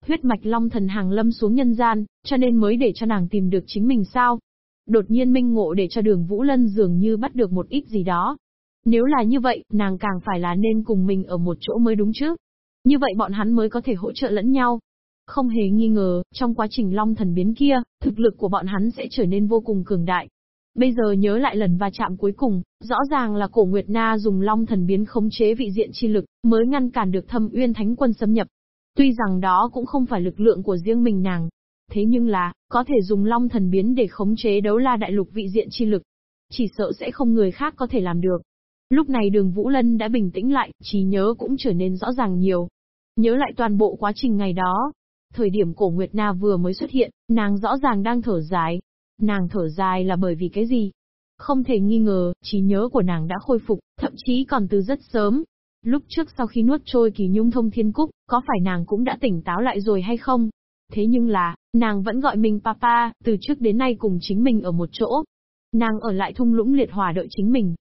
Huyết mạch Long Thần hàng lâm xuống nhân gian, cho nên mới để cho nàng tìm được chính mình sao? Đột nhiên minh ngộ để cho đường Vũ Lân dường như bắt được một ít gì đó. Nếu là như vậy, nàng càng phải là nên cùng mình ở một chỗ mới đúng chứ. Như vậy bọn hắn mới có thể hỗ trợ lẫn nhau. Không hề nghi ngờ, trong quá trình long thần biến kia, thực lực của bọn hắn sẽ trở nên vô cùng cường đại. Bây giờ nhớ lại lần va chạm cuối cùng, rõ ràng là cổ Nguyệt Na dùng long thần biến khống chế vị diện chi lực, mới ngăn cản được thâm uyên thánh quân xâm nhập. Tuy rằng đó cũng không phải lực lượng của riêng mình nàng, Thế nhưng là, có thể dùng long thần biến để khống chế đấu la đại lục vị diện chi lực. Chỉ sợ sẽ không người khác có thể làm được. Lúc này đường Vũ Lân đã bình tĩnh lại, trí nhớ cũng trở nên rõ ràng nhiều. Nhớ lại toàn bộ quá trình ngày đó. Thời điểm cổ Nguyệt Na vừa mới xuất hiện, nàng rõ ràng đang thở dài. Nàng thở dài là bởi vì cái gì? Không thể nghi ngờ, trí nhớ của nàng đã khôi phục, thậm chí còn từ rất sớm. Lúc trước sau khi nuốt trôi kỳ nhung thông thiên cúc, có phải nàng cũng đã tỉnh táo lại rồi hay không? Thế nhưng là, nàng vẫn gọi mình papa, từ trước đến nay cùng chính mình ở một chỗ. Nàng ở lại thung lũng liệt hòa đợi chính mình.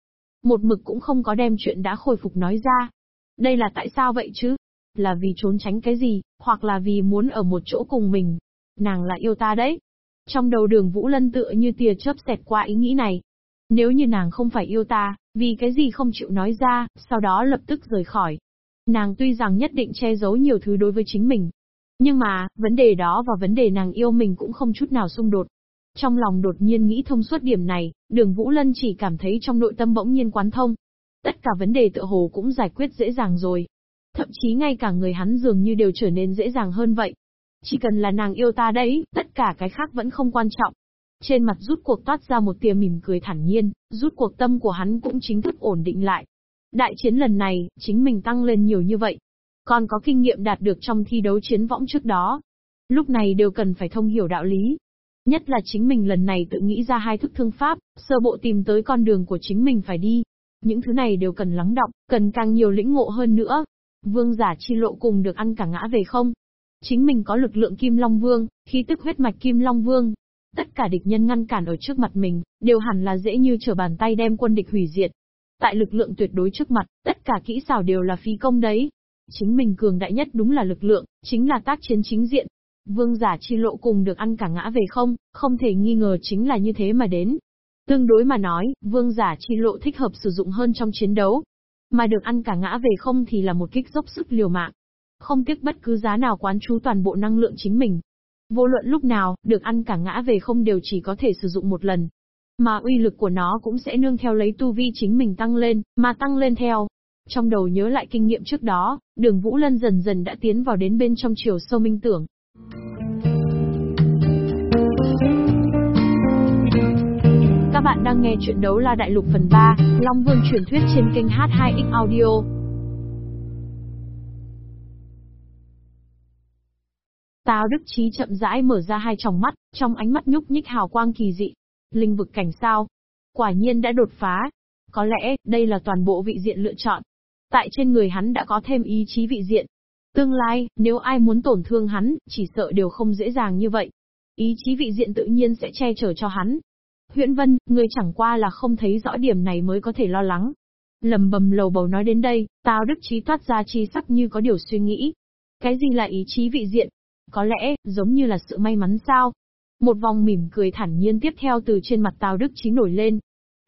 Một mực cũng không có đem chuyện đã khôi phục nói ra. Đây là tại sao vậy chứ? Là vì trốn tránh cái gì, hoặc là vì muốn ở một chỗ cùng mình. Nàng là yêu ta đấy. Trong đầu đường Vũ Lân tựa như tia chớp xẹt qua ý nghĩ này. Nếu như nàng không phải yêu ta, vì cái gì không chịu nói ra, sau đó lập tức rời khỏi. Nàng tuy rằng nhất định che giấu nhiều thứ đối với chính mình, nhưng mà, vấn đề đó và vấn đề nàng yêu mình cũng không chút nào xung đột. Trong lòng đột nhiên nghĩ thông suốt điểm này, đường Vũ Lân chỉ cảm thấy trong nội tâm bỗng nhiên quán thông. Tất cả vấn đề tựa hồ cũng giải quyết dễ dàng rồi. Thậm chí ngay cả người hắn dường như đều trở nên dễ dàng hơn vậy. Chỉ cần là nàng yêu ta đấy, tất cả cái khác vẫn không quan trọng. Trên mặt rút cuộc toát ra một tia mỉm cười thản nhiên, rút cuộc tâm của hắn cũng chính thức ổn định lại. Đại chiến lần này, chính mình tăng lên nhiều như vậy, còn có kinh nghiệm đạt được trong thi đấu chiến võng trước đó. Lúc này đều cần phải thông hiểu đạo lý. Nhất là chính mình lần này tự nghĩ ra hai thức thương pháp, sơ bộ tìm tới con đường của chính mình phải đi. Những thứ này đều cần lắng động, cần càng nhiều lĩnh ngộ hơn nữa. Vương giả chi lộ cùng được ăn cả ngã về không? Chính mình có lực lượng Kim Long Vương, khí tức huyết mạch Kim Long Vương. Tất cả địch nhân ngăn cản ở trước mặt mình, đều hẳn là dễ như trở bàn tay đem quân địch hủy diệt. Tại lực lượng tuyệt đối trước mặt, tất cả kỹ xảo đều là phí công đấy. Chính mình cường đại nhất đúng là lực lượng, chính là tác chiến chính diện. Vương giả chi lộ cùng được ăn cả ngã về không, không thể nghi ngờ chính là như thế mà đến. Tương đối mà nói, vương giả chi lộ thích hợp sử dụng hơn trong chiến đấu. Mà được ăn cả ngã về không thì là một kích dốc sức liều mạng. Không tiếc bất cứ giá nào quán chú toàn bộ năng lượng chính mình. Vô luận lúc nào, được ăn cả ngã về không đều chỉ có thể sử dụng một lần. Mà uy lực của nó cũng sẽ nương theo lấy tu vi chính mình tăng lên, mà tăng lên theo. Trong đầu nhớ lại kinh nghiệm trước đó, đường Vũ Lân dần dần đã tiến vào đến bên trong chiều sâu minh tưởng. Các bạn đang nghe chuyện đấu la đại lục phần 3, Long Vương truyền thuyết trên kênh H2X Audio. Tào Đức Chí chậm rãi mở ra hai tròng mắt, trong ánh mắt nhúc nhích hào quang kỳ dị. Linh vực cảnh sao? Quả nhiên đã đột phá. Có lẽ, đây là toàn bộ vị diện lựa chọn. Tại trên người hắn đã có thêm ý chí vị diện. Tương lai, nếu ai muốn tổn thương hắn, chỉ sợ đều không dễ dàng như vậy. Ý chí vị diện tự nhiên sẽ che chở cho hắn. Huyễn Vân, người chẳng qua là không thấy rõ điểm này mới có thể lo lắng. Lầm bầm lầu bầu nói đến đây, Tào Đức Chí toát ra chi sắc như có điều suy nghĩ. Cái gì là ý chí vị diện? Có lẽ, giống như là sự may mắn sao? Một vòng mỉm cười thản nhiên tiếp theo từ trên mặt Tào Đức chính nổi lên.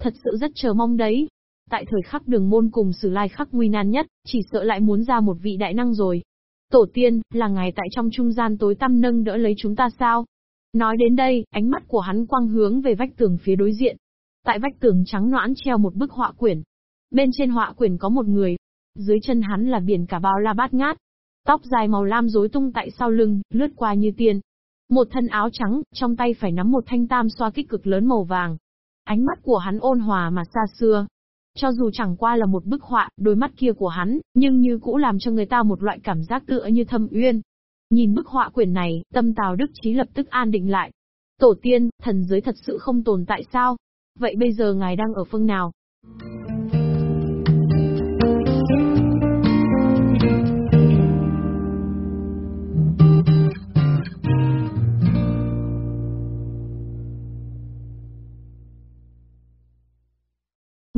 Thật sự rất chờ mong đấy. Tại thời khắc đường môn cùng sử lai khắc nguy nan nhất, chỉ sợ lại muốn ra một vị đại năng rồi. Tổ tiên, là ngài tại trong trung gian tối tăm nâng đỡ lấy chúng ta sao? Nói đến đây, ánh mắt của hắn quang hướng về vách tường phía đối diện. Tại vách tường trắng noãn treo một bức họa quyển. Bên trên họa quyển có một người. Dưới chân hắn là biển cả bao la bát ngát. Tóc dài màu lam rối tung tại sau lưng, lướt qua như tiên. Một thân áo trắng, trong tay phải nắm một thanh tam xoa kích cực lớn màu vàng. Ánh mắt của hắn ôn hòa mà xa xưa. Cho dù chẳng qua là một bức họa, đôi mắt kia của hắn, nhưng như cũ làm cho người ta một loại cảm giác tựa như thâm uyên. Nhìn bức họa quyển này, tâm Tào Đức Chí lập tức an định lại. Tổ tiên, thần giới thật sự không tồn tại sao? Vậy bây giờ ngài đang ở phương nào?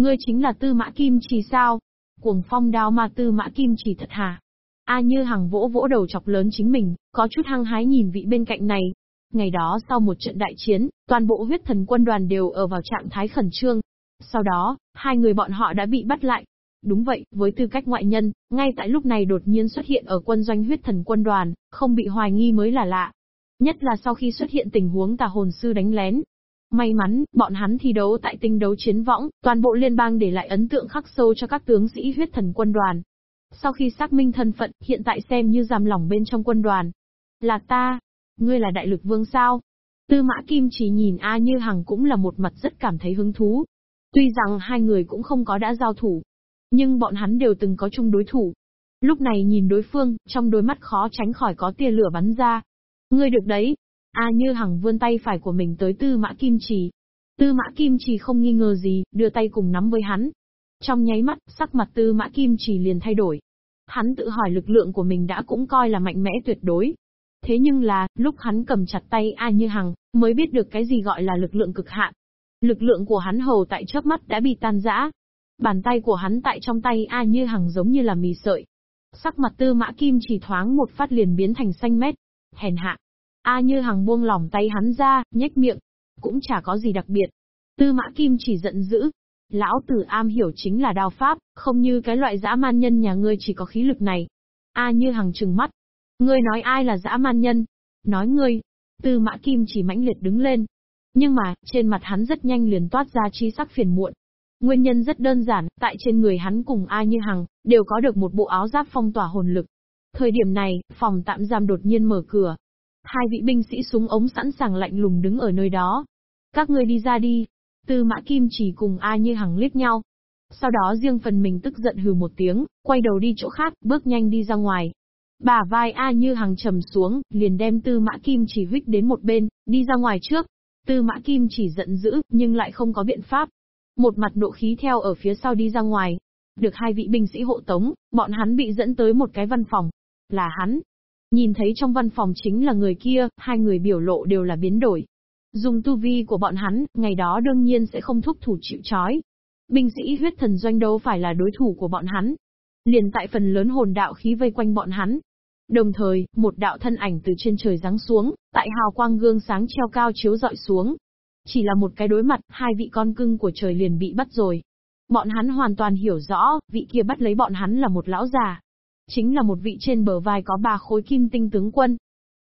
Ngươi chính là tư mã kim chỉ sao? Cuồng phong đao mà tư mã kim chỉ thật hả? A như hằng vỗ vỗ đầu chọc lớn chính mình, có chút hăng hái nhìn vị bên cạnh này. Ngày đó sau một trận đại chiến, toàn bộ huyết thần quân đoàn đều ở vào trạng thái khẩn trương. Sau đó, hai người bọn họ đã bị bắt lại. Đúng vậy, với tư cách ngoại nhân, ngay tại lúc này đột nhiên xuất hiện ở quân doanh huyết thần quân đoàn, không bị hoài nghi mới là lạ. Nhất là sau khi xuất hiện tình huống tà hồn sư đánh lén, May mắn, bọn hắn thi đấu tại tinh đấu chiến võng, toàn bộ liên bang để lại ấn tượng khắc sâu cho các tướng sĩ huyết thần quân đoàn. Sau khi xác minh thân phận, hiện tại xem như giam lỏng bên trong quân đoàn. Là ta. Ngươi là đại lực vương sao? Tư mã kim chỉ nhìn A như hằng cũng là một mặt rất cảm thấy hứng thú. Tuy rằng hai người cũng không có đã giao thủ, nhưng bọn hắn đều từng có chung đối thủ. Lúc này nhìn đối phương, trong đôi mắt khó tránh khỏi có tia lửa bắn ra. Ngươi được đấy, A Như Hằng vươn tay phải của mình tới Tư Mã Kim Trì. Tư Mã Kim Trì không nghi ngờ gì, đưa tay cùng nắm với hắn. Trong nháy mắt, sắc mặt Tư Mã Kim Trì liền thay đổi. Hắn tự hỏi lực lượng của mình đã cũng coi là mạnh mẽ tuyệt đối. Thế nhưng là, lúc hắn cầm chặt tay A Như Hằng, mới biết được cái gì gọi là lực lượng cực hạn. Lực lượng của hắn hầu tại chớp mắt đã bị tan rã. Bàn tay của hắn tại trong tay A Như Hằng giống như là mì sợi. Sắc mặt Tư Mã Kim chỉ thoáng một phát liền biến thành xanh mét. Hèn hạ, A như hằng buông lỏng tay hắn ra, nhếch miệng. Cũng chả có gì đặc biệt. Tư mã kim chỉ giận dữ. Lão tử am hiểu chính là đao pháp, không như cái loại dã man nhân nhà ngươi chỉ có khí lực này. A như hằng trừng mắt. Ngươi nói ai là dã man nhân? Nói ngươi. Tư mã kim chỉ mãnh liệt đứng lên. Nhưng mà, trên mặt hắn rất nhanh liền toát ra chi sắc phiền muộn. Nguyên nhân rất đơn giản, tại trên người hắn cùng A Như Hằng, đều có được một bộ áo giáp phong tỏa hồn lực. Thời điểm này, phòng tạm giam đột nhiên mở cửa, Hai vị binh sĩ súng ống sẵn sàng lạnh lùng đứng ở nơi đó. Các ngươi đi ra đi. Tư mã kim chỉ cùng A như hằng liếc nhau. Sau đó riêng phần mình tức giận hừ một tiếng, quay đầu đi chỗ khác, bước nhanh đi ra ngoài. Bà vai A như hằng trầm xuống, liền đem tư mã kim chỉ huyết đến một bên, đi ra ngoài trước. Tư mã kim chỉ giận dữ, nhưng lại không có biện pháp. Một mặt nộ khí theo ở phía sau đi ra ngoài. Được hai vị binh sĩ hộ tống, bọn hắn bị dẫn tới một cái văn phòng. Là hắn, Nhìn thấy trong văn phòng chính là người kia, hai người biểu lộ đều là biến đổi. Dùng tu vi của bọn hắn, ngày đó đương nhiên sẽ không thúc thủ chịu chói. Binh sĩ huyết thần doanh đấu phải là đối thủ của bọn hắn. Liền tại phần lớn hồn đạo khí vây quanh bọn hắn. Đồng thời, một đạo thân ảnh từ trên trời giáng xuống, tại hào quang gương sáng treo cao chiếu dọi xuống. Chỉ là một cái đối mặt, hai vị con cưng của trời liền bị bắt rồi. Bọn hắn hoàn toàn hiểu rõ, vị kia bắt lấy bọn hắn là một lão già, Chính là một vị trên bờ vai có ba khối kim tinh tướng quân.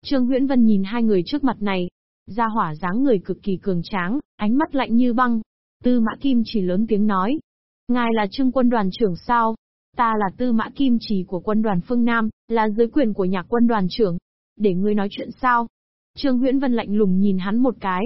Trương Huyễn Vân nhìn hai người trước mặt này. Ra hỏa dáng người cực kỳ cường tráng, ánh mắt lạnh như băng. Tư Mã Kim chỉ lớn tiếng nói. Ngài là trương quân đoàn trưởng sao? Ta là tư mã kim trì của quân đoàn phương Nam, là dưới quyền của nhạc quân đoàn trưởng. Để ngươi nói chuyện sao? Trương Huyễn Vân lạnh lùng nhìn hắn một cái.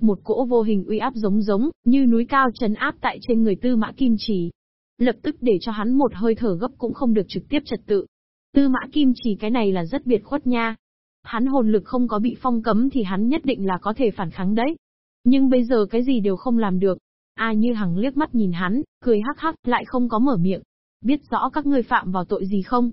Một cỗ vô hình uy áp giống giống, như núi cao trấn áp tại trên người tư mã kim trì. Lập tức để cho hắn một hơi thở gấp cũng không được trực tiếp trật tự. Tư mã kim chỉ cái này là rất biệt khuất nha. Hắn hồn lực không có bị phong cấm thì hắn nhất định là có thể phản kháng đấy. Nhưng bây giờ cái gì đều không làm được. A như hằng liếc mắt nhìn hắn, cười hắc hắc, lại không có mở miệng. Biết rõ các ngươi phạm vào tội gì không?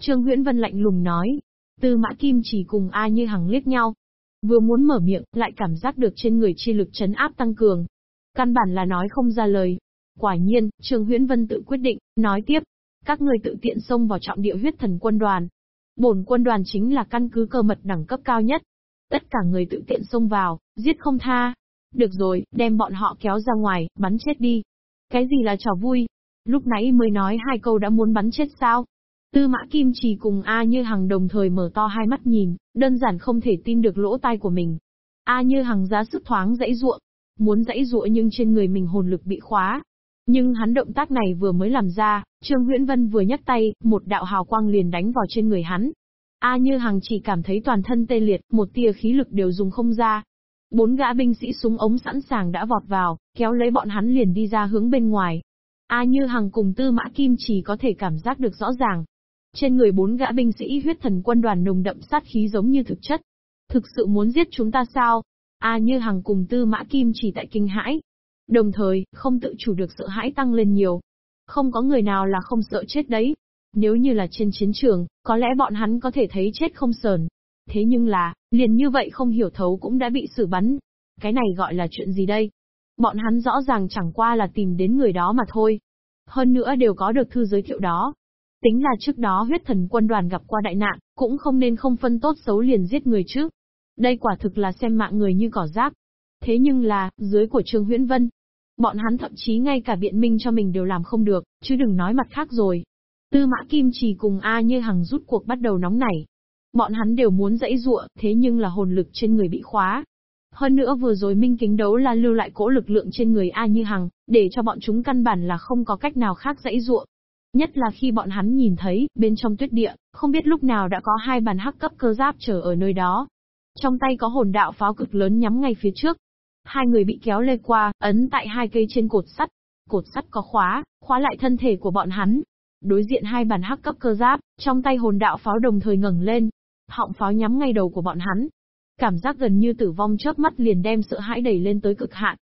Trương Huyễn Vân lạnh lùng nói. Tư mã kim chỉ cùng A như hằng liếc nhau. Vừa muốn mở miệng, lại cảm giác được trên người chi lực chấn áp tăng cường. Căn bản là nói không ra lời. Quả nhiên, Trương Huyễn Vân tự quyết định, nói tiếp. Các ngươi tự tiện xông vào trọng địa huyết thần quân đoàn. Bổn quân đoàn chính là căn cứ cơ mật đẳng cấp cao nhất. Tất cả người tự tiện xông vào, giết không tha. Được rồi, đem bọn họ kéo ra ngoài, bắn chết đi. Cái gì là trò vui? Lúc nãy mới nói hai câu đã muốn bắn chết sao? Tư mã kim trì cùng A Như Hằng đồng thời mở to hai mắt nhìn, đơn giản không thể tin được lỗ tai của mình. A Như Hằng giá sức thoáng dãy ruộng, muốn dãy ruộng nhưng trên người mình hồn lực bị khóa. Nhưng hắn động tác này vừa mới làm ra, Trương Huyễn Vân vừa nhấc tay, một đạo hào quang liền đánh vào trên người hắn. A Như Hằng chỉ cảm thấy toàn thân tê liệt, một tia khí lực đều dùng không ra. Bốn gã binh sĩ súng ống sẵn sàng đã vọt vào, kéo lấy bọn hắn liền đi ra hướng bên ngoài. A Như Hằng cùng Tư Mã Kim chỉ có thể cảm giác được rõ ràng. Trên người bốn gã binh sĩ huyết thần quân đoàn nồng đậm sát khí giống như thực chất. Thực sự muốn giết chúng ta sao? A Như Hằng cùng Tư Mã Kim chỉ tại kinh hãi. Đồng thời, không tự chủ được sợ hãi tăng lên nhiều. Không có người nào là không sợ chết đấy. Nếu như là trên chiến trường, có lẽ bọn hắn có thể thấy chết không sờn. Thế nhưng là, liền như vậy không hiểu thấu cũng đã bị xử bắn. Cái này gọi là chuyện gì đây? Bọn hắn rõ ràng chẳng qua là tìm đến người đó mà thôi. Hơn nữa đều có được thư giới thiệu đó. Tính là trước đó huyết thần quân đoàn gặp qua đại nạn, cũng không nên không phân tốt xấu liền giết người chứ. Đây quả thực là xem mạng người như cỏ rác. Thế nhưng là, dưới của Trương Huyễn Vân, bọn hắn thậm chí ngay cả biện minh cho mình đều làm không được, chứ đừng nói mặt khác rồi. Tư mã Kim Trì cùng A như hằng rút cuộc bắt đầu nóng nảy. Bọn hắn đều muốn dãy dụa, thế nhưng là hồn lực trên người bị khóa. Hơn nữa vừa rồi minh kính đấu là lưu lại cỗ lực lượng trên người A như hằng, để cho bọn chúng căn bản là không có cách nào khác dãy dụa. Nhất là khi bọn hắn nhìn thấy, bên trong tuyết địa, không biết lúc nào đã có hai bàn hắc cấp cơ giáp chờ ở nơi đó. Trong tay có hồn đạo pháo cực lớn nhắm ngay phía trước. Hai người bị kéo lê qua, ấn tại hai cây trên cột sắt. Cột sắt có khóa, khóa lại thân thể của bọn hắn. Đối diện hai bàn hắc cấp cơ giáp, trong tay hồn đạo pháo đồng thời ngẩng lên. Họng pháo nhắm ngay đầu của bọn hắn. Cảm giác gần như tử vong chớp mắt liền đem sợ hãi đẩy lên tới cực hạn.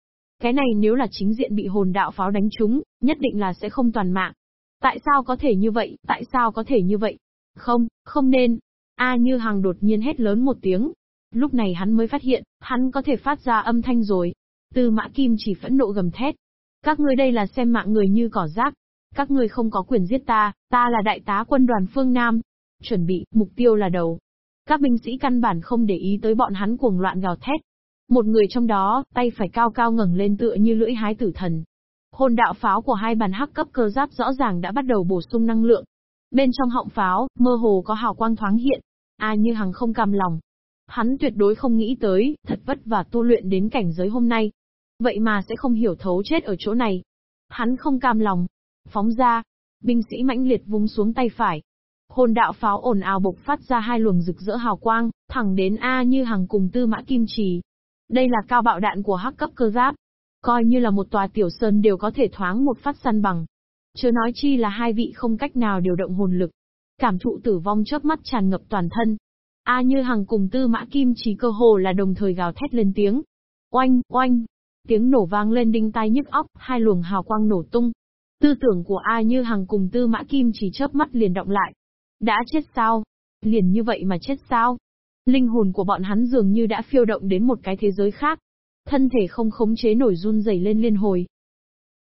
Cái này nếu là chính diện bị hồn đạo pháo đánh trúng, nhất định là sẽ không toàn mạng. Tại sao có thể như vậy, tại sao có thể như vậy? Không, không nên. A như Hằng đột nhiên hét lớn một tiếng. Lúc này hắn mới phát hiện, hắn có thể phát ra âm thanh rồi. Tư mã kim chỉ phẫn nộ gầm thét. Các ngươi đây là xem mạng người như cỏ rác. Các ngươi không có quyền giết ta, ta là đại tá quân đoàn phương Nam. Chuẩn bị, mục tiêu là đầu. Các binh sĩ căn bản không để ý tới bọn hắn cuồng loạn gào thét. Một người trong đó, tay phải cao cao ngẩng lên tựa như lưỡi hái tử thần, Hồn đạo pháo của hai bàn hắc cấp cơ giáp rõ ràng đã bắt đầu bổ sung năng lượng. Bên trong họng pháo, mơ hồ có hào quang thoáng hiện. A như hằng không cam lòng. Hắn tuyệt đối không nghĩ tới, thật vất vả tu luyện đến cảnh giới hôm nay. Vậy mà sẽ không hiểu thấu chết ở chỗ này. Hắn không cam lòng. Phóng ra. Binh sĩ mãnh liệt vung xuống tay phải. Hồn đạo pháo ồn ào bộc phát ra hai luồng rực rỡ hào quang, thẳng đến A như hàng cùng tư mã kim trì. Đây là cao bạo đạn của hắc cấp cơ giáp, Coi như là một tòa tiểu sơn đều có thể thoáng một phát săn bằng. Chưa nói chi là hai vị không cách nào điều động hồn lực. Cảm thụ tử vong chớp mắt tràn ngập toàn thân. A như hằng cùng tư mã kim chỉ cơ hồ là đồng thời gào thét lên tiếng. Oanh, oanh. Tiếng nổ vang lên đinh tai nhức óc, hai luồng hào quang nổ tung. Tư tưởng của A như hằng cùng tư mã kim chỉ chớp mắt liền động lại. Đã chết sao? Liền như vậy mà chết sao? Linh hồn của bọn hắn dường như đã phiêu động đến một cái thế giới khác thân thể không khống chế nổi run rẩy lên liên hồi.